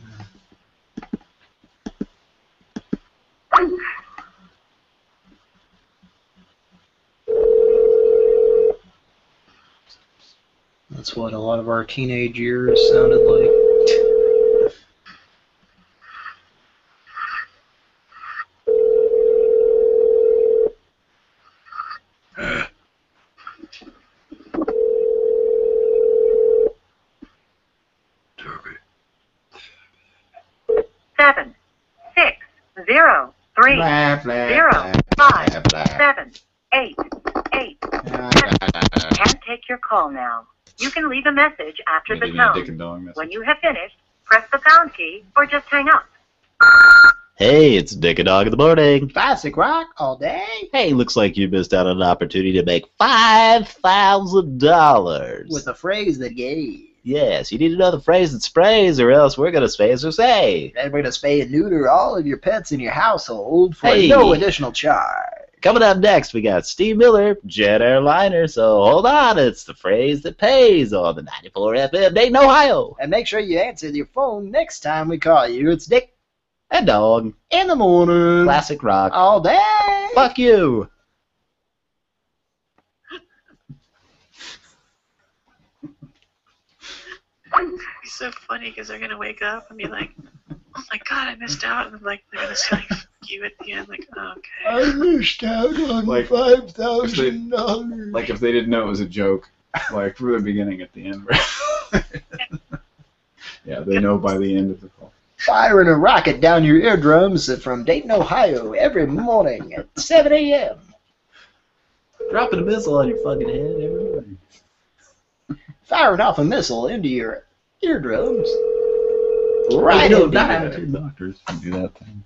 what a lot of our teenage years sounded like. You can leave a message after the Maybe dick tone. and dong message. When you have finished, press the pound key or just hang up. Hey, it's Dick and Dog in the morning. Classic rock all day. Hey, looks like you missed out on an opportunity to make five thousand dollars. With a phrase that gave. Yes, you need to know the phrase that sprays, or else we're gonna space or say. And we're going to spay and neuter all of your pets in your household for Hey. no additional charge. Coming up next, we got Steve Miller, Jet Airliner. So hold on, it's the phrase that pays on the 94 FM, Dayton, Ohio. And make sure you answer your phone next time we call you. It's Dick And dog, in the morning. classic rock. All day. Fuck you. It's so funny because they're gonna wake up and be like, "Oh my god, I missed out," and like they're gonna say like, "Fuck you" at the end. Like, oh, okay. I missed out on Like- five thousand dollars. Like if they didn't know it was a joke, like from the beginning at the end. *laughs* yeah, they know by the end of the call. Firing a rocket down your eardrums from Dayton, Ohio every morning at 7 a.m. Dropping a missile on your fucking head every morning. Firing off a missile into your eardrums. Right Right no, into not your- two doctors can do that thing.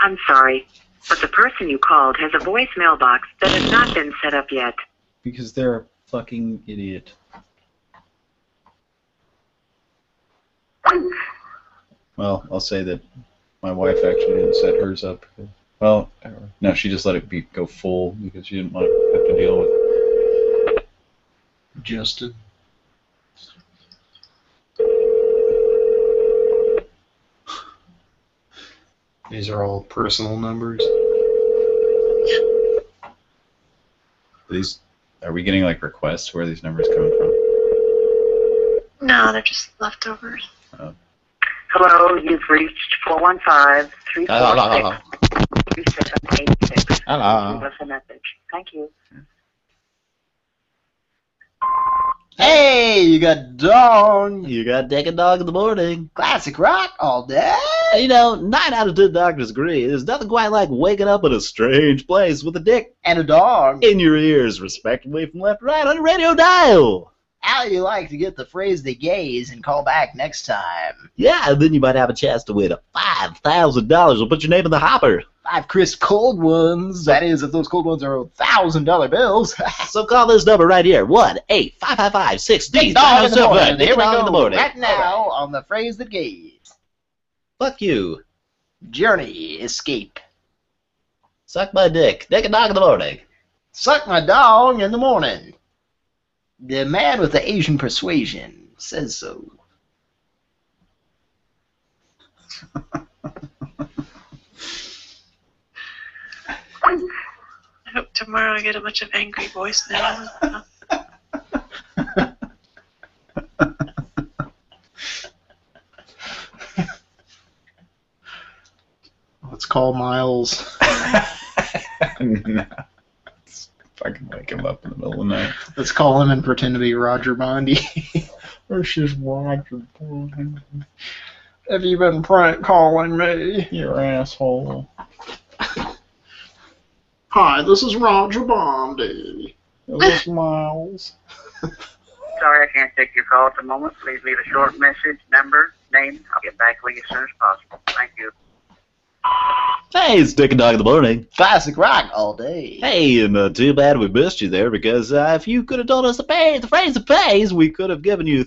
I'm sorry, but the person you called has a voicemail box that has not been set up yet. Because they're a fucking idiot. Well, I'll say that my wife actually didn't set hers up. Well, no, she just let it be go full because she didn't want to have to deal with Justin. These are all personal numbers. These are we getting like requests? Where are these numbers coming from? No, they're just leftovers. Oh. Hello, you've reached 415 Hello. 3786. Hello. Leave us a message. Thank you. Hey, you got Dong. You got Dick and Dog in the morning. Classic rock all day. You know, nine out of ten doctors agree. There's nothing quite like waking up in a strange place with a dick And a dog. in your ears, respectively from left to right on your radio dial. How you like to get the phrase the gaze and call back next time? Yeah, and then you might have a chance to win a five thousand dollars. We'll put your name in the hopper. Five crisp cold ones. That is, if those cold ones are thousand dollar bills. *laughs* So call this number right here: one eight five five five six Ding D dong in the oh morning. Here we dong in the go. morning. Right now on the phrase the gaze. Fuck you. Journey escape. Suck my dick. Dick and dog in the morning. Suck my dog in the morning. The man with the Asian persuasion says so. *laughs* I hope tomorrow I get a bunch of angry voicemails. Let's call Miles. *laughs* no. Fucking wake him up in the middle of the night. Let's call him and pretend to be Roger Bondi. *laughs* this is Roger Bondi. Have you been prank calling me? You asshole. Hi, this is Roger Bondi. This is Miles. Sorry I can't take your call at the moment. Please leave a short message, number, name. I'll get back with you as soon as possible. Thank you. Hey, it's Dick and Dog in the morning. Classic rock all day. Hey, and uh, too bad we missed you there because uh, if you could have told us the pay, the phrase that pays, we could have given you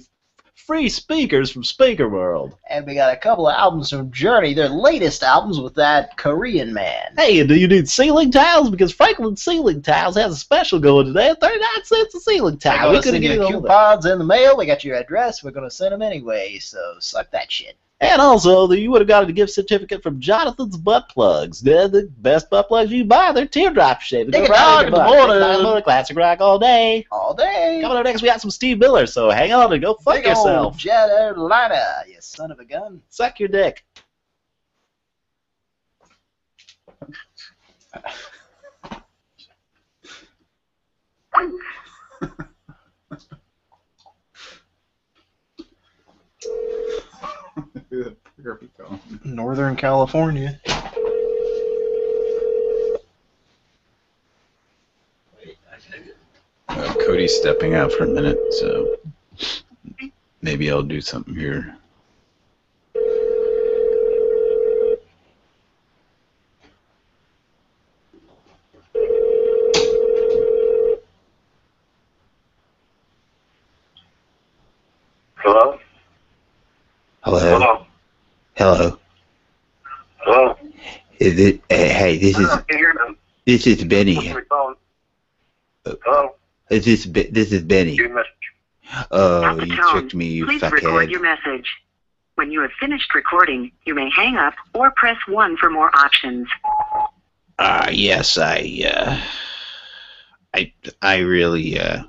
free speakers from Speaker World. And we got a couple of albums from Journey, their latest albums with that Korean man. Hey, and do you need ceiling tiles? Because Franklin Ceiling Tiles has a special going today at 39 cents a ceiling tile. We could have given you you all that. coupons in the mail. We got your address. We're gonna send them anyway. So suck that shit. And also, you would have got a gift certificate from Jonathan's Butt Plugs. They're the best butt plugs you buy. They're teardrop shaped. Go a dog in the morning. Dig a dog in the morning. Classic rock all day. All day. Coming up next, we got some Steve Miller, so hang on and go fuck Big old yourself. jet airliner, you son of a gun. Suck your dick. *laughs* Northern California. Uh, Cody's stepping out for a minute, so maybe I'll do something here. Hello? Hello. Hello? Hello. Hello? Is it? Uh, hey, this is I can hear them. this is Benny. Phone? Hello? Is this this is Benny? Oh, you tone, tricked me, you please record your message. When you have finished recording, you may hang up or press 1 for more options. Ah, yes, I, uh, I, I really, uh,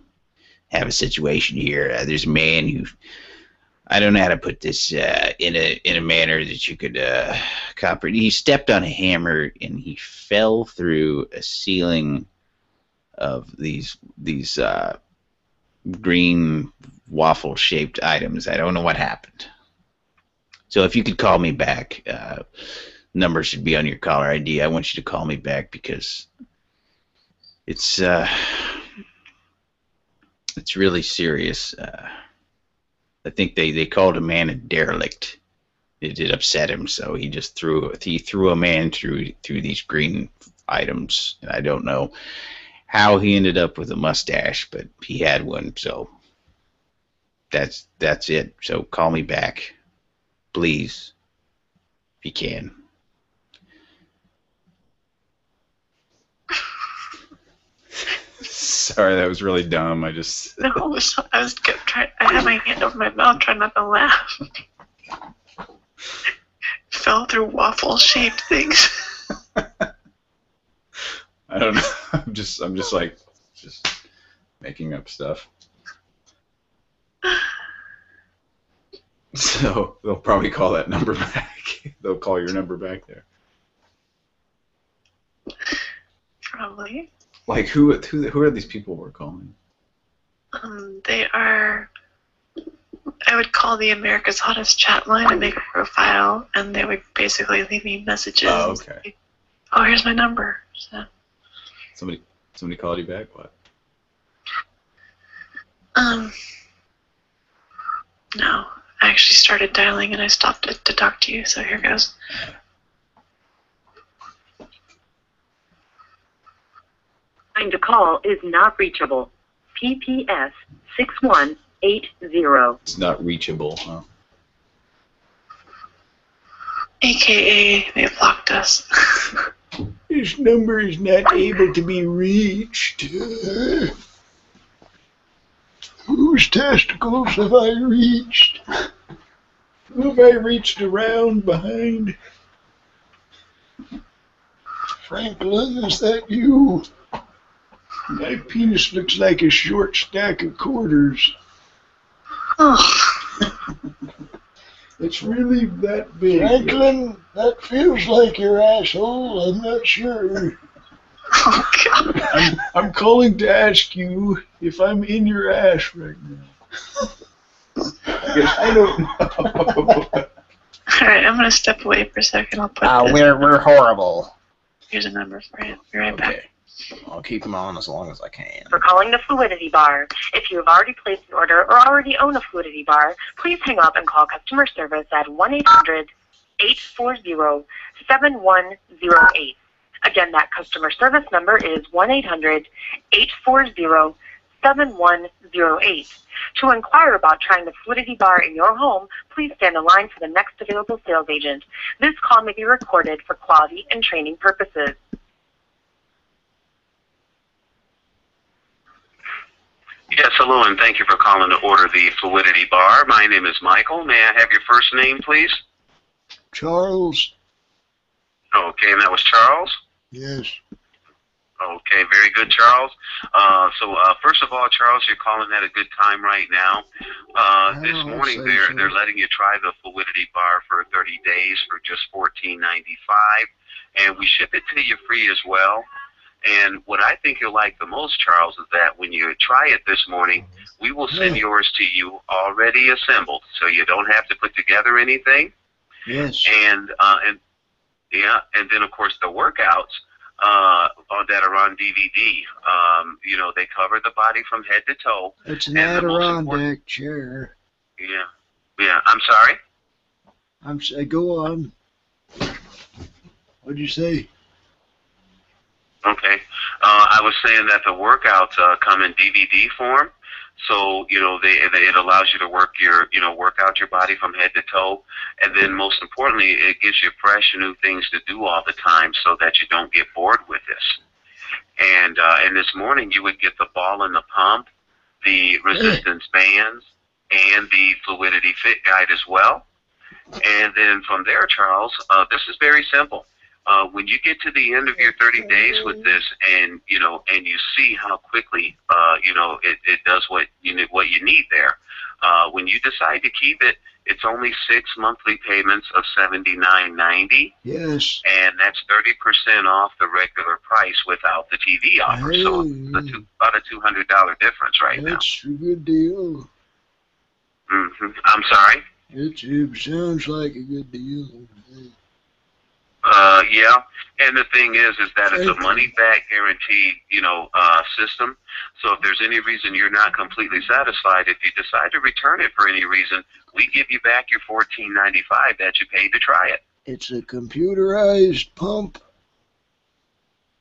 have a situation here. Uh, there's a man who, I don't know how to put this, uh, in a, in a manner that you could, uh, comprehend. He stepped on a hammer and he fell through a ceiling of these, these, uh, green waffle shaped items. I don't know what happened. So if you could call me back, uh, number should be on your caller ID. I want you to call me back because it's uh, it's really serious. I think they, they called a man a derelict. It did upset him, so he just threw he threw a man through through these green items, and I don't know how he ended up with a mustache, but he had one. So that's that's it. So call me back, please, if you can. Sorry, that was really dumb. I just *laughs* No, I was, I was kept trying. I had my hand over my mouth, trying not to laugh. *laughs* Fell through waffle-shaped things. *laughs* I don't know. I'm just I'm just like just making up stuff. So they'll probably call that number back. they'll call your number back there. Probably. Like who who who are these people we're calling? Um, they are. I would call the America's Hottest chat line and make a profile, and they would basically leave me messages. Oh, okay. Oh, here's my number. So, Somebody somebody called you back? What? um, no, I actually started dialing and I stopped it to talk to you. So here goes. Trying to call is not reachable. PPS 6180. It's not reachable, huh? AKA, they blocked us. *laughs* This number is not able to be reached. Whose testicles have I reached? Who have I reached around behind? Franklin, is that you? My penis looks like a short stack of quarters. *laughs* It's really that big. Franklin, that feels like your asshole. I'm not sure. *laughs* I'm, I'm calling to ask you if I'm in your ass right now. I don't know. *laughs* Alright, I'm gonna step away for a second. I'll put Uh, this. we're we're horrible. Here's a number for you. Be right back. I'll keep them on as long as I can. For calling the Fluidity Bar. If you have already placed an order or already own a Fluidity Bar, please hang up and call customer service at 1-800-840-7108. Again, that customer service number is 1-800-840-7108. To inquire about trying the Fluidity Bar in your home, please stand in line for the next available sales agent. This call may be recorded for quality and training purposes. Yes, hello, and thank you for calling to order the Fluidity Bar. My name is Michael. May I have your first name, please? Charles. Okay, and that was Charles. Yes. Okay, very good, Charles. Uh, so uh, first of all, Charles, you're calling at a good time right now. Uh, this morning, they're so. they're letting you try the Fluidity Bar for 30 days for just 14.95, and we ship it to you free as well. And what I think you'll like the most, Charles, is that when you try it this morning, we will send Yeah. yours to you already assembled, so you don't have to put together anything Yes. and uh, and yeah, and then of course the workouts uh, on, that are on DVD. Um, you know, they cover the body from head to toe. It's an and the most Adirondack chair. Yeah, yeah. I'm sorry. I'm say go on. What'd you say? Okay. Uh, I was saying that the workouts uh, come in DVD form. So you know they, they it allows you to work your you know work out your body from head to toe, and then most importantly it gives you fresh new things to do all the time so that you don't get bored with this. And uh, and this morning you would get the ball and the pump, the resistance bands, and the fluidity fit guide as well. And then from there, Charles, uh, this is very simple. Uh, when you get to the end of your 30 days with this, and you know, and you see how quickly, uh, you know, it, it does what you need, what you need there. Uh, when you decide to keep it, it's only six monthly payments of 79.90, Yes. and that's 30% off the regular price without the TV offer. So it's a two, about a $200 difference right now. That's a good deal. hmm I'm sorry. It, it sounds like a good deal. Uh, yeah, and the thing is, is that it's a money back guarantee, you know, uh, system. So if there's any reason you're not completely satisfied, if you decide to return it for any reason, we give you back your fourteen ninety five that you paid to try it. It's a computerized pump.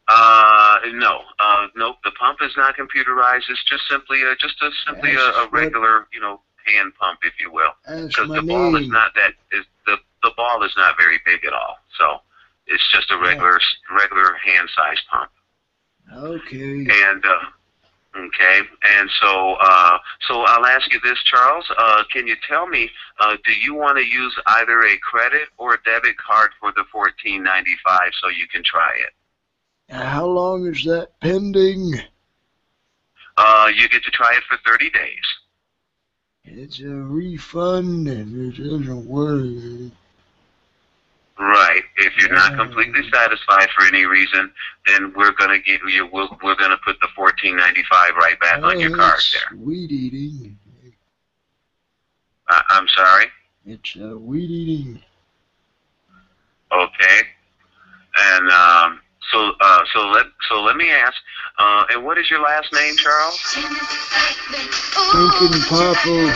Uh, no, uh, nope. The pump is not computerized. It's just simply a, just a simply a, a regular, you know, hand pump, if you will. Because the ball is not that is the the ball is not very big at all. So it's just a regular regular hand size pump. Okay. And uh, okay, and so uh, so I'll ask you this, Charles. Uh, can you tell me, uh, do you want to use either a credit or a debit card for the fourteen ninety five so you can try it? How long is that pending? Uh, you get to try it for thirty days. It's a refund and it doesn't work. Right. If you're not completely satisfied for any reason, then we're gonna give you. We're, we're gonna put the fourteen ninety five right back on your card there. weed eating. Uh, I'm sorry. It's uh, weed eating. Okay. And um, so uh, so let so let me ask. Uh, and what is your last name, Charles? Thinking Papa.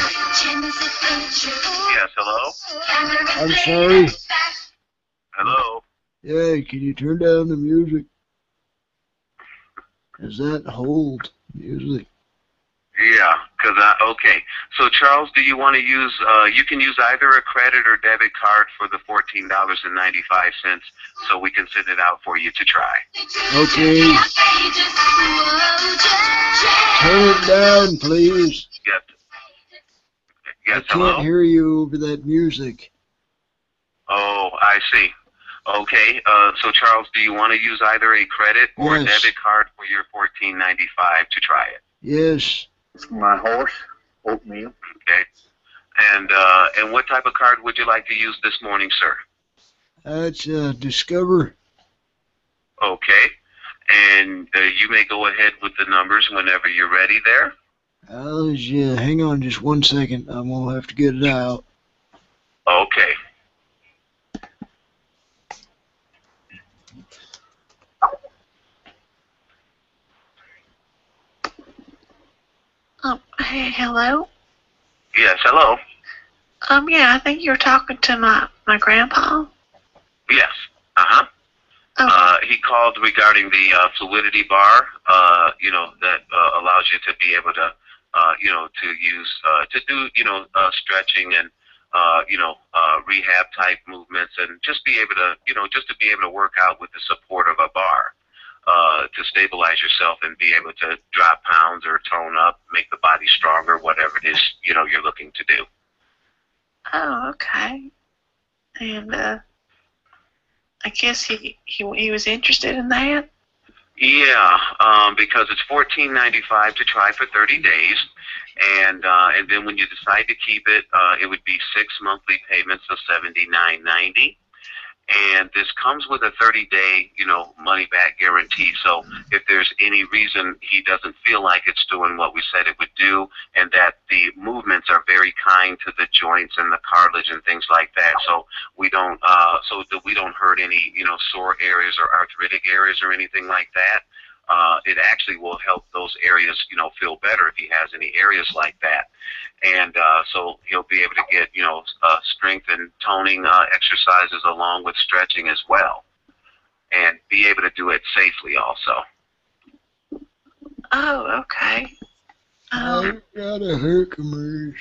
Yes. Hello. I'm sorry. Hello. Yeah, can you turn down the music? Is that hold music? Yeah. Cause I okay. So Charles, do you want to use? Uh, you can use either a credit or debit card for the fourteen dollars and ninety five cents, so we can send it out for you to try. Okay. Turn it down, please. Yes. Yes. I can't Hello. hear you over that music. Oh, I see. Okay, uh, so Charles, do you want to use either a credit or a Yes. debit card for your fourteen ninety five to try it? Yes. My horse, oatmeal. Okay. And uh, and what type of card would you like to use this morning, sir? That's uh, Discover. Okay. And uh, you may go ahead with the numbers whenever you're ready. There. I'll just, uh, hang on just one second. I'm gonna have to get it out. Okay. Um, hey, hello. Yes. Hello. Um, yeah, I think you were talking to my my grandpa. Yes. Uh huh. Uh, he called regarding the uh, fluidity bar. Uh, you know that uh, allows you to be able to, uh, you know, to use uh, to do, you know, uh, stretching and, uh, you know, uh, rehab type movements, and just be able to, you know, just to be able to work out with the support of a bar. Uh, to stabilize yourself and be able to drop pounds or tone up, make the body stronger, whatever it is you know you're looking to do. Oh, okay. and uh, I guess he, he he was interested in that. Yeah, um, because it's fourteen ninety five to try for thirty days, and uh, and then when you decide to keep it, uh, it would be six monthly payments of seventy nine ninety. And this comes with a 30 day, you know, money back guarantee. So if there's any reason he doesn't feel like it's doing what we said it would do, and that the movements are very kind to the joints and the cartilage and things like that, so we don't, uh, so that we don't hurt any, you know, sore areas or arthritic areas or anything like that. Uh, it actually will help those areas, you know, feel better if he has any areas like that and uh, so he'll be able to get you know uh, strength and toning uh, exercises along with stretching as well, and be able to do it safely also. Oh, okay. Um, I got a Herkimer.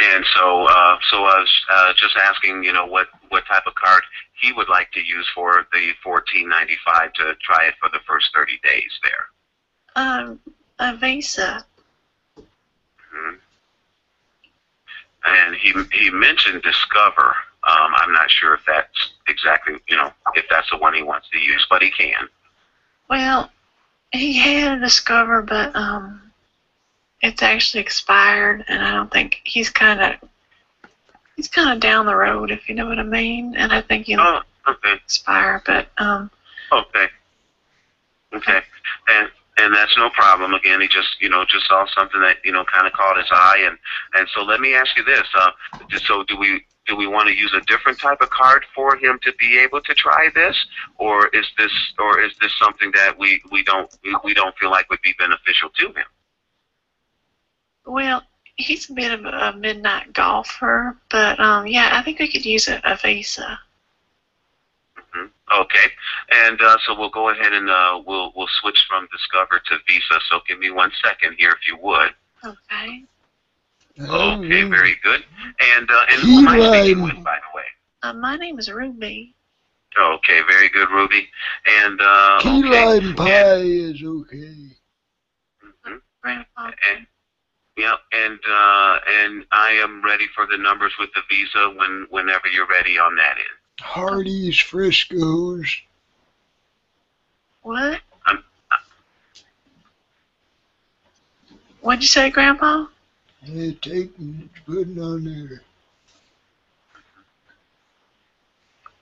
And so, uh, so I was uh, just asking, you know, what what type of card he would like to use for the fourteen ninety five to try it for the first thirty days there. um, a visa. Mhm. And he he mentioned Discover. Um, I'm not sure if that's exactly, you know, if that's the one he wants to use, but he can. Well, he had a Discover, but um, it's actually expired, and I don't think he's kind of he's kind of down the road, if you know what I mean. And I think he'll Oh, okay. expire, but um, Okay. Okay. And and that's no problem. Again, he just you know just saw something that you know kind of caught his eye, and and so let me ask you this: uh, so do we do we want to use a different type of card for him to be able to try this, or is this or is this something that we we don't we, we don't feel like would be beneficial to him? Well, he's a bit of a midnight golfer, but um, yeah, I think we could use a, a visa. Okay, and uh, so we'll go ahead and uh, we'll we'll switch from Discover to Visa. So give me one second here, if you would. Okay. Okay, very good. And uh, and who am I speaking with, by the way? Uh, my name is Ruby. Okay, very good, Ruby. And uh, Key okay, lime pie is okay. Grandpa. and yeah, and uh, and I am ready for the numbers with the Visa when whenever you're ready on that end. Hardee's Frisco's. What? What'd you say, Grandpa? Yeah, take and put it on there.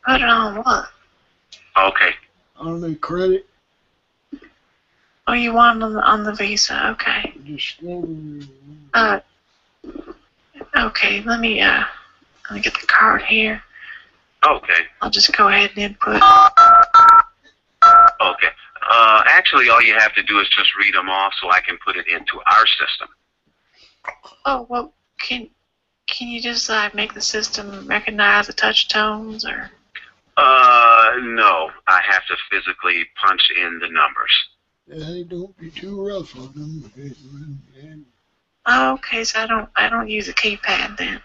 Put it on what? Okay. On the credit. Oh, you want on the, on the visa? Okay. Uh. Okay. Let me uh. Let me get the card here. Okay. I'll just go ahead and input. Okay. Uh, actually, all you have to do is just read them off, so I can put it into our system. Oh well, can can you just like make the system recognize the touch tones or? Uh, no, I have to physically punch in the numbers. Hey, don't be too rough on them. Oh, okay, so I don't I don't use a keypad then.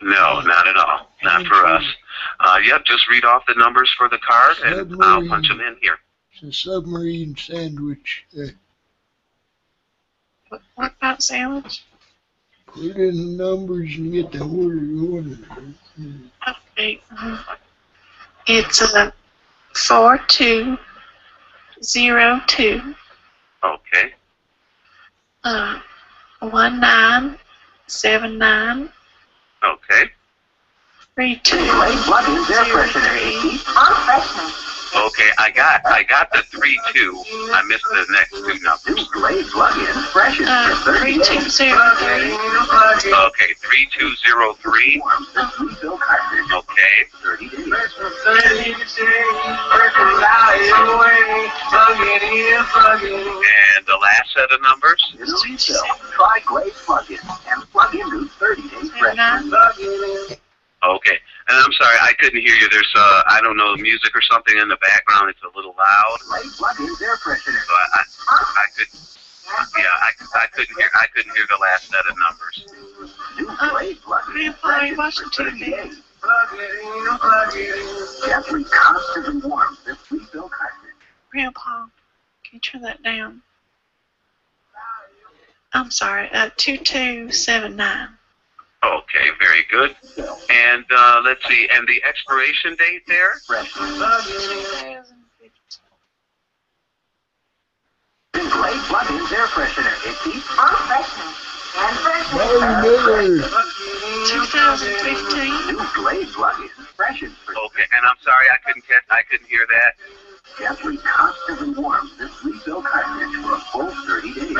No, not at all. Not for us. Uh, yep, just read off the numbers for the card, and I'll punch them in here. It's a submarine sandwich. Uh, What, what about sandwich? put in the numbers and get the order going. Okay. It's a four two zero two Okay. uh one nine seven nine Okay. three two zero three. Okay, I got I got the three two. I missed the next two numbers. Uh, three two zero three. Okay, three two zero three. Okay. And the last set of numbers. Try Glade plug-in and plug into 30-day fresh. Okay. And I'm sorry, I couldn't hear you. There's uh I don't know music or something in the background. It's a little loud. Plug-in air freshener. So I, I, I could yeah, I, I couldn't hear I couldn't hear the last set of numbers. Grandpa, are you watching TV? Gently constant and warm. This refill cartridge. Grandpa, can you turn that down? I'm sorry, uh, 2279. Okay, very good. And uh, let's see, and the expiration date there? Glade plug-ins air freshener. It keeps on freshening. And Miller. 2015. New Glade Okay, and I'm sorry I couldn't catch, I couldn't hear that. Gently constantly warms this refill cartridge for a full 30 days.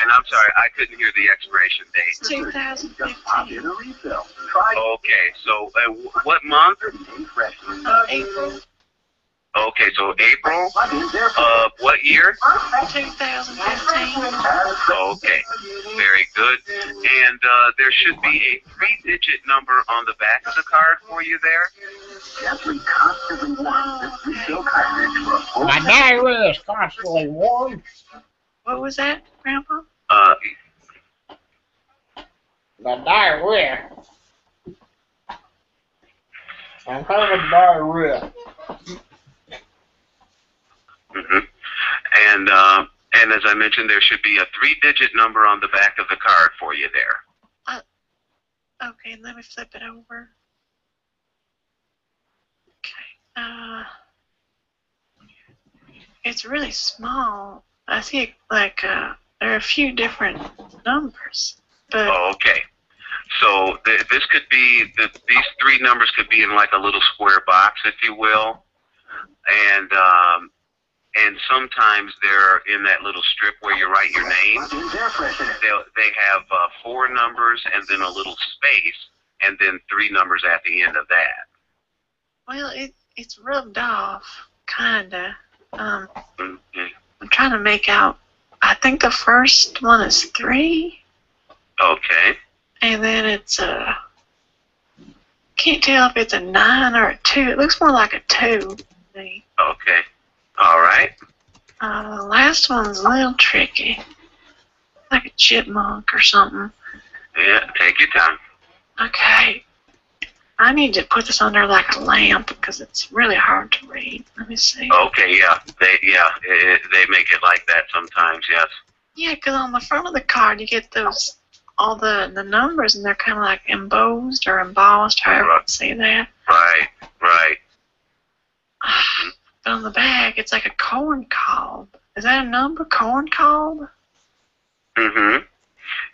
And I'm sorry I couldn't hear the expiration date. 2015. In a refill. Try Okay, so uh, what month? Uh, April Okay, so April of what year? 2015. Okay, very good. And uh, there should be a three-digit number on the back of the card for you there. gently constantly warms this refill cartridge for a full My diarrhea is constantly warm. What was that, Grandpa? Uh, My diarrhea. I'm having diarrhea. Hmm And uh, and as I mentioned, there should be a three-digit number on the back of the card for you there. Okay, let me flip it over. Okay. Uh, it's really small. I see like uh, there are a few different numbers, but Oh, okay. So th- this could be the, these three numbers could be in like a little square box, if you will, and um, and sometimes they're in that little strip where you write your name. They they have uh, four numbers and then a little space and then three numbers at the end of that. well, it it's rubbed off, kinda. Um, Mhm. I'm trying to make out. I think the first one is three, Okay. and then it's a. Can't tell if it's a nine or a two. It looks more like a two. Okay. All right. Uh, the last one's a little tricky, like a chipmunk or something. Yeah. Take your time. Okay. I need to put this under like a lamp because it's really hard to read. Let me see. Okay. Yeah. They yeah. It, they make it like that sometimes. Yes. Yeah, because on the front of the card you get those all the the numbers and they're kind of like embossed or embossed, however you say that. Right. Right. But on the back it's like a corn cob. Is that a number? Corn cob? hmm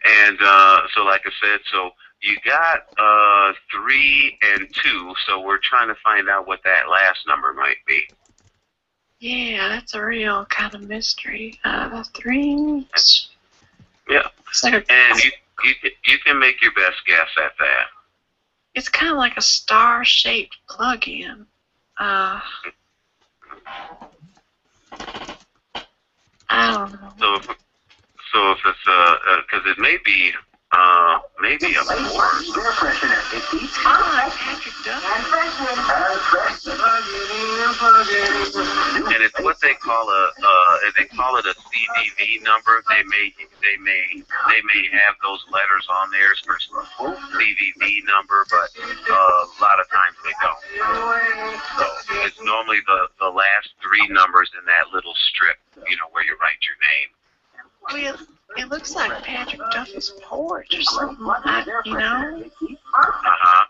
And uh, so, like I said, so you got uh, three and two. So we're trying to find out what that last number might be. Yeah, that's a real kind of mystery. Uh, three. Yeah. It's like a. And you you can, you can make your best guess at that. It's kind of like a star-shaped plug-in. Uh, I don't know. So if so if it's uh because it may be uh maybe a four. and it's what they call a uh, they call it a CVV number. They may they may they may have those letters on there for CVV number, but uh, a lot of times they don't. So it's normally the the last three numbers in that little strip, you know, where you write your name. Well, it, it looks like Patrick Duffy's porch or something. I, you know? Uh huh.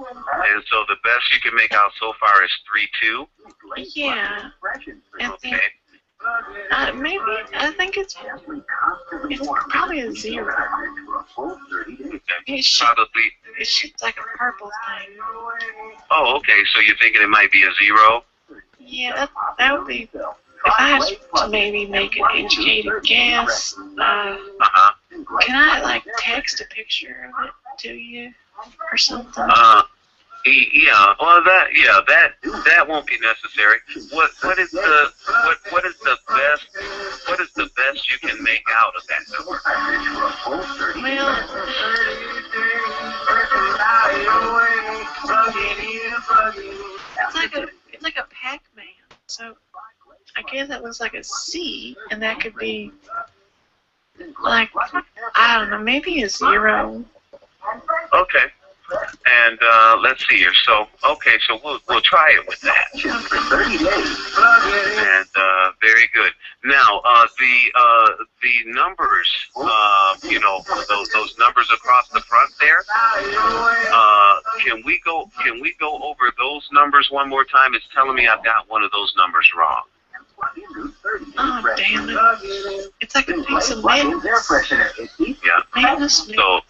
And so the best you can make out so far is three two. Yeah. And Okay. uh, maybe I think it's it's probably a zero. It should, Probably. it should like a purple thing. Oh, okay. So you're thinking it might be a zero? Yeah, that, that would be. If I had to maybe make an educated guess, uh, Uh can I like text a picture of it to you or something? Uh, yeah. Well, that yeah that that won't be necessary. What what is the what what is the best what is the best you can make out of that number? It's like a it's like a Pac-Man. So I guess that looks like a C, and that could be like I don't know, maybe a zero. Okay. And uh, let's see here. So, okay, so we'll we'll try it with that. And uh, very good. Now, uh, the uh, the numbers, uh, you know, those, those numbers across the front there. Uh, can we go? Can we go over those numbers one more time? It's telling me I've got one of those numbers wrong. Oh, damn it. It's like a piece of madness. Yeah. Madness. So,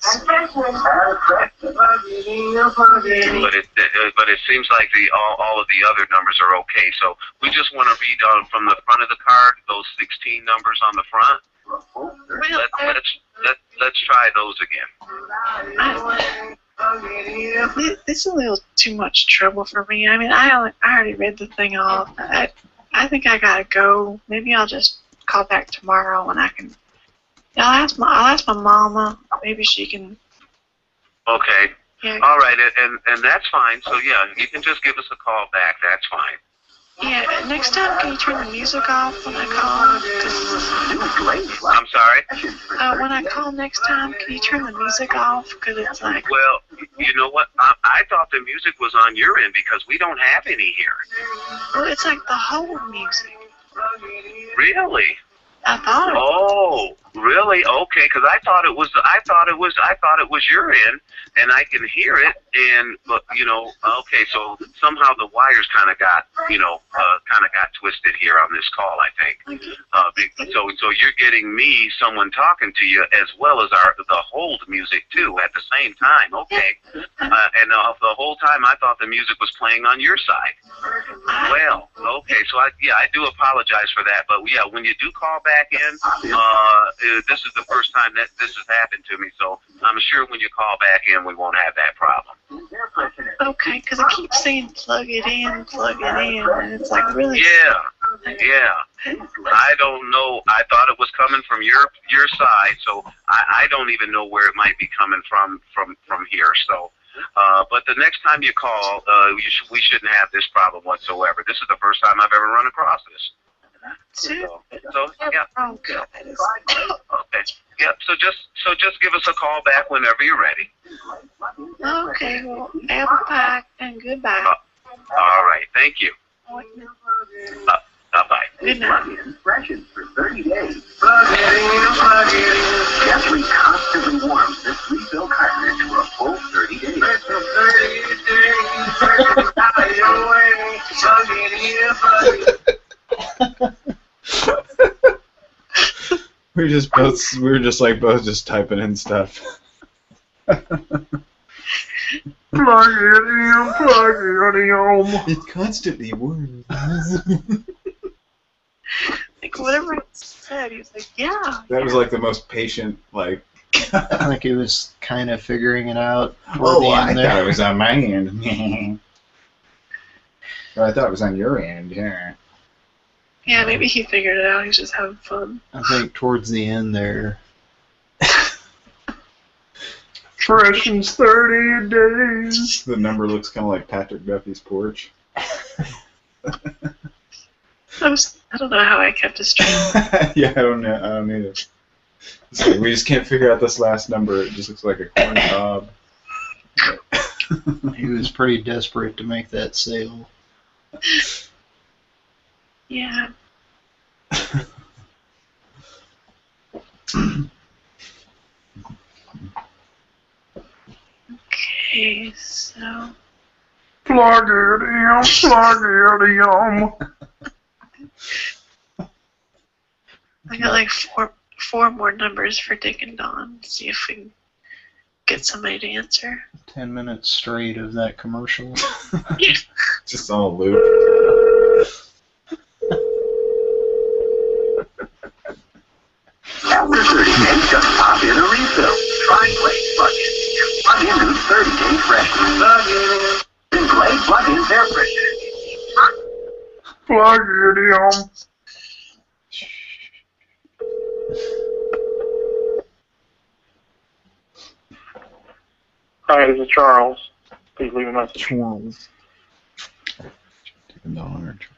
but it uh, but it seems like the all, all of the other numbers are okay. So we just want to read on from the front of the card those 16 numbers on the front. Let, let's let, let's try those again. This- This is a little too much trouble for me. I mean, I only, I already read the thing off. I, I think I gotta go. Maybe I'll just call back tomorrow and I can. I'll ask my I'll ask my mama. Maybe she can. Okay. Yeah. All right, and, and and that's fine. So yeah, you can just give us a call back. That's fine. Yeah. Next time, can you turn the music off when I call? 'Cause, I'm sorry. Uh, when I call next time, can you turn the music off? Because it's like. Well, you know what? I, I thought the music was on your end because we don't have any here. Well, it's like the whole music. Really? I thought. it- Oh, really? Okay, because I thought it was. I thought it was. I thought it was your end, and I can hear it. And but you know, okay, so somehow the wires kind of got, you know, uh, kind of got twisted here on this call. I think. Uh, so so you're getting me, someone talking to you, as well as our the hold music too at the same time. Okay. Uh, and uh, the whole time I thought the music was playing on your side. Well, okay, so I yeah I do apologize for that, but yeah, when you do call back in, uh, uh, this is the first time that this has happened to me, so I'm sure when you call back in, we won't have that problem. Okay, because I keep saying plug it in, plug it in, and it's like really. Yeah, yeah. I don't know. I thought it was coming from your your side, so I, I don't even know where it might be coming from from from here. So. Uh, but the next time you call, uh, you sh- we shouldn't have this problem whatsoever. This is the first time I've ever run across this. So, so yeah. Oh God. *laughs* Okay. Yep. So just so just give us a call back whenever you're ready. Okay, well, apple pie and goodbye. All right. Thank you. Uh, bye bye. Good night. Impressions for 30 days. Plug it in, plug it in. Gently, constantly warms this refill cartridge for a full 30 days. 30 days. *laughs* Plug *laughs* it in, plug it We were just both. We were just like both just typing in stuff. Plug it it constantly worms. Like whatever it said, he was like, yeah. That was like the most patient, like. *laughs* I think he was kind of figuring it out. toward Oh, the I end thought it was on my end. Well, *laughs* oh, I thought it was on your end. Yeah. Yeah, maybe he figured it out. He's just having fun. I think towards the end there. *laughs* Impressions 30 days. The number looks kind of like Patrick Duffy's porch. I was. I don't know how I kept it straight. *laughs* yeah, I don't know. I don't either. It's like, we just can't figure out this last number. It just looks like a corn cob. He was pretty desperate to make that sale. *laughs* Yeah. Okay, so Plug it in, plug it in. I got like four four more numbers for Dick and Don. See if we can get somebody to answer. Ten minutes straight of that commercial. *laughs* Just on a loop. After 30 days, just pop in a refill. Try Glade Plug-in. And plug in new 30-day freshness. Plug in. Then Glade Plug-ins air freshener. Plug it in. Hi, this is Charles. Please leave a message. Charles. Taking the orange.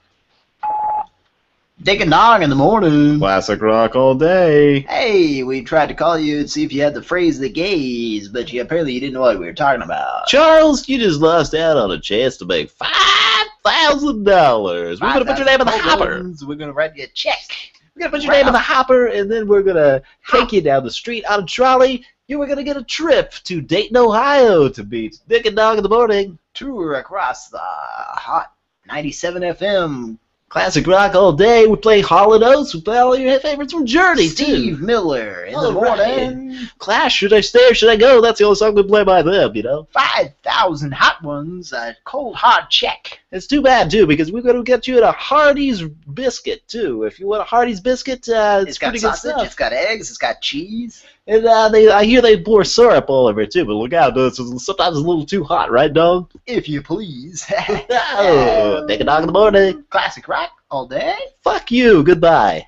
Dick and Dong in the morning. Classic rock all day. Hey, we tried to call you and see if you had the phrase the gays, but you apparently you didn't know what we were talking about. Charles, you just lost out on a chance to make five thousand dollars. We're gonna put your name in the hopper. We're gonna write you a check. We're gonna put your name in the hopper, and then we're gonna take you down the street on a trolley. You were gonna get a trip to Dayton, Ohio, to meet Dick and Dog in the morning. Tour across the hot 97 FM. Classic rock all day. We play Hall and Oates. We play all your favorites from Journey Steve too. Miller in the All right. morning. Clash, should I stay or should I go? That's the only song we play by them, you know. 5,000 hot ones, a cold hard check. It's too bad too because we're gonna get you a Hardee's biscuit too. If you want a Hardee's biscuit, uh, it's, It's got pretty good sausage, stuff. it's got eggs, it's got cheese. And uh, they, I hear they pour syrup all over it too. But look out, it's sometimes it's a little too hot, right, dog? If you please. *laughs* oh, take a dog in the morning. Classic rock all day. Fuck you. Goodbye.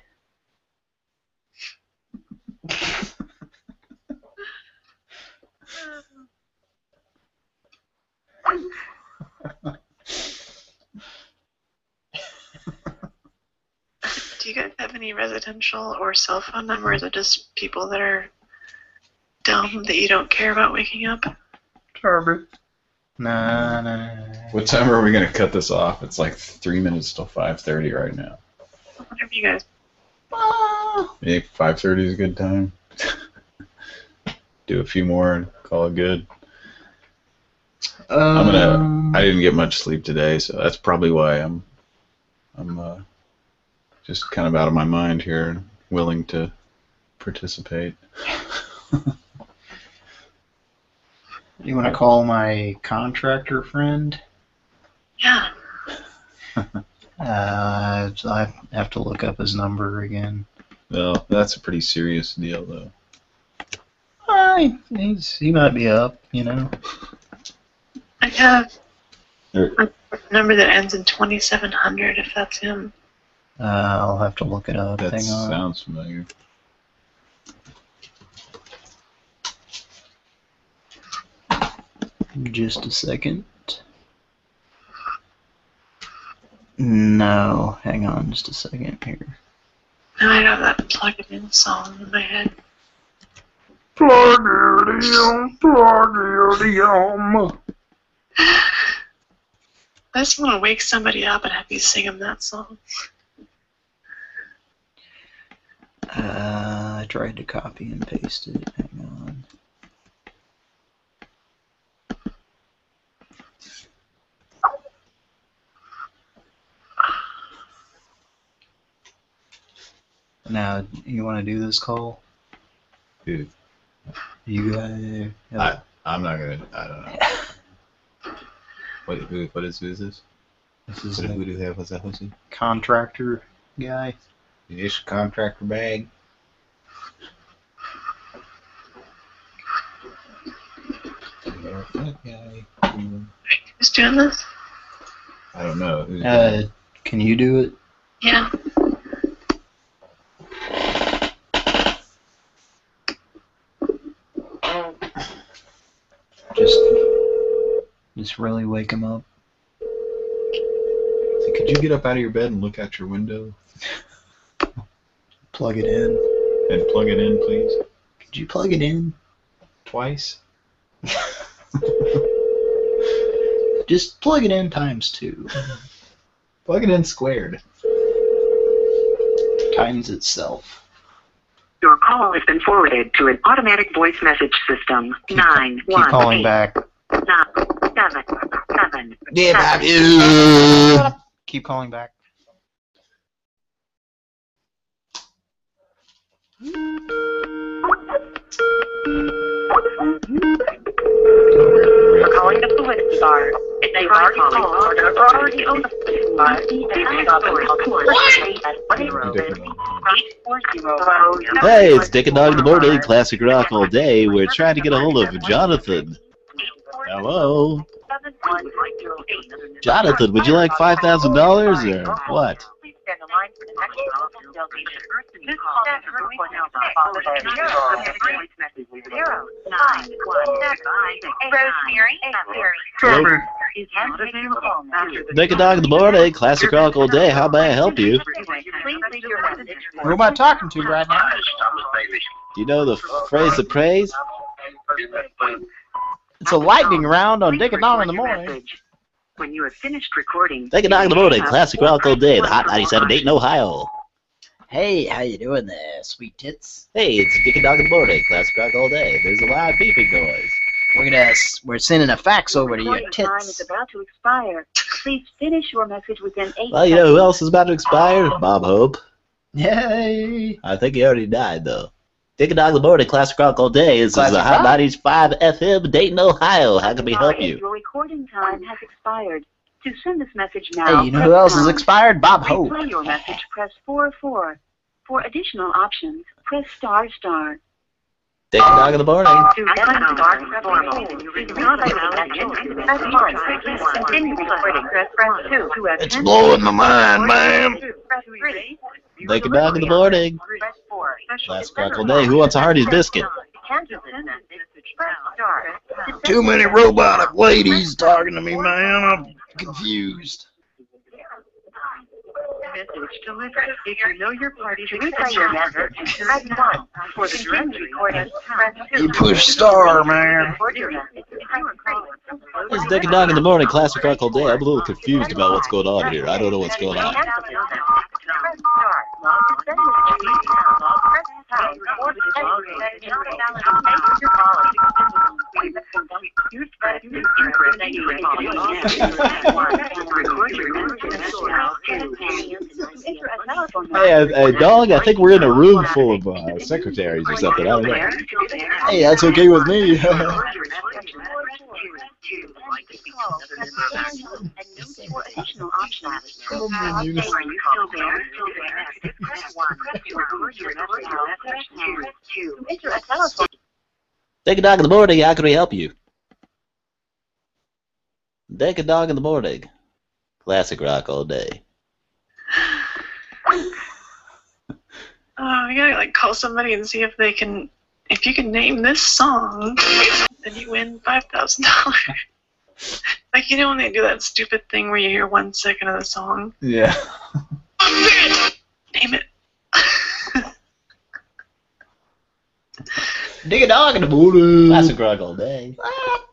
*laughs* Do you guys have any residential or cell phone numbers or just people that are dumb that you don't care about waking up? Herbert. Nah, nah, nah. What time are we gonna cut this off? It's like three minutes till five thirty right now. Whatever you guys. Ah, Yeah, five thirty is a good time. *laughs* Do a few more and call it good. I'm gonna. I didn't get much sleep today, so that's probably why I'm. I'm uh, just kind of out of my mind here willing to participate. *laughs* You want to call my contractor friend? Yeah. *laughs* Uh, I have to look up his number again. Well, that's a pretty serious deal, though. I, he's, he might be up, you know. I have Er- a number that ends in 2700 if that's him. Uh, I'll have to look it up. That Hang on. sounds familiar. Just a second. No, hang on just a second here. Now I have that plugged in song in my head. *sighs* Plug it in, plug it in. I just want to wake somebody up and have you sing them that song. Uh, I tried to copy and paste it. Hang on. Now, you want to do this call? Dude, You guys. I, I'm not gonna. I don't know. *laughs* What, who, what is, who is this? This is Who, who do you have? What's that? Who's contractor guy. This contractor bag. Who's doing this? I don't know. Who's Uh, can you do it? Yeah. Just, just really wake him up. Could you get up out of your bed and look out your window Plug it in. and plug it in, please? Could you plug it in? Twice? *laughs* Just plug it in times two. Plug it in squared. Times itself. Your call has been forwarded to an automatic voice message system. Nine Keep one calling eight back. nine seven seven. Yeah, seven. Keep calling back. You're calling the fluidity bar. If they are calling or are already on the fluidity bar, please stop and call Hey, it's Dick and Dog in the morning. Classic rock all day. We're trying to get a hold of Jonathan. Hello, Jonathan. Would you like five thousand dollars or what? Rosemary. Hello? is not available after the Dick and Dog in the morning, classic rock all day. How may I help you? Please leave Who am I talking to right now? Do you know the phrase of praise? It's a lightning round on Dick and Dog in the morning. When you have finished recording, Dick and Dog in the morning, classic rock all day. The Hot 97 Dayton, Ohio. Hey, how you doing there, sweet tits? Hey, it's Dick and Dog in the morning, classic rock all day. There's a loud beeping noise. We're gonna we're sending a fax over to your recording time is about to expire. Please finish your message within eight Well, you know who else is about to expire? Bob Hope. Yay! I think he already died, though. Dick Dog the morning, classic rock all day. This is Classic the Hot rock? 95 FM, Dayton, Ohio. How can we help you? Your recording time has expired. To send this message now, Hey, you know who else is expired? Bob To Hope. replay your message, press 4 4. For additional options, press star star. Dick and Dog in the morning. To message box formal. Is not available. Press 1. Continue recording. Press 2. To It's blowing my mind, ma'am. Press 3. Dick and Dog in the morning. Press 4. Classic rock all day. Who wants a Hardee's biscuit? Cancel this message. Press star. Too many robotic ladies talking to me, man. I'm confused. Message delivered. If you know your party's replay your message, press 1. For the direct recording, press 2. You push star, man. Record your message. Dick and Dog in the morning, classic rock all day. I'm a little confused about what's going on here. I don't know what's going on. Hey, uh, uh, dog, I think we're in a room full of uh, secretaries or something. I don't know. Hey, that's okay with me. *laughs* Dick and Dog in the morning, how can we help you? Take a Dog in the morning. Classic rock all day. *sighs* Oh, you gotta like call somebody and see if they can. If you can name this song, then you win five thousand dollars. *laughs* like you know when they do that stupid thing where you hear one second of the song. Yeah. Name it. *laughs* Dick and Dog in the morning. Classic rock all day. Ah.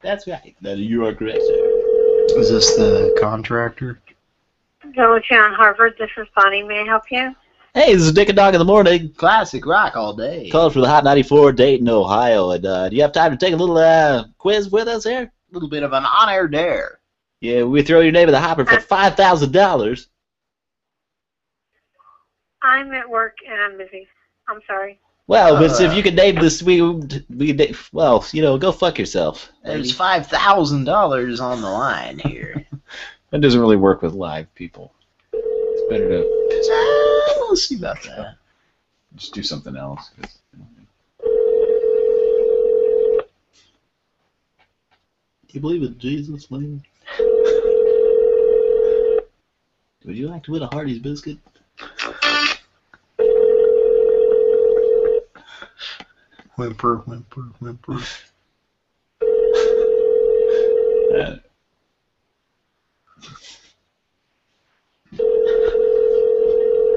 That's right. That you are correct, sir. Is this the contractor? Yellowtown Harvard, this is Bonnie. May I help you? Hey, this is Dick and Dog in the morning. Classic rock all day. Calling for the Hot 94 Dayton, Ohio. And uh, do you have time to take a little uh, quiz with us here? A little bit of an on-air dare. Yeah, we throw your name in the hopper for five thousand dollars. I'm at work and I'm busy. I'm sorry. Well, but Uh, if you could name this, we we well, you know, go fuck yourself. There's five thousand dollars on the line here. *laughs* That doesn't really work with live people. It's better to we'll see about that. just do something else. 'cause, Do you believe in Jesus, man? Would you like to win a Hardee's biscuit? Whimper, whimper, whimper. uh,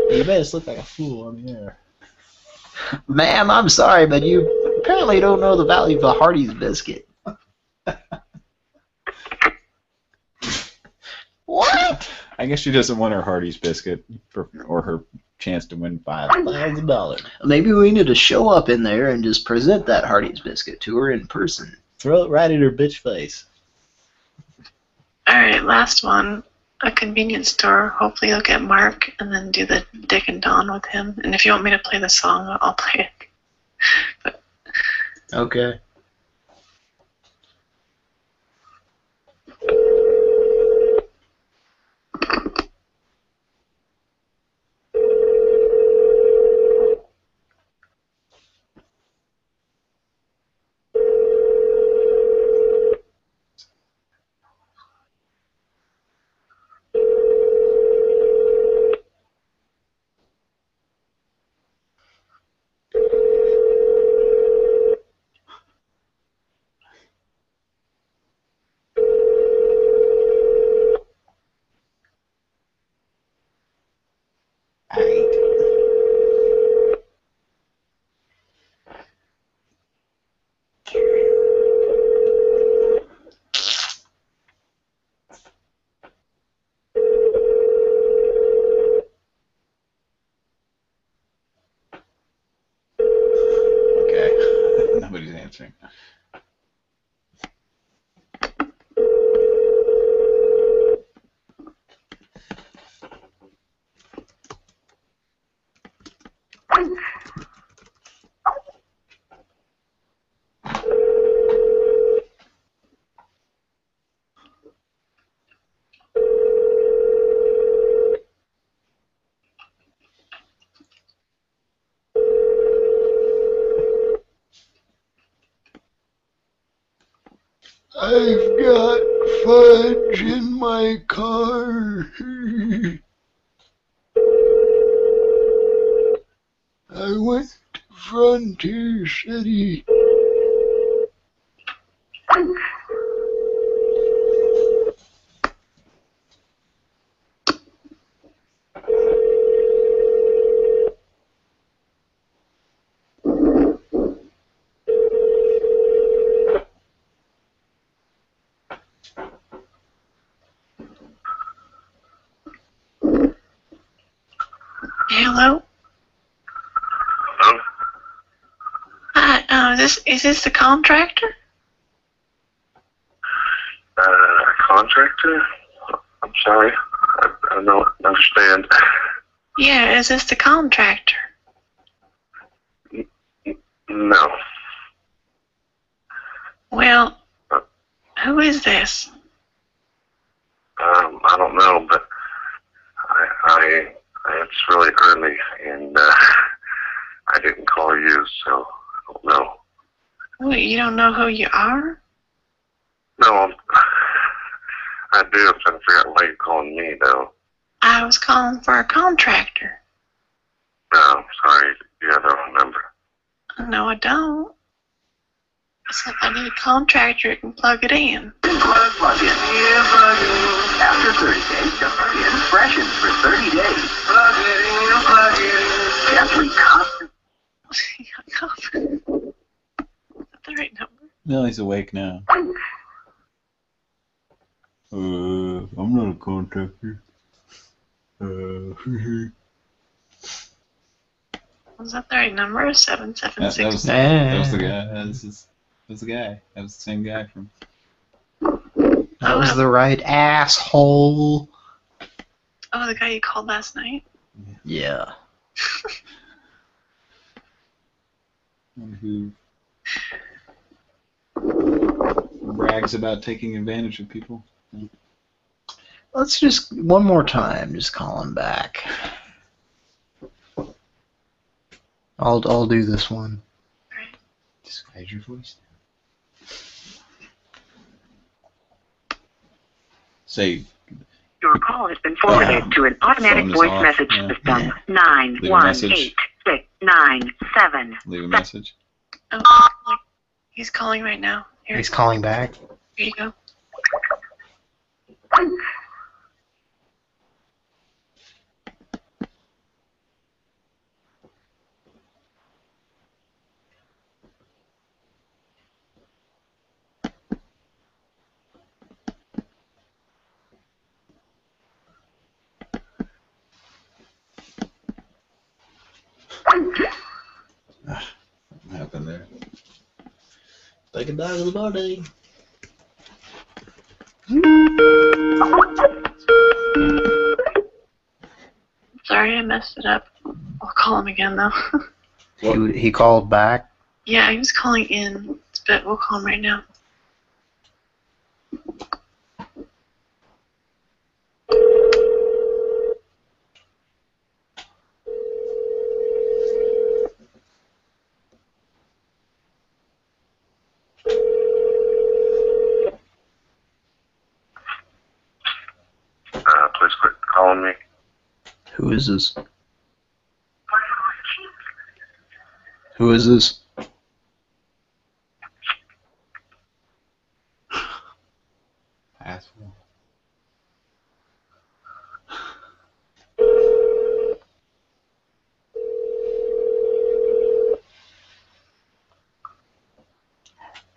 You made us look like a fool on the air. Ma'am, I'm sorry, but you apparently don't know the value of a Hardee's biscuit. what? I guess she doesn't want her Hardee's biscuit for, or her chance to win five thousand dollars. Maybe we need to show up in there and just present that Hardee's biscuit to her in person. Throw it right in her bitch face. All right, last one. A convenience store. Hopefully, you'll get Mark and then do the Dick and Don with him. And if you want me to play the song, I'll play it. *laughs* but, Okay. Is this, is the contractor? Uh, contractor? I'm sorry. I, I don't understand. Yeah, is this the contractor? No. Well, who is this? Um, I don't know, but I, I, it's really early, and uh, *laughs* I didn't call you, so I don't know. Wait, you don't know who you are? No, I'm, I do. I'm trying to figure out why you're calling me, though. I was calling for a contractor. No, I'm sorry. You have the wrong number. No, I don't. I said I need a contractor who can plug it in. Plug in. Yeah, plug in. After Thursday, the plug-in freshens for 30 days. Plug it in, plug it in. Gently custom. *laughs* Is that the right number? No, he's awake now. Uh, I'm not a contractor. Uh, *laughs* Was that the right number? Seven seven that, that six. was that was the guy. That was, his, that was the guy. That was the same guy from. That was the right asshole. Oh, the guy you called last night. Yeah. *laughs* who brags about taking advantage of people. Let's just one more time. Just call him back. I'll I'll do this one. Disguise your voice. Say, Your call has been forwarded to an automatic voice off. message Yeah. system. Nine Leave a one message. eight six nine seven. leave a message. Oh, he's calling right now. He's calling back. here you go. What happened there? Take a dog of the morning. Sorry, I messed it up. I'll call him again though. *laughs* He, he called back. yeah, he was calling in, but we'll call him right now. Uh, please quit calling me. Who is this? Who is this? Asshole.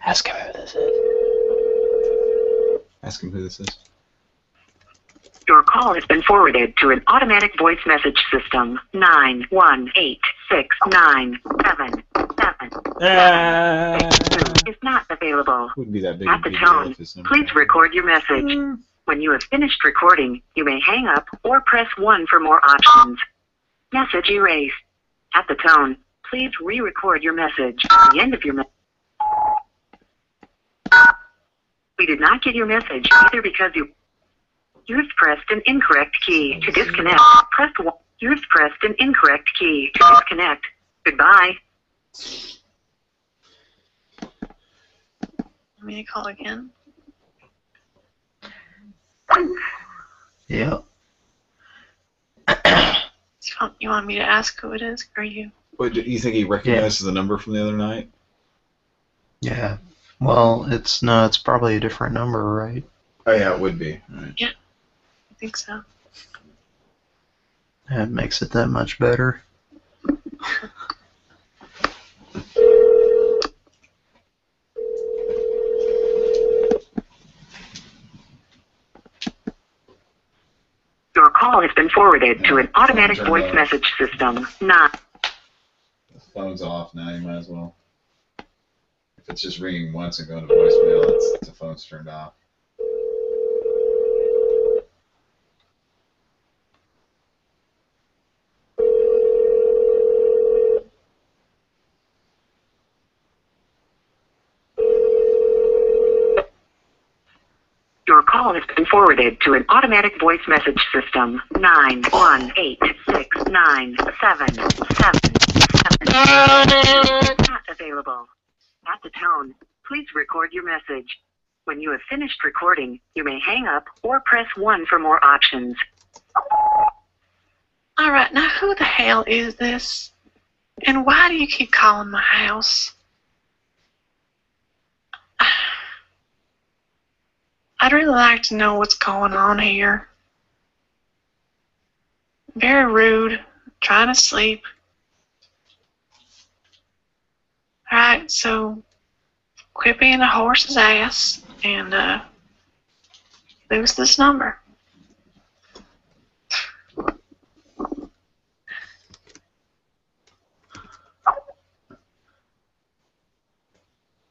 Ask him who this is. Ask him who this is. Your call has to an automatic voice message system. Nine one eight six nine seven seven is not available. Wouldn't be that big. At the deal tone, if this number- please record your message. Mm. When you have finished recording, you may hang up or press 1 for more options. Message erased. At the tone, please re-record your message. At the end of your message. We did not get your message either because you you've pressed an incorrect key. To disconnect, press 1. You've pressed an incorrect key. To disconnect. Goodbye. Want me to call again? Yep. You want me to ask who it is, or you? Wait, do you think he recognizes the number from the other night? Yeah. Well, it's no, it's probably a different number, right? Oh yeah, it would be. Right. Yeah, I think so. That makes it that much better. Your call has been forwarded to an automatic voice off. message system. Not. The phone's off now. You might as well. If it's just ringing once and going to voicemail, it's, the phone's turned off. Your call has been forwarded to an automatic voice message system. Nine one eight six nine seven seven seven. Not available. At the tone, please record your message. When you have finished recording, you may hang up or press one for more options. All right, now who the hell is this? And why do you keep calling my house? I'd really like to know what's going on here. Very rude. Trying to sleep. Alright, so quit being a horse's ass and uh, lose this number.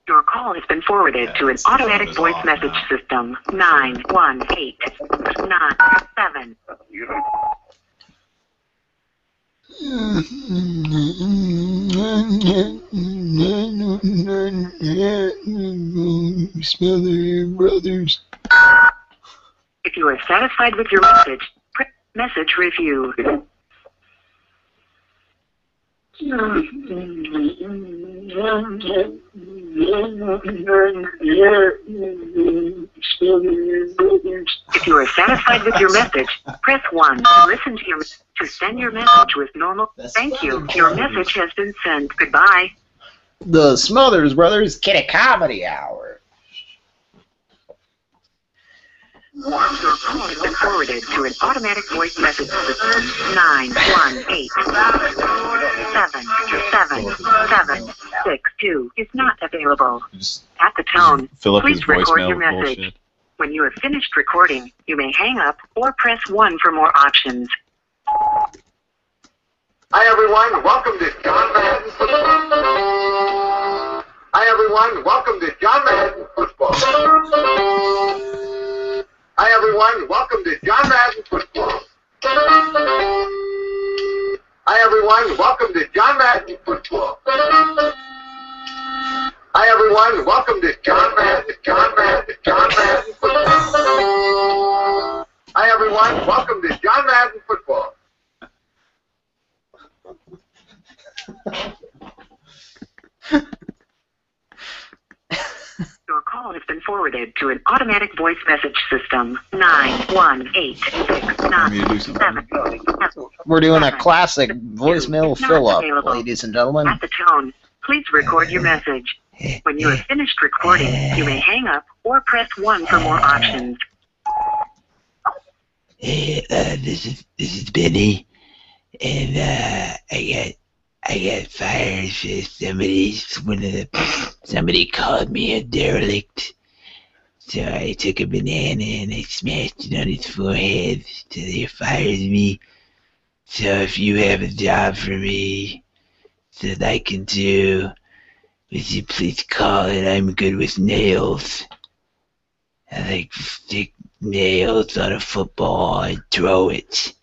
Your call has been forwarded to an automatic voice message system. Nine one eight nine seven. Smother brothers. If you are satisfied with your message, press message review. If you are satisfied with your message, press 1 to listen to your to send your message with normal. Thank you. Your message has been sent. Goodbye. The Smothers Brothers Kitty Comedy Hour. Your call has been forwarded to an automatic voice message system. Nine one eight seven seven seven six two is not available. At the tone, please record your message. bullshit. When you have finished recording, you may hang up or press one for more options. Hi everyone, welcome to John Madden Football. Hi everyone, welcome to John Madden Football. Hi everyone, welcome to John Madden Football. Hi everyone, welcome to John Madden Football. Hi everyone, welcome to John Madden, John Madden, John Madden Football. Hi everyone, welcome to John Madden Football. Your *laughs* call has been forwarded to an automatic voice message system. Nine one eight six nine seven. We're doing a classic voicemail fill up, ladies and gentlemen. At the tone, please record your message. When you have finished recording, you may hang up or press one for more options. Hey, uh, this is this is Benny, and uh, I got I got fired for somebody one of the somebody called me a derelict. So I took a banana and I smashed it on his forehead till they fired me. So if you have a job for me that I can do, would you please call it? I'm good with nails. I like stick nails on a football and throw it.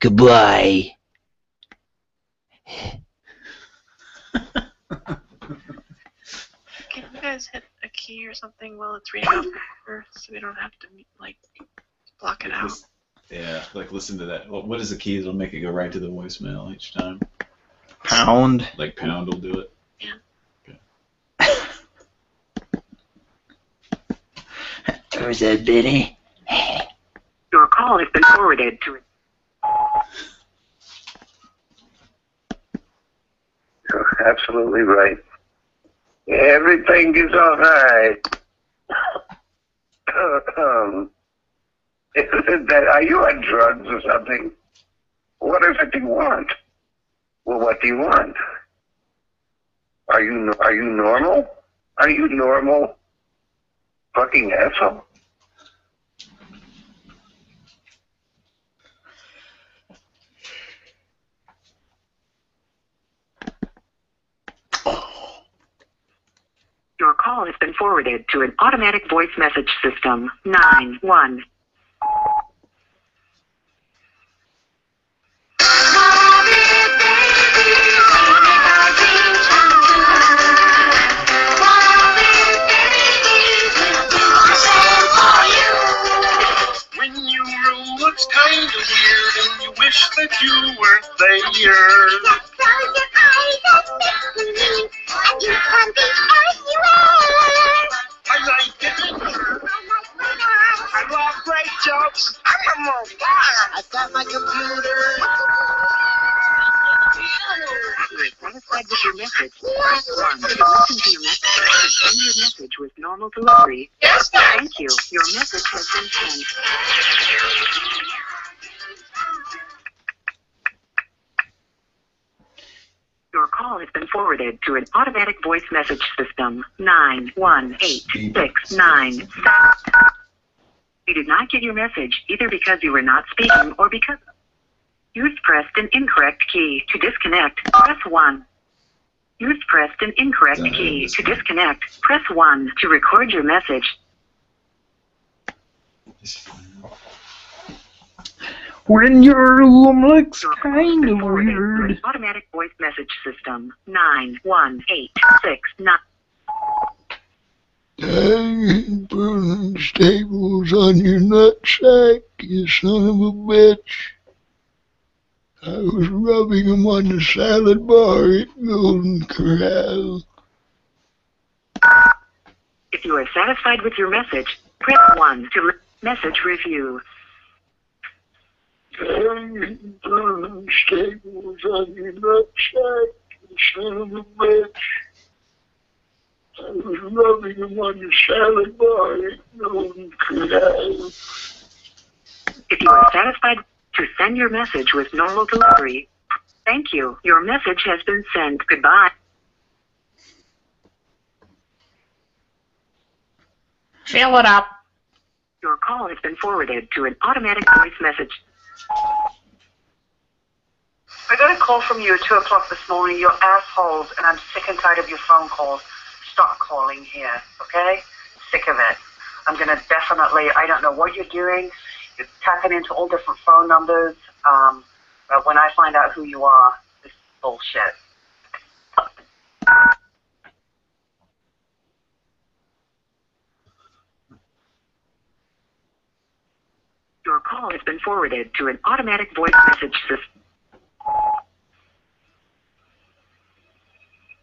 Goodbye. Can you guys hit a key or something while it's reading off the paper so we don't have to like block it out? Yeah, like listen to that. What, what is the key that'll make it go right to the voicemail each time? Pound. Like pound will do it. Yeah. Who's that, Benny? call has been forwarded to You're absolutely right. Everything is all right. *coughs* um, that, are you on drugs or something? What is it you want? Well, what do you want? Are you are you normal? Are you normal? Fucking asshole. Call has been forwarded to an automatic voice message system. Nine one. When you room looks kind of weird and you wish that you weren't there. I like it. I love great jokes. I got my computer. You are with your message. Press one to listen to your message. Send your message with normal delivery. Yes, Thank you. Your message has been sent. Call has been forwarded to an automatic voice message system. Nine one eight six nine. We did not get your message either because you were not speaking or because you've pressed an incorrect key. To disconnect, press one. You've pressed an incorrect key. To disconnect, press one. To record your message, When your room looks kind of weird. automatic voice message system. Nine one eight six nine. Dang, putting staples on your nutsack, you son of a bitch. I was rubbing them on the salad bar at Golden Corral. If you are satisfied with your message, press one to message review. Dang, putting on your nutsack, you son of a bitch. I was rubbing them on the salad bar at Golden Corral. If you are satisfied to send your message with normal delivery, thank you. Your message has been sent. Goodbye. Fill it up. Your call has been forwarded to an automatic voice message. I got a call from you at 2 o'clock this morning. You're assholes, and I'm sick and tired of your phone calls. Stop calling here, okay? Sick of it. I'm going to definitely, I don't know what you're doing. You're tapping into all different phone numbers. Um, but when I find out who you are, this is bullshit. Your call has been forwarded to an automatic voice message system.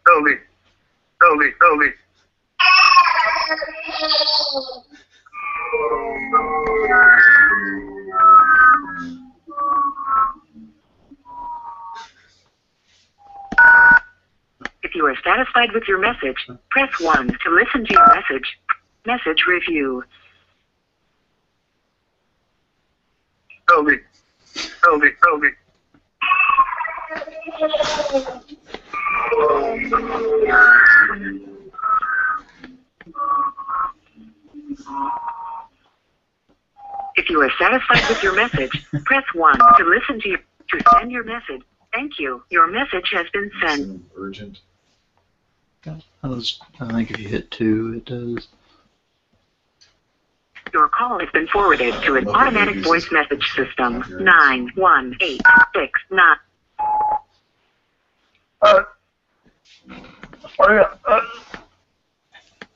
Holy, holy, holy. If you are satisfied with your message, press 1 to listen to your message. Message review. Holy, holy, holy. If you are satisfied with your message, press 1 to listen to your to send your message. Thank you. Your message has been sent. Urgent. I, was, I think if you hit two, it does. Your call has been forwarded to an automatic voice message system. Nine one eight six nine. Uh, oh yeah, uh,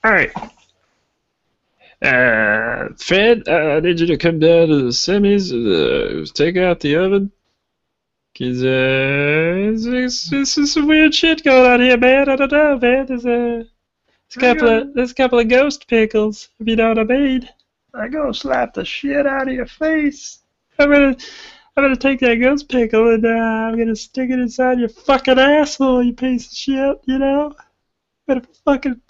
All right. Uh, Fred, uh, I need you to come down to the semis, uh, take out the oven. Cause, uh, there's, there's, there's some weird shit going on here, man. I don't know, man. There's a, there's a couple of, there's a couple of ghost pickles, if you know what I mean. I'm gonna slap the shit out of your face. I'm gonna, I'm gonna take that ghost pickle and uh, I'm gonna stick it inside your fucking asshole, you piece of shit. You know? I'm gonna fucking,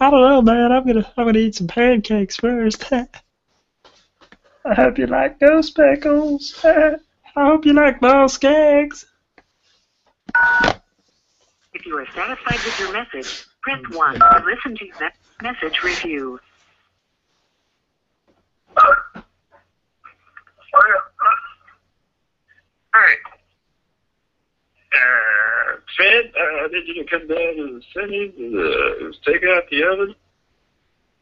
I don't know, man. I'm gonna, I'm gonna eat some pancakes first. *laughs* I hope you like ghost pickles. *laughs* I hope you like ball skags. If you are satisfied with your message, press 1 to listen to that message review. Uh, Fed, uh, I need you to come down to the city to uh, take out the oven.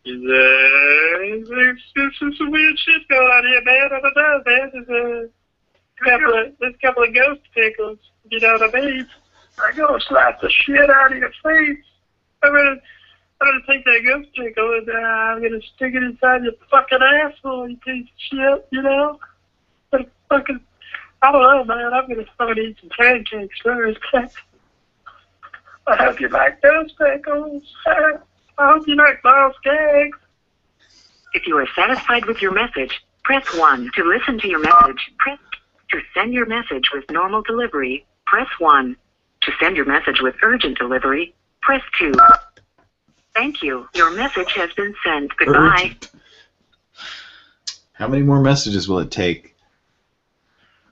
Is, uh, there's, there's some, some weird shit going on here, man. I don't know, man. There's a couple of, there's a couple of ghost pickles. You know what I mean? I'm gonna slap the shit out of your face. I'm gonna, I'm gonna take that ghost pickle and uh, I'm gonna stick it inside your fucking asshole, you piece of shit, you know? But fucking, I don't know, man. I'm gonna, gonna eat some pancakes first. *laughs* I hope you like those pickles. *laughs* I hope you like ball skags. If you are satisfied with your message, press 1 to listen to your message. Press to send your message with normal delivery, press 1. To send your message with urgent delivery, press 2. Thank you. Your message has been sent. Goodbye. How many more messages will it take?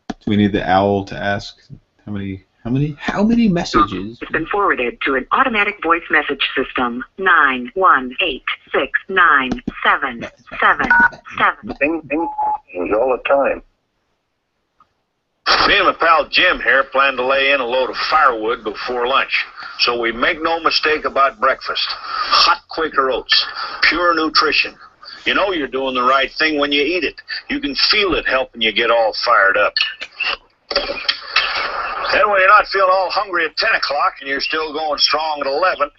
Do we need the owl to ask how many? How many? How many messages? It's been forwarded to an automatic voice message system. 918697777. Ding, ding, ding, all the time. Me and my pal Jim here plan to lay in a load of firewood before lunch. So we make no mistake about breakfast. Hot Quaker oats, pure nutrition. You know you're doing the right thing when you eat it. You can feel it helping you get all fired up. Then when you're not feeling all hungry at 10 o'clock and you're still going strong at 11,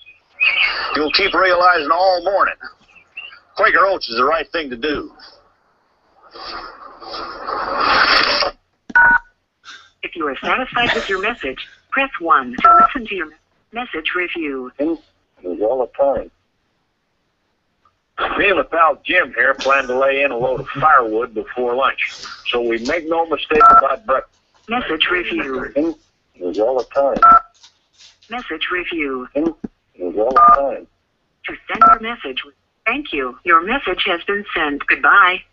you'll keep realizing all morning Quaker oats is the right thing to do. If you are satisfied with your message, press 1 to listen to your message review. It was all the time. Me and my pal Jim here plan to lay in a load of firewood before lunch. So we make no mistake about breakfast. Message review. It was all the time. Message review. It was all the time. To send your message, thank you. Your message has been sent. Goodbye.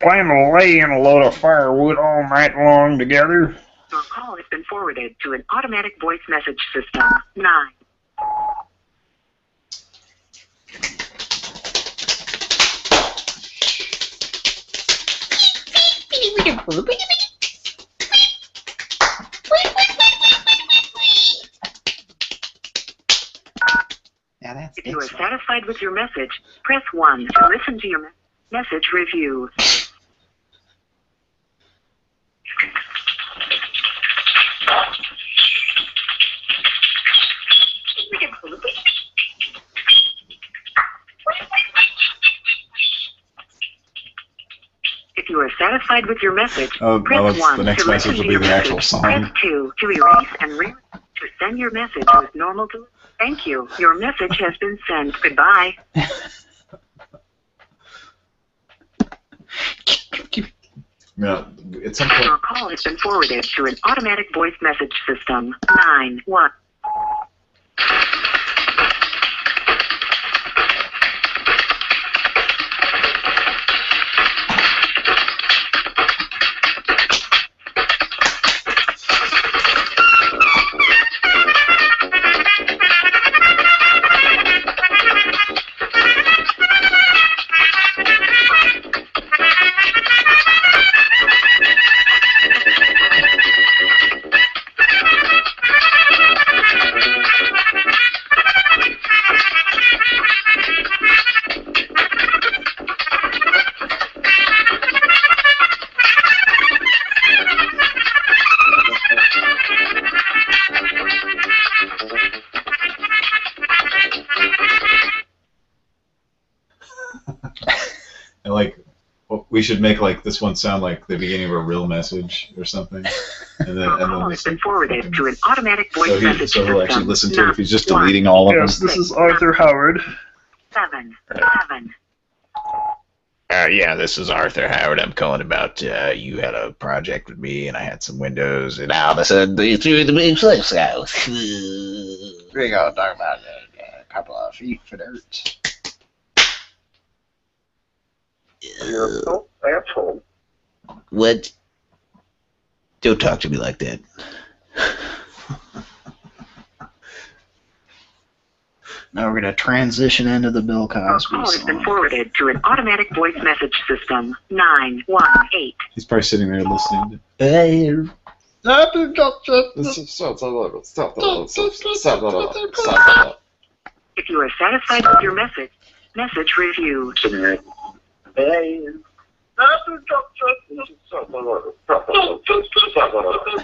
Plan to lay in a load of firewood all night long together. Your call has been forwarded to an automatic voice message system. 9. Now that's If you are satisfied with your message, press 1 to listen to your me- message review. Satisfied with your message, Oh, press oh, it's- 1 the next to message will to be your the actual message. song. Press 2 to erase and re- to send your message with normal del- Thank you. Your message has been sent. Goodbye. *laughs* No, at some point. Your call has been forwarded to an automatic voice message system. 9 1. Should make like this one sound like the beginning of a real message or something, and then and then Call has this, been forwarded to an automatic voice so he message so he'll actually listen to it if he's just One, deleting all of Yes, them. this is Arthur Howard. Seven, seven. Uh, Uh, yeah, this is Arthur Howard. I'm calling about uh, you had a project with me, and I had some windows, and all of a sudden they threw the big flips out. We're gonna talk about a, a couple of feet for dirt. You're so asshole. What? Don't talk to me like that. Now we're gonna transition into the Bill Your Cosby call has been forwarded to an automatic voice message system. 918. He's probably sitting there listening. To, Hey. If you are satisfied with your message, message review.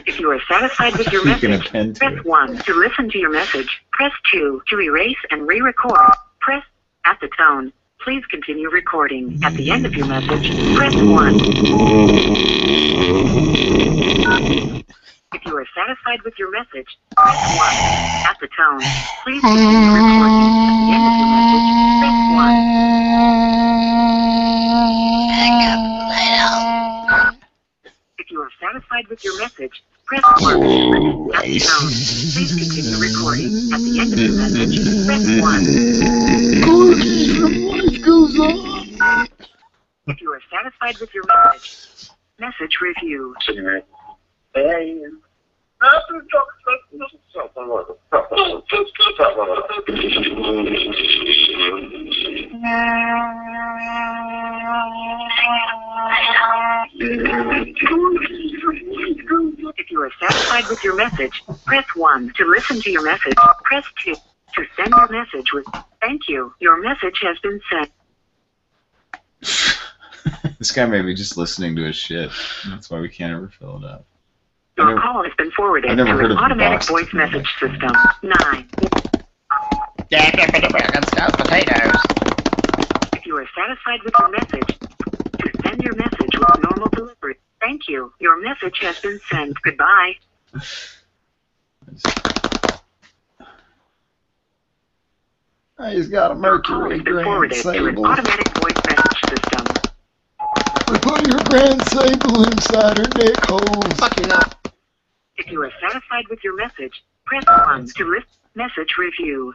If you are satisfied with your message, press 1 to listen to your message. Press 2 to erase and re-record. Press at the tone. Please continue recording. At the end of your message, press 1. If you are satisfied with your message, press 1. At the tone, please continue recording. At the end of your message, press 1. If you are satisfied with your message, press 1. At the tone, please continue recording. At the end of your message, press 1. If you are satisfied with your message, message review. If you are satisfied with your message, press 1 to listen to your message. Press 2 to send your message with thank you. Your message has been sent. *laughs* this guy may be just listening to his shit. That's why we can't ever fill it up. Your call has been forwarded I've never to heard an of automatic Box voice before. message system. 9. potatoes. If you are satisfied with your message, to send your message with normal delivery. Thank you. Your message has been sent. Goodbye. He's got a Mercury Been Grand forwarded to an Sable. automatic voice message system. We put your Grand Sable inside her dick hole. Fuck you up. If you are satisfied with your message, press 1 to list message review.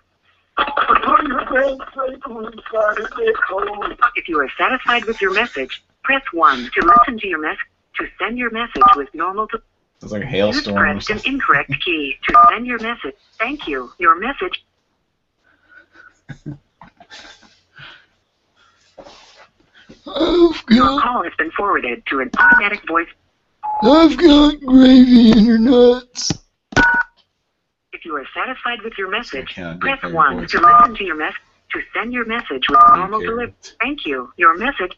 If you are satisfied with your message, press 1 to listen to your message. To send your message with normal to It's like a hailstorm or pressed an incorrect key to send your message. Thank you. Your message *laughs* oh, I've your call has been forwarded to an automatic voice. I've got gravy in her nuts. If you are satisfied with your message, press 1 to listen to your message. To send your message with normal delivery. Thank you. Your message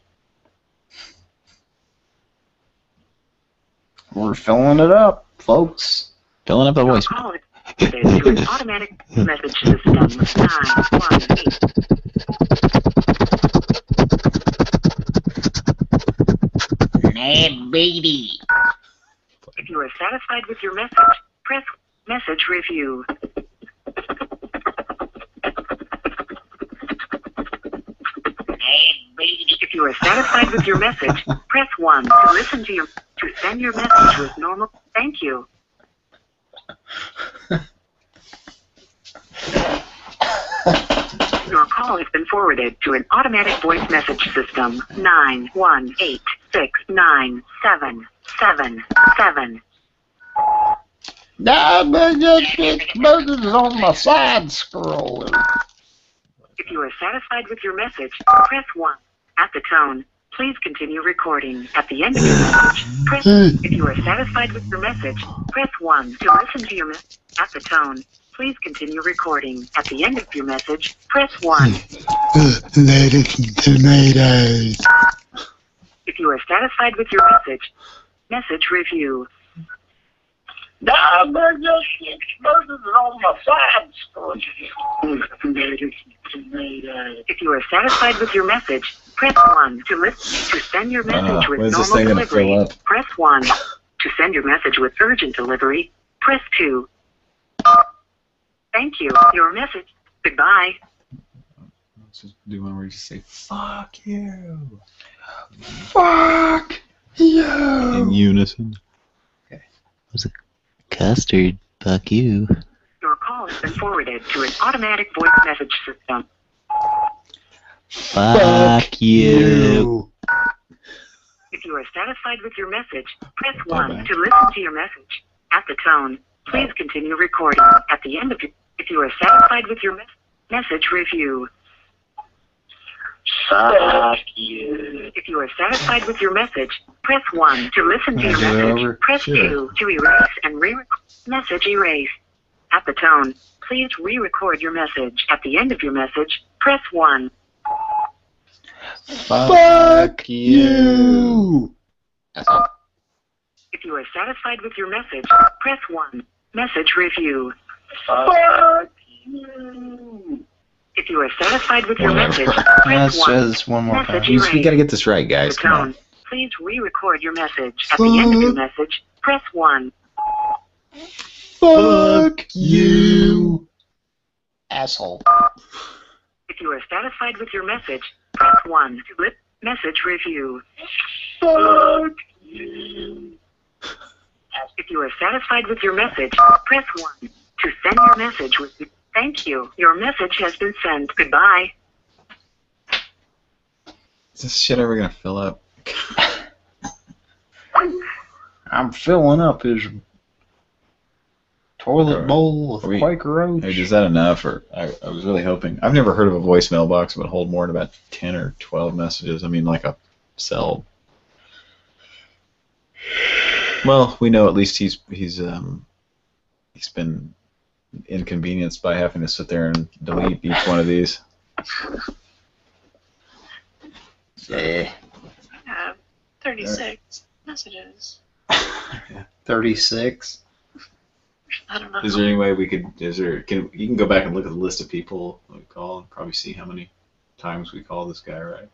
We're filling it up, folks. Filling up the voice. call is forwarded to an automatic message system. 918. Mad baby. If you are satisfied with your message, press message review. If you are satisfied with your message, press 1 to listen to your to send your message with normal. Thank you. Your call has been forwarded to an automatic voice message system. Nine one eight six nine seven seven seven. Nah, but just get buzzes on my side scroller. If you are satisfied with your message, press 1. At the tone, please continue recording. At the end of your message, press If you are satisfied with your message, press 1 to listen to your message. At the tone, please continue recording. At the end of your message, press 1. Uh, lettuce and tomatoes. If you are satisfied with your message, message review. Nah, man, just six buzzes on my side If you are satisfied with your message, press 1 to listen to send your message Uh, with normal delivery. Press 1 to send your message with urgent delivery. Press 2. Thank you. Your message. Goodbye. Let's just do one where you say "fuck you" Fuck you. in unison. Okay. Was it Custard, fuck you. Your call has been forwarded to an automatic voice message system. Fuck you. If you are satisfied with your message, press 1 to listen to your message. At the tone, please continue recording. At the end of your, if you are satisfied with your mes- message, review. Fuck you. If you are satisfied with your message, press 1 to listen to your message. Press Sure. 2 to erase and re-record. Message erase. At the tone, please re-record your message. At the end of your message, press 1. Fuck you. If you are satisfied with your message, press 1. Message review. Fuck you. If you are satisfied with your Whatever. message, press 1. this one more time. Message We, we gotta get this right, guys. The Come on. tone. Please re-record your message. At the end of your message, press 1. Fuck you. Asshole. If you are satisfied with your message, press 1 lip message review. Fuck you. If you are satisfied with your message, press 1 to send your message with Thank you. Your message has been sent. Goodbye. Is this shit ever gonna fill up? *laughs* I'm filling up his toilet Alright. bowl with we- Quaker Oats. Hey, is that enough? Or I, I was really hoping. I've never heard of a voicemail box that would hold more than about ten or twelve messages. I mean, like a cell. Well, we know at least he's he's um he's been inconvenienced by having to sit there and delete each one of these. Yeah. Uh, 36 messages. *laughs* 36. I don't know. Is there any way we could? Is there? Can you can go back and look at the list of people we call and probably see how many times we call this guy right?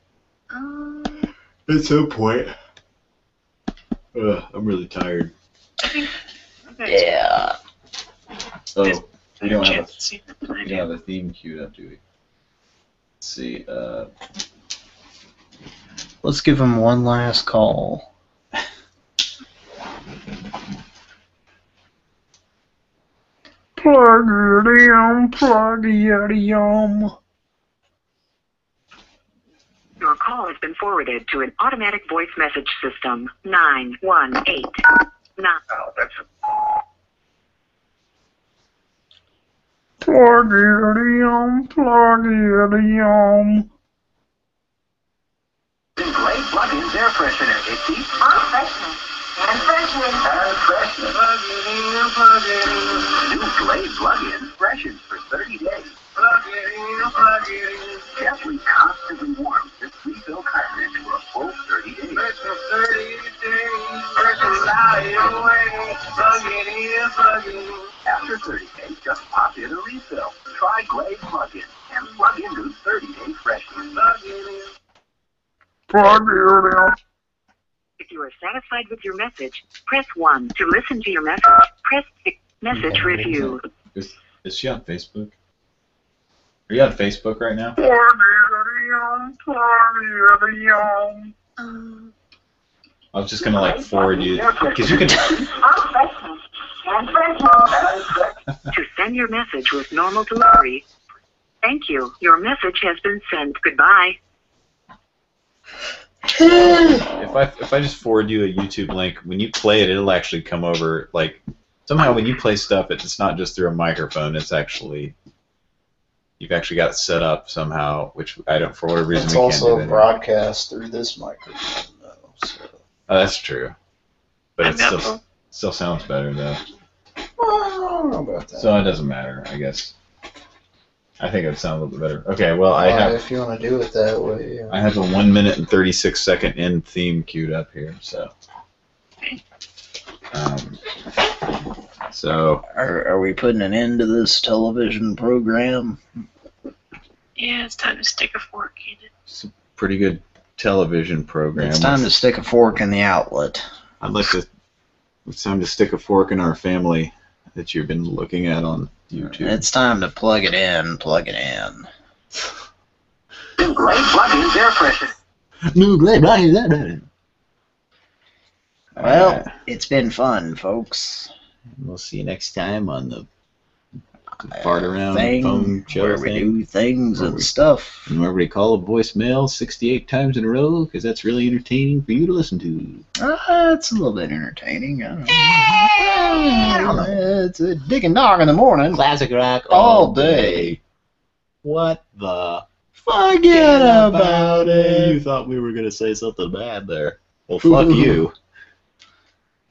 Um, At some point. Ugh, I'm really tired. I think. Okay. Yeah. Oh, we don't have Chance to see a, we don't have a theme queued up, do we? Let's see. Uh, Let's give him one last call. Plug it in, plug it in. Your call has been forwarded to an automatic voice message system. 918. Nine. Oh, that's Plug it in, plug it in. Glade plug-ins air freshener. It keeps on freshening and freshening and freshening. Plug it in, plug it in. New Glade plug-in freshens for 30 days. Plug it in, plug it in. Gently, constantly warm this refill cartridge for a full 30 days. Fresh for 30 days. Fresh and away. Plug it in, plug it in. After 30 days, just pop in a refill. Try Glade plug-in and plug into 30-day freshness. Plug it in. Plug it in. If you are satisfied with your message, press 1 to listen to your message. Press 6. Message review. is, is she on Facebook? Are you on Facebook right now? Plug it in, plug it in. Um, I was just gonna like forward you *laughs* because you can. *laughs* to send your message with normal delivery, thank you. Your message has been sent. Goodbye. *sighs* If I if I just forward you a YouTube link, when you play it, it'll actually come over. Like somehow when you play stuff, it's not just through a microphone. It's actually you've actually got it set up somehow, which I don't for whatever reason It's we can't do also broadcast through this microphone, though. So. Oh, that's true. But it still still sounds better though. Well, I don't know about that. So it doesn't matter, I guess. I think it would sound a little bit better. Okay, well I Well, have If you want to do it that way. yeah. I have a one minute and thirty six second end theme queued up here, so. Um, so Are, are we putting an end to this television program? yeah, it's time to stick a fork in it. it's a pretty good television program. It's time to stick a fork in the outlet. I'd like to. It's time to stick a fork in our family that you've been looking at on YouTube. It's time to plug it in, plug it in. New Glade plug-ins air freshener. New Glade, right? That, that. Well, it's been fun, folks. We'll see you next time on the fart around thing phone show where we thing. do things Where and we- stuff. And remember to call a voicemail 68 times in a row because that's really entertaining for you to listen to. Uh, it's a little bit entertaining. I don't know. I don't know. It's a dick and dog in the morning. Classic rock all day. What the? Forget about it. You thought we were going to say something bad there. Well, *laughs* fuck you.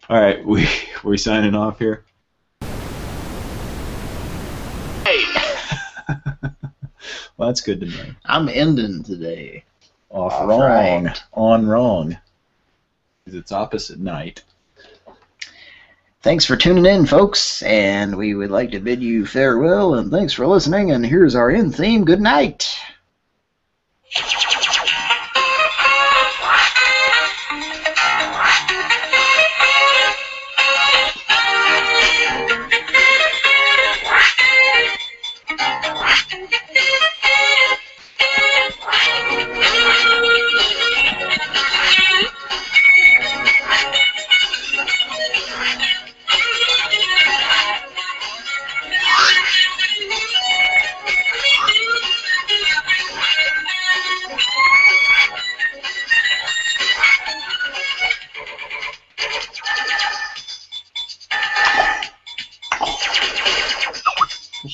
All right, we *laughs* we're signing off here. Well, that's good to know. I'm ending today. Off All wrong, right. on wrong. It's opposite night. Thanks for tuning in, folks, and we would like to bid you farewell and thanks for listening. And here's our end theme. Good night.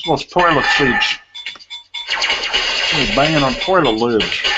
This was toilet seats. We're banging on toilet lids.